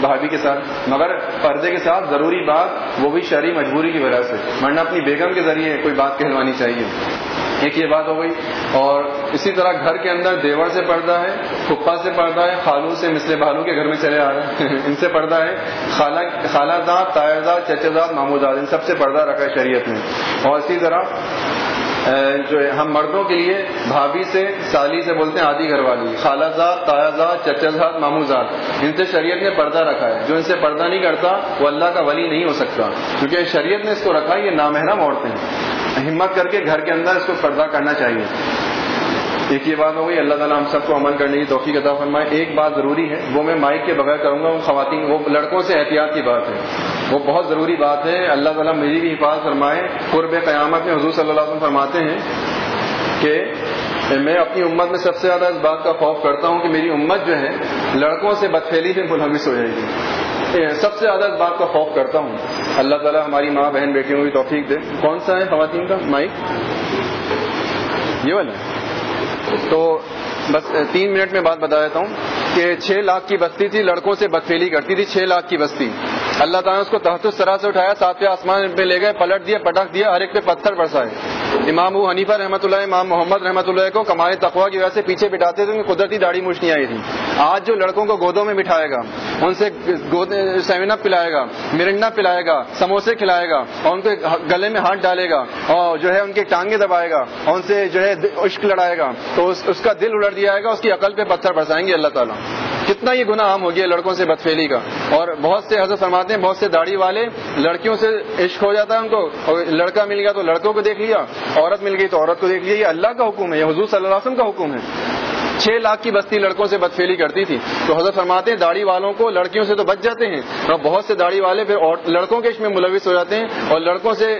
بھابھی کے ساتھ، مگر پردے کے ساتھ ضروری بات، وہ بھی شہری مجبوری کی وجہ سے۔ ورنہ اپنی بیگم کے ذریعے کوئی بات کہلوانی چاہیے۔ ایک یہ بات ہو گئی۔ اور اسی طرح گھر کے اندر دیور سے پردہ ہے پھپا سے پردہ ہے، خالو سے مسلے بالو کے گھر میں چلے آ رہے ہیں ان سے پردہ ہے۔ خالہ خالہ داد تائر داد چچے داد مامو داد ان سب سے پردہ رکھا ہے شریعت میں اور اسی طرح جو ہے، ہم مردوں کے لیے بھابھی سے سالی سے بولتے ہیں آدھی گھر والی، خالہ زاد، تایا زاد، چچا زاد مامو زاد ان سے شریعت نے پردہ رکھا ہے۔ جو ان سے پردہ نہیں کرتا، وہ اللہ کا ولی نہیں ہو سکتا۔ کیونکہ شریعت نے اس کو رکھا ہے یہ نامحرم عورتیں ہمت کر کے گھر کے اندر اس کو پردہ کرنا چاہیے۔ ایک یہ بات ہو گئی، اللہ تعالیٰ ہم سب کو عمل کرنے کی توفیق عطا فرمائے۔ ایک بات ضروری ہے، وہ میں مائک کے بغیر کروں گا، وہ خواتین، وہ لڑکوں سے احتیاط کی بات ہے۔ وہ بہت ضروری بات ہے۔ اللہ تعالیٰ میری بھی حفاظت فرمائے۔ قرب قیامت میں حضور صلی اللہ علیہ وسلم فرماتے ہیں کہ میں اپنی امت میں سب سے زیادہ اس بات کا خوف کرتا ہوں کہ میری امت جو ہے لڑکوں سے بدفیلی میں منحمس ہو جائے گی۔ سب سے زیادہ اس بات کا خوف کرتا ہوں۔ اللہ تعالیٰ ہماری ماں، بہن، بیٹیوں کی توفیق دے۔ کون سا ہے خواتین کا؟ مائک؟ یہ والا۔ تو بس تین منٹ میں بات بتا دیتا ہوں کہ چھ لاکھ کی بستی تھی، لڑکوں سے بدفیلی کرتی تھی، چھ لاکھ کی بستی۔ اللہ تعالیٰ نے اس کو تحت سرا سے اٹھایا، ساتویں آسمان پہ لے گئے، پلٹ دیا پٹک دیا، ہر ایک پہ پتھر برسائے۔ امام ابو حنیفہ رحمۃ اللہ، امام محمد رحمۃ اللہ کو کمائے تقوا کی وجہ سے پیچھے بٹھاتے تھے قدرتی داڑھی مش نہیں آئی تھی۔ آج جو لڑکوں کو گودوں میں بٹھائے گا، ان سے سیون اپ پلائے گا مرنڈا پلائے گا، سموسے کھلائے گا، اور ان کے گلے میں ہاتھ ڈالے گا، اور جو ہے ان کے ٹانگیں دبائے گا، اور ان سے جو ہے عشق لڑائے گا۔ تو اس کا دل الٹ دیا جائے گا، اس کی عقل پہ پتھر برسائیں گے اللہ تعالیٰ۔ کتنا یہ گناہ عام ہو گیا لڑکوں سے بدفیلی کا۔ اور بہت سے حضرت فرماتے ہیں، بہت سے داڑھی والے لڑکیوں سے عشق ہو جاتا ہے ان کو۔ اور لڑکا مل گیا تو لڑکوں کو دیکھ لیا، عورت مل گئی تو عورت کو دیکھ لیا۔ یہ اللہ کا حکم ہے، یہ حضور صلی اللہ علیہ وسلم کا حکم ہے۔ چھ لاکھ کی بستی لڑکوں سے بدفیلی کرتی تھی۔ تو حضرت فرماتے ہیں، داڑھی والوں کو لڑکیوں سے تو بچ جاتے ہیں، اور بہت سے داڑھی والے پھر لڑکوں کے اس میں ملوث ہو جاتے ہیں، اور لڑکوں سے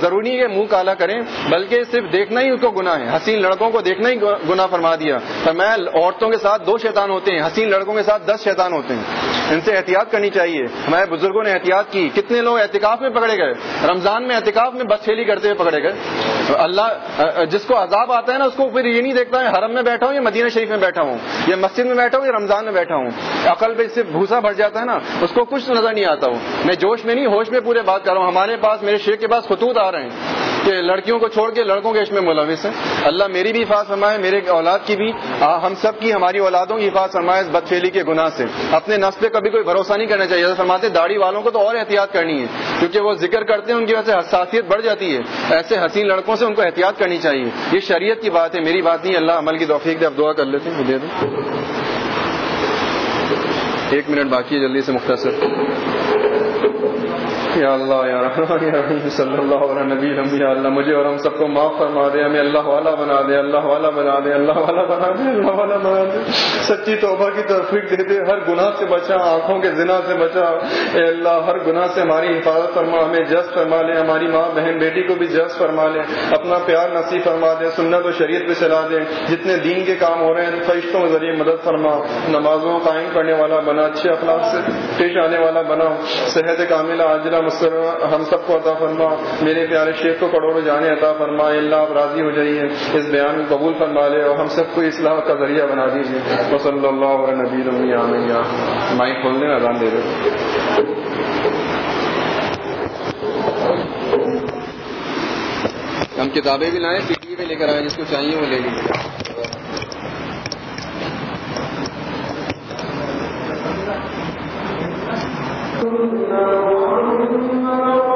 ضروری ہے منہ کالا کریں، بلکہ صرف دیکھنا ہی ان کو گناہ ہے۔ حسین لڑکوں کو دیکھنا ہی گناہ فرما دیا۔ میں عورتوں کے ساتھ دو شیطان ہوتے ہیں، حسین لڑکوں کے ساتھ دس شیطان ہوتے ہیں۔ ان سے احتیاط کرنی چاہیے۔ ہمارے بزرگوں نے احتیاط کی۔ کتنے لوگ احتکاف میں پکڑے گئے۔ رمضان میں احتکاف میں بدفیلی کرتے ہوئے پکڑے گئے۔ اللہ جس کو عذاب آتا ہے نا، اس کو پھر یہ نہیں دیکھتا ہے، حرم میں بیٹھ بیٹھا ہوں یا مدینہ شریف میں بیٹھا ہوں یا مسجد میں بیٹھا ہوں یا رمضان میں بیٹھا ہوں؟ عقل پہ سے بھوسا بھر جاتا ہے نا، اس کو کچھ نظر نہیں آتا ہوں۔ میں جوش میں نہیں، ہوش میں پورے بات کر رہا ہوں۔ ہمارے پاس، میرے شیخ کے پاس خطوط آ رہے ہیں کہ لڑکیوں کو چھوڑ کے لڑکوں کے اس میں ملوث ہیں۔ اللہ میری بھی حفاظ فرمائے، میرے اولاد کی بھی۔ ہم سب کی، ہماری اولادوں کی حفاظ فرمائے اس بدفیلی کے گناہ سے۔ اپنے نفس پہ کبھی کوئی بھروسہ نہیں کرنا چاہیے۔ فرماتے داڑھی والوں کو تو اور احتیاط کرنی ہے، کیونکہ وہ ذکر کرتے ہیں، ان کی وجہ سے حساسیت بڑھ جاتی ہے۔ ایسے حسین لڑکوں سے ان کو احتیاط کرنی چاہیے۔ یہ شریعت کی بات ہے، میری بات نہیں، اللہ عمل کی توفیق دے اب دعا کر لیتے ہیں دے دیں۔ ایک منٹ باقی ہے، جلدی سے مختصر۔ یا اللہ، یا رحمان یا رحیم صلی اللہ علیہ نبی رحم یا اللہ، مجھے اور ہم سب کو معاف فرما دے، ہمیں اللہ والا بنا دے، اللہ والا بنا دے، اللہ والا بنا دے، اللہ والا بنا دے۔ سچی توبہ کی توفیق دے دے، ہر گناہ سے بچا، آنکھوں کے زنا سے بچا۔ اے اللہ، ہر گناہ سے ہماری حفاظت فرما، ہمیں جس فرما لے، ہماری ماں، بہن، بیٹی کو بھی جس فرما لے۔ اپنا پیار نصیب فرما دے، سنت و شریعت پہ چلا دے۔ جتنے دین کے کام ہو رہے ہیں، فرشتوں کے ذریعے مدد فرما۔ نمازوں قائم کرنے والا بنا، اچھے اخلاق سے پیش آنے والا بنا۔ صحت کاملہ عاجلہ ہم سب کو عطا فرما۔ میرے پیارے شیخ کو کروڑوں جانے عطا فرما۔ اللہ آپ راضی ہو جائیے۔ اس بیان کو قبول فرما لے اور ہم سب کو اصلاح کا ذریعہ بنا دیجیے۔ وصلی اللہ علیہ نبی رمی عامن مائک کھولنے میں اذان دے دے ہم کتابیں بھی لائیں، پی ٹی بھی لے کر آئے جس کو چاہیے وہ لے لیجیے۔ أن محمد